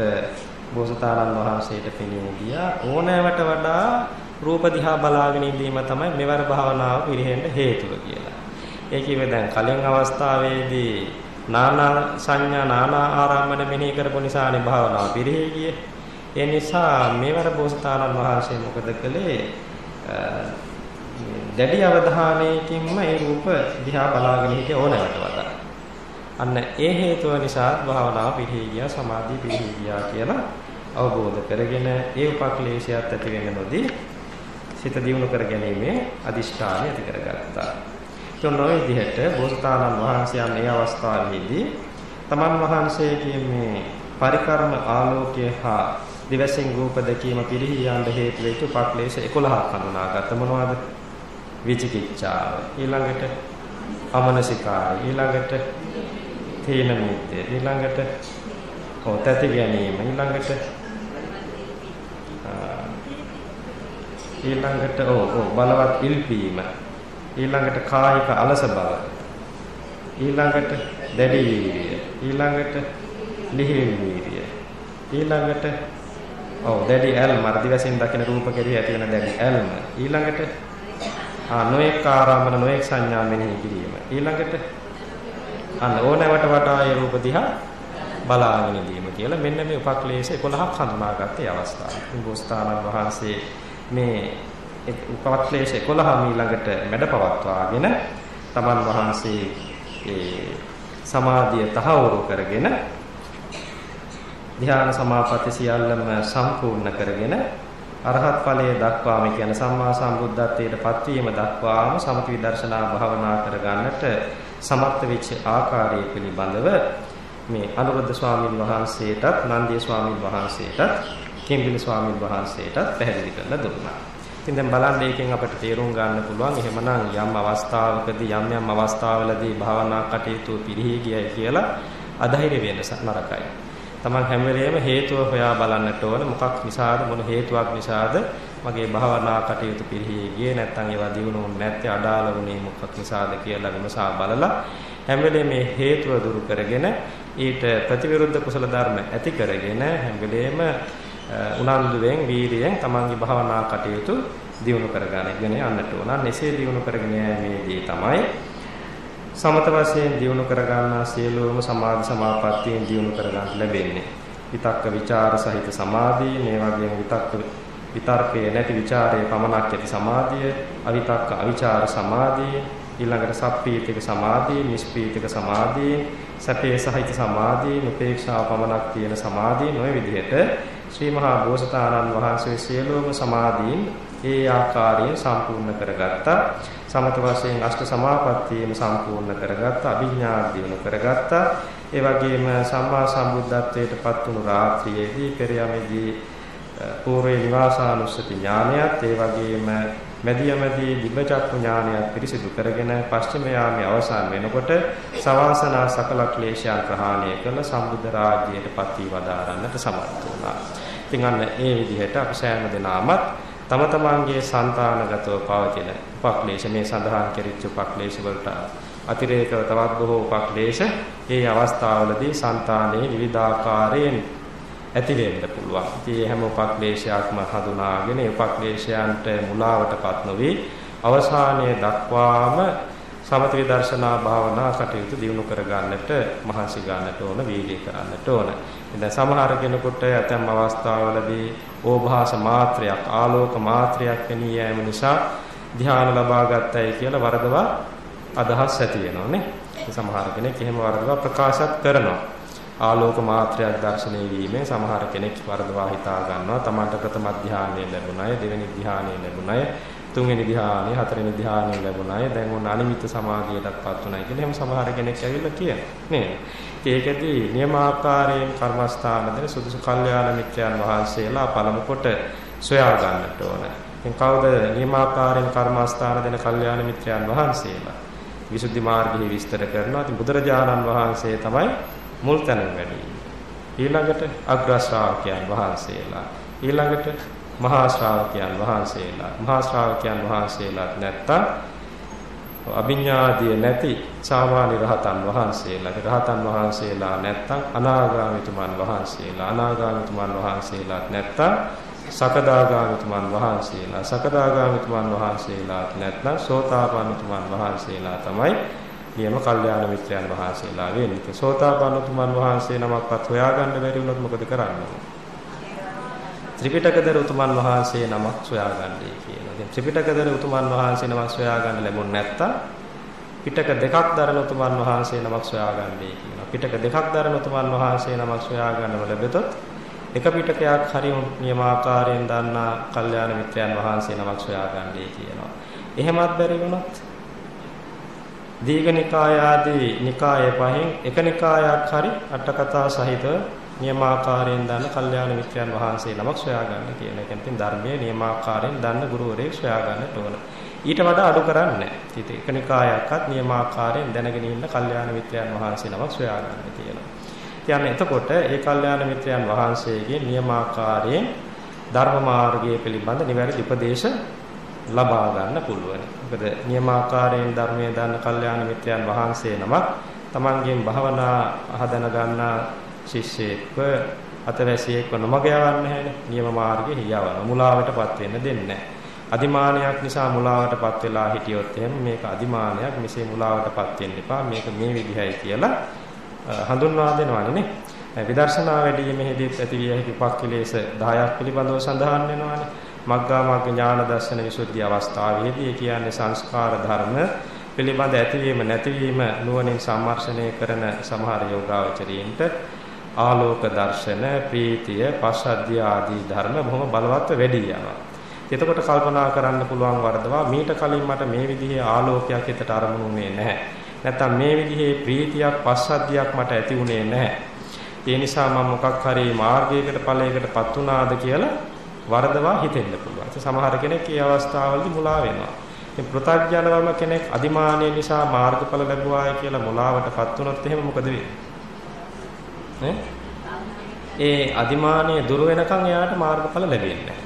බෝසතාණන් වහන්සේට පෙනී ගියා ඕනෑවට වඩා රූප දිහා බලාගෙන ඉඳීම තමයි මෙවර භාවනාව පිරෙහෙන්න හේතුව කියලා. ඒ කිව්වේ දැන් කලින් අවස්ථාවේදී නානා සංඥා නානා ආරම්භන මෙනෙහි කරපු නිසානේ භාවනාව පිරෙහි ගියේ. ඒ නිසා මෙවර බෝසතාණන් වහන්සේ මොකද කළේ? දැඩි අවධානයකින්ම ඒ රූප දිහා බලාගෙන හිටිය ඕනෑවට වඩා. අන්න ඒ හේතුව නිසා භාවනාව පිරී ගියා සමාධිය පිරී ගියා කියලා අවබෝධ කරගෙන ඒ උපක්ලේශයත් ඇති වෙන නොදී සිත දියුණු කර ගැනීමේ අදිෂ්ඨානය ඇති කරගත්තා. එතකොට ඔය විදිහට බෝසතාණන් වහන්සේ යන ඒ අවස්ථාවේදී තමන් වහන්සේගේ මේ පරිකර්ම ආලෝකය හා දිවසින් රූප දැකීම පිළිහි යන්න හේතු වෙච්ච උපක්ලේශ 11ක් හඳුනාගත්ත මොනවද? විචිකිච්ඡාව. ඊළඟට අමනසිකාරය. ඊළඟට තීන මිද්දේ ඊළඟට හොතති ගැනීම. ඊළඟට ඊළඟට ඔව් ඔව් බලවත් ඉල්පීම. ඊළඟට කායික අලස බව. ඊළඟට දැඩි වීර්යය ඊළඟට ලිහිල් වීර්යය ඊළඟට ඔව් දැඩි ඇල්ම. අර්ධි වශයෙන් දකින රූප කෙරෙහි ඇති වෙන දැඩි ඇල්ම. ඊළඟට ආ නොඑක ආරම්භන නොඑක සංඥා මෙනෙහි කිරීම ඊළඟට අන්න ඕනෑවට වඩා ඒ රූප දිහා බලාගෙන ඉඳීම කියලා මෙන්න මේ උපක්ලේශ 11ක් හඳුනාගත්තේ අවස්ථාව. ගෝස්ථානන් වහන්සේ මේ උපක්ලේශ 11 ඊළඟට මැඩපවත්වාගෙන තමන් වහන්සේ ඒ සමාධිය තහවුරු කරගෙන ධ්‍යාන සමාපatti සියල්ලම සම්පූර්ණ කරගෙන අරහත් ඵලයේ දක්වාම කියන සම්මා සම්බුද්ධත්වයට පත්වීම දක්වාම සමථ විදර්ශනා භාවනා කර ගන්නට සමර්ථ වෙච්ච ආකාරය පිළිබඳව මේ අනුරුද්ධ ස්වාමීන් වහන්සේටත් නන්දිය ස්වාමීන් වහන්සේටත් කිම්බිලි ස්වාමීන් වහන්සේටත් පැහැදිලි කරලා දුන්නා. ඉතින් දැන් බලන්න මේකෙන් අපිට තේරුම් ගන්න පුළුවන් එහෙමනම් යම් අවස්ථාවකදී යම් යම් අවස්ථාවලදී භාවනා කටයුතු පිරිහි ගියයි කියලා අධෛර්ය වෙන නරකයි. තමන් හැම වෙලේම හේතුව හොයා බලන්නට ඕන මොකක් නිසාද මොන හේතුවක් නිසාද මගේ භාවනා කටයුතු පිළිහි ගියේ නැත්නම් ඒවා දිනුනොත් නැත්තේ අඩාල වුණේ මොකක් නිසාද කියලා විමසා බලලා හැම වෙලේම මේ හේතුව දුරු කරගෙන ඊට ප්‍රතිවිරුද්ධ කුසල ධර්ම ඇති කරගෙන හැම වෙලේම උනන්දුවෙන් වීරියෙන් තමන්ගේ භාවනා කටයුතු දියුණු කරගන්න යන්නට ඕන. එසේ දියුණු කරගෙන යෑමේදී තමයි සමත වශයෙන් දියුණු කරගන්නා සියලුම සමාධි සමාපත්තියෙන් දියුණු කරගන්න ලැබෙන්නේ. විතක්ක ਵਿਚාර සහිත සමාධිය, මේ වගේම විතක්ක විතර්කයේ නැති ਵਿਚාරයේ පමණක් ඇති සමාධිය, අවිතක්ක අවිචාර සමාධිය, ඊළඟට සප්පීතික සමාධිය, නිෂ්පීතික සමාධිය, සැපේ සහිත සමාධිය, උපේක්ෂාව පමණක් තියෙන සමාධිය නොවේ විදිහට ශ්‍රී මහා බෝසතාණන් වහන්සේ සියලුම සමාධීන් ඒ ආකාරයෙන් සම්පූර්ණ කරගත්තා. සමත වශයෙන් අෂ්ට සමාපත්තියම සම්පූර්ණ කරගත්තා. අභිඥා දිනු කරගත්තා. ඒ වගේම සම්මා සම්බුද්ධත්වයට පත් වුණු රාත්‍රියේදී පෙරයමේදී පූර්වේ නිවාසානුස්සති ඥානයත් ඒ වගේම මැදියමදී දිබ්බචක්ඛු ඥානයත් පිරිසිදු කරගෙන පස්චිම යාමේ අවසන් වෙනකොට සවාසනා සකල ක්ලේශයන් ප්‍රහාණය කළ සම්බුද්ධ රාජ්‍යයට පත් වී වදාරන්නට සමර්ථ වුණා. ඉතින් අන්න ඒ විදිහට අප සෑම දෙනාමත් තම තමන්ගේ సంతානගතව පවතින උපක්ලේශ මේ සඳහන් කෙරිච්ච උපක්ලේශ වලට අතිරේකව තවත් බොහෝ උපක්ලේශ ඒ අවස්ථාවලදී సంతානයේ විවිධාකාරයෙන් ඇති වෙන්න පුළුවන්. ඉතින් හැම උපක්ලේශයක්ම හඳුනාගෙන ඒ උපක්ලේශයන්ට මුලාවටපත් නොවි අවසානයේ දක්වාම සමථ විදර්ශනා භාවනා කටයුතු දියුණු කරගන්නට මහන්සි ගන්නට ඕන වීර්ය කරන්නට ඕන. දැන් සමහර කෙනෙකුට ඇතැම් අවස්ථාවලදී ඕභාස මාත්‍රයක් ආලෝක මාත්‍රයක් වෙනී යෑම නිසා ධ්‍යාන ලබා ගන්නයි කියලා වරදවා අදහස් ඇති වෙනවානේ. සමහර කෙනෙක් එහෙම වරදවා ප්‍රකාශත් කරනවා. ආලෝක මාත්‍රයක් දැర్శණය වීමෙන් සමහර කෙනෙක් වරදවා හිතා ගන්නවා තමන්ට ප්‍රථම ධ්‍යානය ලැබුණාය දෙවෙනි ධ්‍යානය ලැබුණාය තුන්වෙනි ධ්‍යානෙ හතරවෙනි ධ්‍යානෙ ලැබුණාය දැන් ඔන්න අනිමිත් සමාධියටත්පත් උනායි කියලා එහෙම සමහර කෙනෙක් ඇවිල්ලා කියනවා නේද ඒකදී නියමාකාරයෙන් කර්මස්ථාන දෙන සුදුසු කල්යාණ මිත්‍රයන් වහන්සේලා පළමු කොට සොයා ගන්නට ඕන. ඉතින් කවුද නියමාකාරයෙන් කර්මස්ථාන දෙන කල්යාණ මිත්‍රයන් වහන්සේලා? විසුද්ධි මාර්ගයේ විස්තර කරනවා. ඉතින් බුදුරජාණන් වහන්සේ තමයි මුල් තැන වැඩි. ඊළඟට අග්‍ර ශ්‍රාවකයන් වහන්සේලා. ඊළඟට මහා ශ්‍රාවකයන් වහන්සේලා මහා ශ්‍රාවකයන් වහන්සේලාත් නැත්තම් අභිඥාදී නැති සාමාන්‍ය රහතන් වහන්සේලා රහතන් වහන්සේලා නැත්තම් අනාගාමිතුමන් වහන්සේලා අනාගාමිතුමන් වහන්සේලාත් නැත්තම් සකදාගාමිතුමන් වහන්සේලා සකදාගාමිතුමන් වහන්සේලාත් නැත්නම් සෝතාපන්නතුමන් වහන්සේලා තමයි නියම කල්යාණ මිත්‍රයන් වහන්සේලා වෙන්නේ. සෝතාපන්නතුමන් වහන්සේ නමක්වත් හොයාගන්න බැරි වුණොත් මොකද කරන්නේ? ත්‍රිපිටකදර උතුමන් වහන්සේ නමක් සොයාගන්නයි කියනවා. ඉතින් ත්‍රිපිටකදර උතුමන් වහන්සේ නමක් සොයාගන්න ලැබුණ නැත්තම් පිටක දෙකක් දරන උතුමන් වහන්සේ නමක් සොයාගන්නයි කියනවා. පිටක දෙකක් දරන උතුමන් වහන්සේ නමක් සොයාගන්නව ලැබෙතොත් එක පිටකයක් හරි නියමාකාරයෙන් දන්නා කල්යාණ මිත්‍රයන් වහන්සේ නමක් සොයාගන්නයි කියනවා. එහෙමත් බැරි වුණොත් දීඝනිකාය ආදී නිකාය පහෙන් එක නිකායක් හරි අටකතා සහිතව නියමාකාරයෙන් දන්න කල්යාණ මිත්‍රයන් වහන්සේ නමක් සොයාගන්න කියන එක. ඉතින් ධර්මයේ නියමාකාරයෙන් දන්න ගුරුවරයෙක් සොයාගන්නට ඕන. ඊට වඩා අඩු කරන්නේ නැහැ. ඉතින් එකනිකායක්වත් නියමාකාරයෙන් දැනගෙන ඉන්න කල්යාණ මිත්‍රයන් වහන්සේ නමක් සොයාගන්න තියෙනවා. කියන්නේ එතකොට ඒ කල්යාණ මිත්‍රයන් වහන්සේගේ නියමාකාරයෙන් ධර්ම මාර්ගය පිළිබඳ නිවැරදි උපදේශ ලබා ගන්න පුළුවන්. මොකද නියමාකාරයෙන් ධර්මයේ දන්න කල්යාණ මිත්‍රයන් වහන්සේ නමක් තමන්ගෙන් භවනා හදන ගන්නා ශිෂ්‍යයෙක්ව අතවැසියෙක්ව නොමග යවන්නේ නැහැනේ. නියම මාර්ගයේ යවන. මුලාවටපත් වෙන්න දෙන්නේ නැහැ. අදිමානයක් නිසා මුලාවටපත් වෙලා හිටියොත් එහෙනම් මේක අදිමානයක් මෙසේ මුලාවටපත් වෙන්න එපා. මේක මේ විදිහයි කියලා හඳුන්වා දෙනවානේ නේ. විදර්ශනා වැඩිීමේදී ඇතිවිය හැකි පක්ඛිලේශ 10ක් පිළිබඳව සඳහන් වෙනවානේ. මග්ගා මග්ග ඥාන දර්ශන විසුද්ධි අවස්ථාවේදී කියන්නේ සංස්කාර ධර්ම පිළිබඳ ඇතිවීම නැතිවීම නුවණින් සම්මර්ෂණය කරන සමහර යෝගාවචරීන්ට ආලෝක දර්ශන, ප්‍රීතිය, පස්සද්ධිය ආදී ධර්ම බොහොම බලවත් වැඩි යනවා. එතකොට කල්පනා කරන්න පුළුවන් වර්ධවා මීට කලින් මට මේ විදිහේ ආලෝකයක් හිතට අරමුණුනේ නැහැ. නැත්තම් මේ විදිහේ ප්‍රීතියක්, පස්සද්ධියක් මට ඇති වුණේ නැහැ. ඒ නිසා මම මොකක් හරි මාර්ගයකට ඵලයකටපත් වුණාද කියලා වර්ධවා හිතෙන්න පුළුවන්. සමහර කෙනෙක් මේ අවස්ථාවවලදී මුලා වෙනවා. ඉතින් පෘථග්ජනවම කෙනෙක් අදිමානිය නිසා මාර්ගඵල ලැබුවායි කියලා මුලාවටපත් වුණොත් එහෙම මොකද වෙන්නේ? නේ? ඒ අදිමානයේ දුර වෙනකන් එයාට මාර්ගඵල ලැබෙන්නේ නැහැ.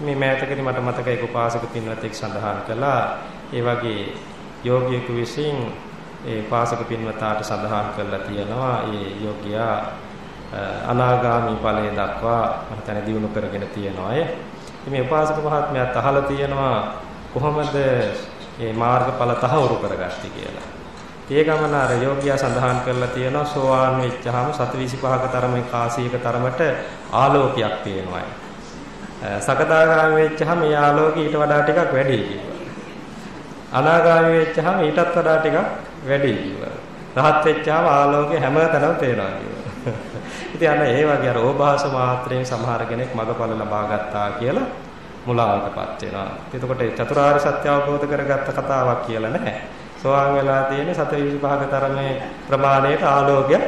මේ මෑතකදී මට මතකයි උපාසක පින්වත්ෙක් සඳහන් කළා ඒ වගේ යෝගියෙකු විසින් ඒ පාසක පින්වතාට සඳහන් කරලා තියෙනවා ඒ යෝගියා අනාගාමී ඵලයේ දක්වා මම දිනු කරගෙන තියෙනවා අය. මේ උපාසක මහත්මයාත් අහලා තියෙනවා කොහොමද මේ මාර්ගඵල තහවුරු කරගත්තේ කියලා. ඒ ගමන අර යෝගියා සඳහන් කරලා තියෙනවා සෝවාන් වෙච්චාම සත 25ක තරමේ කාසියක තරමට ආලෝකයක් පේනවා. සකදාගාමී වෙච්චාම මේ ආලෝකය ඊට වඩා ටිකක් වැඩි කිව්වා. අනාගාමී වෙච්චාම ඊටත් වඩා ටිකක් වැඩි කිව්වා. රහත් වෙච්චාම ආලෝකය හැමතැනම පේනවා කිව්වා. ඉතින් අන්න ඒ වගේ අර ඕභාස මාත්‍රයෙන් සමහර කෙනෙක් මගපල ලබා ගත්තා කියලා මුලාවටපත් වෙනවා. එතකොට චතුරාර්ය සත්‍ය අවබෝධ කරගත්ත කතාවක් කියලා නැහැ. සෝවාන් වෙලා තියෙන 725ක තරමේ ප්‍රමාණයට ආලෝකය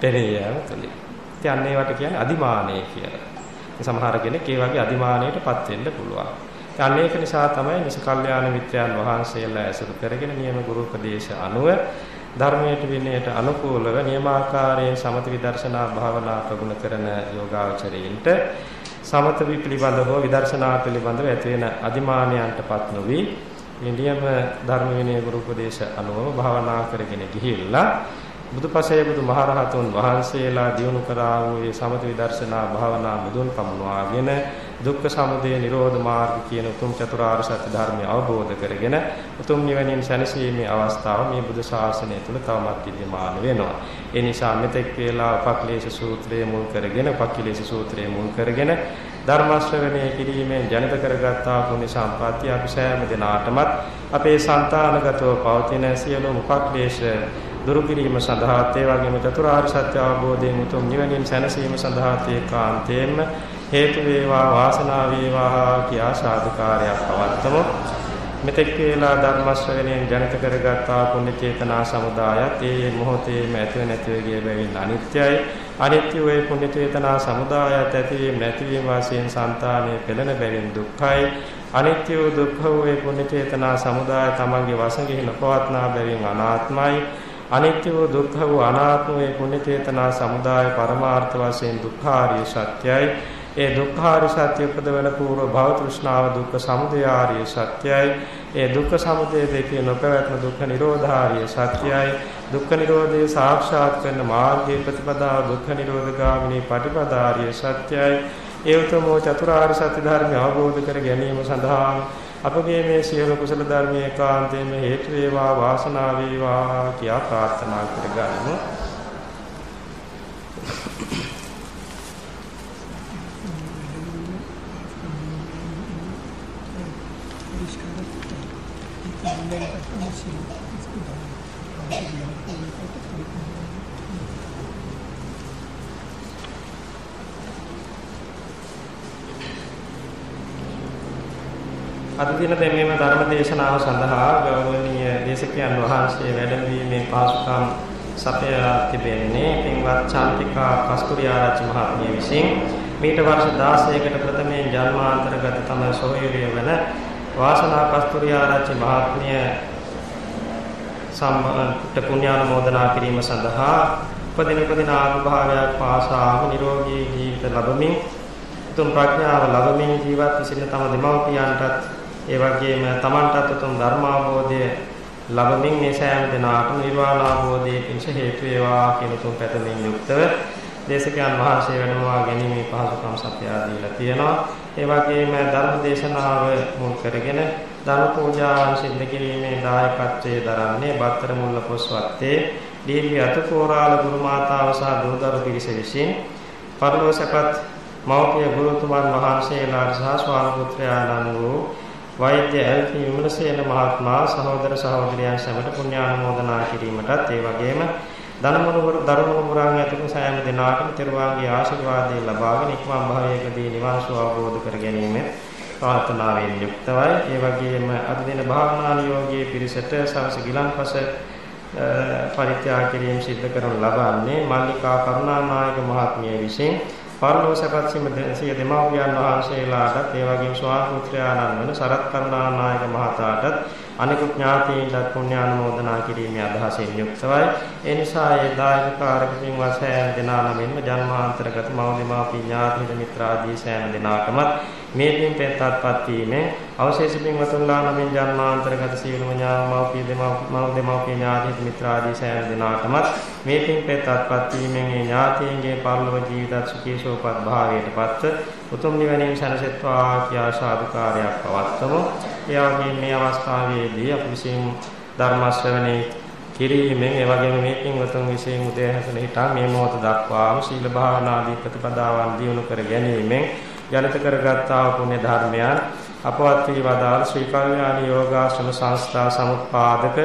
පෙරේ යාම තුලින්. ඉතින් අන්න ඒවට කියන්නේ අදිමානය කියලා. සමහර කෙනෙක් ඒ වගේ අදිමානයටපත් වෙන්න පුළුවන්. අන්න ඒක නිසා තමයි නිසකල්යාණ මිත්‍රයන් වහන්සේලා ඇසුරු කරගෙන නියම ගුරු උපදේශ අනුව ධර්මයට විනයට අනුකූලව නියමාකාරයෙන් සමත විදර්ශනා භාවනා ප්‍රගුණ කරන යෝගාචරයින්ට සමත පිළිබඳව හෝ විදර්ශනා පිළිබඳව ඇති වෙන අදිමානයන්ටපත් නොවි මේ නියම ධර්ම විනය ගුරු උපදේශ අනුව භාවනා කරගෙන ගිහිල්ලා බුදුපසේ බුදු මහරහතුන් වහන්සේලා දියුණු කරා වූ මේ සමත විදර්ශනා භාවනා මුදුන් පමුණවාගෙන දුක්ඛ සමුදය නිරෝධ මාර්ග කියන උතුම් චතුරාර්ය සත්‍ය ධර්මය අවබෝධ කරගෙන උතුම් නිවනින් සැනසීමේ අවස්ථාව මේ බුදු ශාසනය තුල තවමත් විද්‍යමාන වෙනවා. ඒ නිසා මෙතෙක් වේලා උපක්ලේශ සූත්‍රය මුල් කරගෙන උපක්ලේශ සූත්‍රය මුල් කරගෙන ධර්ම ශ්‍රවණය කිරීමෙන් ජනිත කරගත්තා පුණ්‍ය සම්පත්තිය අපි සෑම දිනාටමත් අපේ సంతානගතව පවතින සියලු මුක්ක්ලේශ දුරු කිරීම සඳහා ඒ වගේම චතුරාර්ය සත්‍ය අවබෝධයෙන් උතුම් නිවනින් සැනසීම සඳහා තේකාන්තයෙන්ම හේතු වේවා වාසනාව වේවා කියා සාදුකාරයක් පවත්වමු. මෙතෙක් වේලා ධර්ම ශ්‍රවණයෙන් ජනිත කරගත්තා පුණ්‍ය චේතනා සමුදායත් ඒ මොහොතේම ඇතිව නැතිව ගිය බැවින් අනිත්‍යයි. අනිත්‍ය වේ පුණ්‍ය චේතනා සමුදායත් ඇතිවීම නැතිවීම වශයෙන් సంతානයේ පෙළෙන බැවින් දුක්ඛයි. අනිත්‍ය වූ දුක්ඛ වේ පුණ්‍ය චේතනා සමුදාය තමන්ගේ වශයෙන් නොපවත්නා බැවින් අනාත්මයි. අනිත්‍ය වූ දුක්ඛ වූ අනාත්ම වේ පුණ්‍ය චේතනා සමුදාය පරමාර්ථ වශයෙන් දුක්ඛාරිය සත්‍යයි. ඒ දුක්ඛාරිය සත්‍ය උපදවන පූර්ව භව තෘෂ්ණාව දුක්ඛ සමුදය ආර්ය සත්‍යයි. ඒ දුක්ඛ සමුදය දෙකේ නොපැවැත්ම දුක්ඛ නිරෝධාරිය සත්‍යයි. දුක්ඛ නිරෝධය සාක්ෂාත් කරන මාර්ගයේ ප්‍රතිපදාව දුක්ඛ නිරෝධගාමිනී පටිපදාරිය සත්‍යයි. ඒ උතුම් චතුරාර්ය සත්‍ය ධර්මය අවබෝධ කර ගැනීම සඳහා අපගේ මේ සියලු කුසල ධර්මයේ කාන්තේම හේතු වේවා වාසනාව වේවා කියා ප්‍රාර්ථනා කරගනිමු. අද දින දෙමෙම ධර්ම දේශනාව සඳහා ගෞරවනීය දේශකයන් වහන්සේ වැඩමවීමේ පාසුකම් සපයා තිබෙන්නේ පින්වත් චාන්තිකා කස්තුරිආරච්චි මහත්මිය විසින්. මීට වර්ෂ 16කට ප්‍රථමයෙන් ජන්මාන්තරගත තම සොහොයුරිය වන වාසනා කස්තුරිආරච්චි මහත්මිය සම්පූර්ණ පුණ්‍යානුමෝදනා කිරීම සඳහා උපදින උපදින ආභාවයක් පාසාම නිරෝගී ජීවිත ලැබමින් උතුම් ප්‍රඥාව ලැබමින් ජීවත් විසින තම දෙමව්පියන්ටත් ඒ වගේම Tamanටත් උතුම් ධර්මාභෝධය ලැබමින් මේ සෑම දිනාටම නිර්වාණ අවබෝධයේ පිණිස හේතු වේවා කියන උතුම් පැතමින් යුක්තව දේශකයන් වහන්සේ වැඩමවා ගැනීමේ පහසුකම් සපයා දීලා තියෙනවා. ඒ වගේම ධර්ම දේශනාව මුල් කරගෙන ධර්ම පූජාවන් සිද්ධ කිරීමේ දායකත්වයේ දරන්නේ බත්තර මුල්ල පොස්වත්තේ දීර්ඝ අතකෝරාල ගුරු මාතාව සහ දූදරු පිරිස විසින් පරලෝසපත් මෞපිය ගුරුතුමන් වහන්සේලාට සහ ස්වාමි පුත්‍රයාණන් වූ වෛද්‍ය එල්.පී. විමලසේන මහත්මයා සහෝදර සහෝදරියන් සැමට පුණ්‍යානුමෝදනා කිරීමටත් ඒ වගේම ධනමුණුවර ධර්මමුරාන් ඇතුළු සෑම දිනාටම තෙරුවාගේ ආශිර්වාදය ලබාගෙන ඉක්මන් භවයකදී නිවන් සුව අවබෝධ කර ගැනීම ප්‍රාර්ථනාවෙන් යුක්තවයි. ඒ වගේම අද දින භාවනා නියෝගයේ පිරිසට සවස ගිලන්පස පරිත්‍යාග කිරීම සිද්ධ කරනු ලබන්නේ මල්ලිකා කරුණානායක මහත්මිය විසින් පරලෝසපත් සීම සිය දෙමව්පියන් වහන්සේලාටත් ඒ වගේම ස්වාමි පුත්‍රයාණන් වන සරත් කරුණානායක මහතාටත් අනිකුත් ඥාතීන්ට පුණ්‍යානුමෝදනා කිරීමේ අදහසින් යුක්තවයි. ඒ නිසා ඒ දායක කාරක පින්වත් සෑම දෙනා නමින්ම ජන්මාන්තරගත මෞලිමාපී ඥාති මිත්‍රාදී සෑම දෙනාටමත් මේ පින් පෙත්පත් වීමෙන් අවශේෂ පින්වතුන්ලා නමින් ජන්මාන්තරගත සියලුම ඥාමෝපී දෙමව් දෙමව්පී ඥාති මිත්‍රාදී සෑම දෙනාටමත් මේ පින් පෙත්පත් වීමෙන් ඒ ඥාතීන්ගේ පරලොව ජීවිත සුඛී සෝපත් භාවයට පත්ව උතුම් නිවනින් සැනසෙත්වා කියා සාදුකාරයක් පවත්වමු. ඒ වගේම මේ අවස්ථාවේදී අපි විසින් ධර්ම ශ්‍රවණේ කිරීමෙන් ඒ වගේම මේ පින්වතුන් විසින් උදේ හැසල හිටා මේ මොහොත දක්වාම සීල භාවනාදී ප්‍රතිපදාවන් දියුණු කර ගැනීමෙන් ජනිත කරගත්තා පුණ්‍ය ධර්මයන් අපවත් වී වදාළ ශ්‍රී කල්යාණ යෝගාශ්‍රම සංස්ථා සමුත්පාදක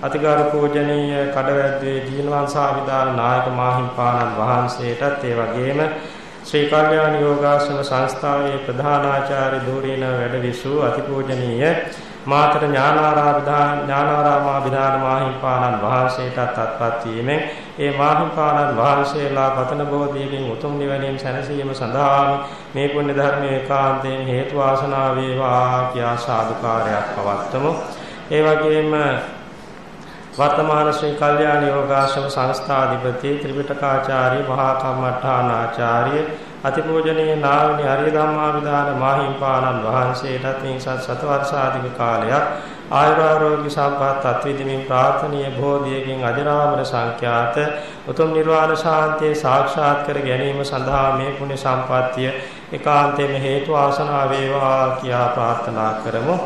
අතිගාර පූජනීය කඩවැද්දේ ජීනවංශාවිදාන නායක මාහිම්පාණන් වහන්සේටත් ඒ වගේම ශ්‍රී කල්යාණ යෝගාශ්‍රම සංස්ථාවේ ප්‍රධානාචාර්ය ධූරීන වැඩවිසූ අතිපූජනීය මාතර ඥානාරාමදාන ඥානාරාමාභිදාන මාහිම්පාණන් වහන්සේටත් අත්පත් වීමෙන් ඒ මාහිම්පාණන් වහන්සේලා පතන බෝධියකින් උතුම් නිවනින් සැනසීම සඳහා මේ පුණ්‍ය ධර්මයේ කාන්තෙන් හේතු වාසනා වේවා කියා සාදුකාරයක් පවත්වමු. ඒ වගේම වර්තමාන ශ්‍රී කල්යාණ යෝගාශ්‍රම සංස්ථාධිපති ත්‍රිපිටකාචාර්ය මහා කම්මඨානාචාර්ය අතිපූජනීය නාවනි හරිය ධම්මාවිදාන මාහිම්පාණන් වහන්සේටත් ඉන්සත් සත වර්ෂාධික කාලයක් ආයුරාරෝග්‍ය සම්පත් අත්විඳිමින් ප්‍රාර්ථනීය බෝධියකින් අජරාමර සංඛ්‍යාත උතුම් නිර්වාණ ශාන්තිය සාක්ෂාත් කර ගැනීම සඳහා මේ පුණ්‍ය සම්පත්තිය ඒකාන්තයෙන්ම හේතු ආසනා වේවා කියා ප්‍රාර්ථනා කරමු.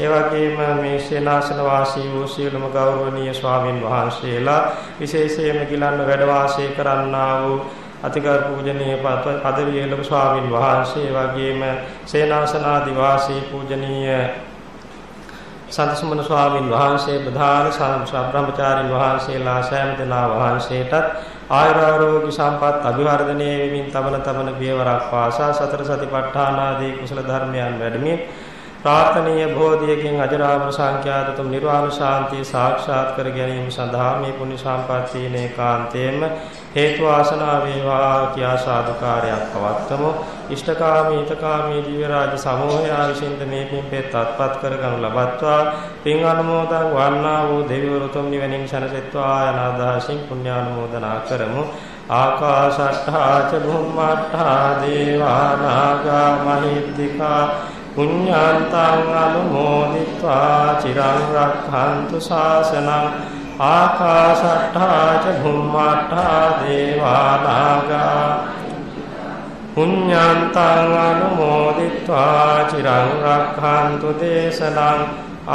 ඒ වගේම මේ ශේනාසන වාසී වූ සියලුම ගෞරවනීය ස්වාමින් වහන්සේලා විශේෂයෙන්ම ගිලන්න වැඩ වාසය කරන්නා වූ අතිගරු පූජනීය පදවිය ලොකු ස්වාමින් වහන්සේ වගේම සේනාසනාදි වාසී පූජනීය සන්තසමන ස්වාමින් වහන්සේ ප්‍රධාන සම්බ්‍රහ්මචාරින් වහන්සේලා සෑම දෙනා වහන්සේටත් ආයුරාරෝග්‍ය සම්පත් අභිවර්ධනය වෙමින් තමන තමන පියවරක් පාසා සතර සතිපට්ඨානාදී කුසල ධර්මයන් වැඩමින් ප්‍රාර්ථනීය බෝධියකින් අජරාමර සංඛ්‍යාත තුම් නිර්වාණ ශාන්තිය සාක්ෂාත් කර ගැනීම සඳහා මේ පුණ්‍ය සම්පත්තියේ කාන්තේම හේතු ආසනා වේවා කියා සාදුකාරයක් පවත්වමු. ඉෂ්ඨකාමී ඊතකාමී දිව්‍ය රාජ සමූහය විසින්ද මේ පින්පෙත් අත්පත් කරගනු ලබත්වා. පින් අනුමෝදන් වන්නා වූ දෙවිවරු තුම් නිවෙනින් සැනසෙත්වා යන අදහසින් පුණ්‍යානුමෝදනා කරමු. ආකාශට්ඨා ච භුම්මට්ඨා දේවා නාග මහිද්దికා පුඤ්ඤාන්තං අනුමෝදිत्वा චිරං රක්ඛන්තු ශාසනං ආකාශට්ඨා ච භුම්මාට්ඨා දේවානාගා පුඤ්ඤාන්තං අනුමෝදිत्वा චිරං රක්ඛන්තු දේශනං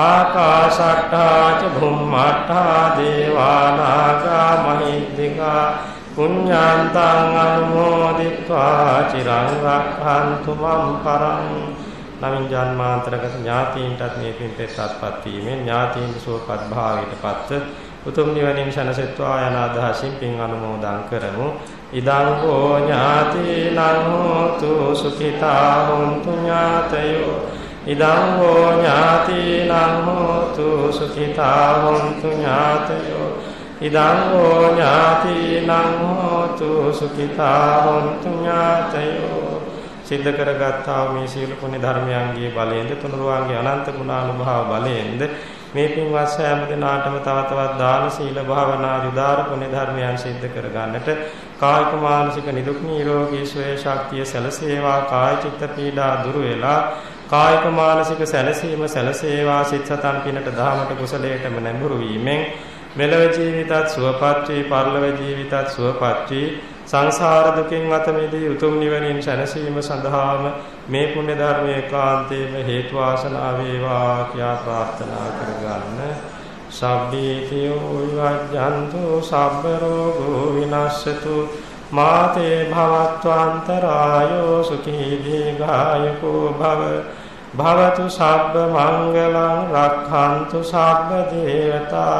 ආකාශට්ඨා ච භුම්මාට්ඨා දේවානාගා මහිද්దికා පුඤ්ඤාන්තං අනුමෝදිत्वा චිරං රක්ඛන්තු මම් පරං නමින් ජන්මාන්තරගත ඥාතීන්ටත් මේ පින් පෙත්පත් වීමෙන් ඥාතීන් සුවපත් භාවයට පත්ව උතුම් නිවනින් සැනසෙත්වා යන අදහසින් පින් අනුමෝදන් කරමු. ඉදං හෝ ඥාතීනං හෝතු සුඛිතා හොන්තු ඥාතයෝ. ඉදං හෝ ඥාතීනං හෝතු සුඛිතා හොන්තු ඥාතයෝ. ඉදං හෝ ඥාතීනං හෝතු සුඛිතා හොන්තු ඥාතයෝ. සිද්ධ කරගත්තා මේ සීල පුණ්‍ය ධර්මයන්ගේ බලයෙන්ද තුනුරුවන්ගේ අනන්ත ගුණානුභාව බලයෙන්ද මේ පින්වත් සෑම දිනාටම තව තවත් දාන සීල භාවනා උදාර පුණ්‍ය ධර්මයන් සිද්ධ කරගන්නට කායික මානසික නිදුක් නිරෝගී සුවය ශක්තිය සැලසේවා කාය චිත්ත පීඩා දුරු වෙලා කායික මානසික සැලසීම සැලසේවා සිත සතන් පිනට දහමට කුසලයටම නැඹුරු වීමෙන් මෙලව ජීවිතත් සුවපත් වී පරලොව ජීවිතත් සුවපත් වී සංසාර දුකින් අත මිදී උතුම් නිවනින් සැනසීම සඳහාම මේ පුණ්‍ය ධර්මයේ කාන්තේම හේතු ආසනා වේවා කියා ප්‍රාර්ථනා කරගන්න. සබ්බීතියෝ විවජ්ජන්තු සබ්බ රෝගෝ විනස්සතු මාතේ භවත්වාන්තරායෝ සුඛී දීඝායකෝ භව. භවතු සබ්බ මංගලං රක්ඛන්තු සබ්බ දේවතා.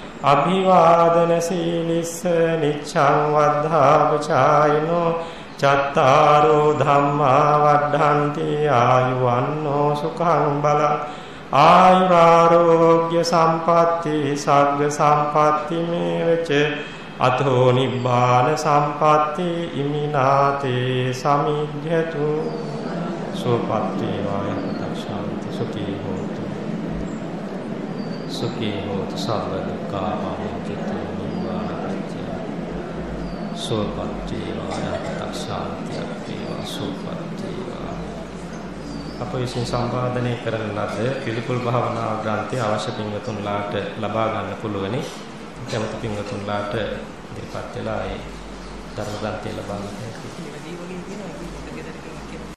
අභිවාදන සීලිස්ස නිච්ඡං වද්ධාපචායිනෝ චත්තාරෝ ධම්මා වඩ්ඩන්ති ආයුවන්නෝ සුඛං බල ආයුරාෝග්‍ය සම්පatti සග්ග සම්පatti මේවච අතෝ නිබ්බාන සම්පatti ඉමිනාතේ සමිජ්ජතු සෝපත්තේ වාය පතක්ෂාන්ති සුඛී හෝතු සුඛී හෝතු සබ්බ දුක්ඛා පමුච්චති නිබ්බානත්‍ය සෝපත්තේ වාය පතක්ෂාන්ති වේවා සෝපත්තේ වා අප විසින් සම්පාදනය කරන ලද පිළිකුල් භාවනා ග්‍රන්ථය අවශ්‍ය පින්වතුන්ලාට ලබා ගන්න පුළුවනි. කැමති පින්වතුන්ලාට ඉදිරිපත් වෙලා ඒ ධර්ම ග්‍රන්ථය ලබා ගන්න.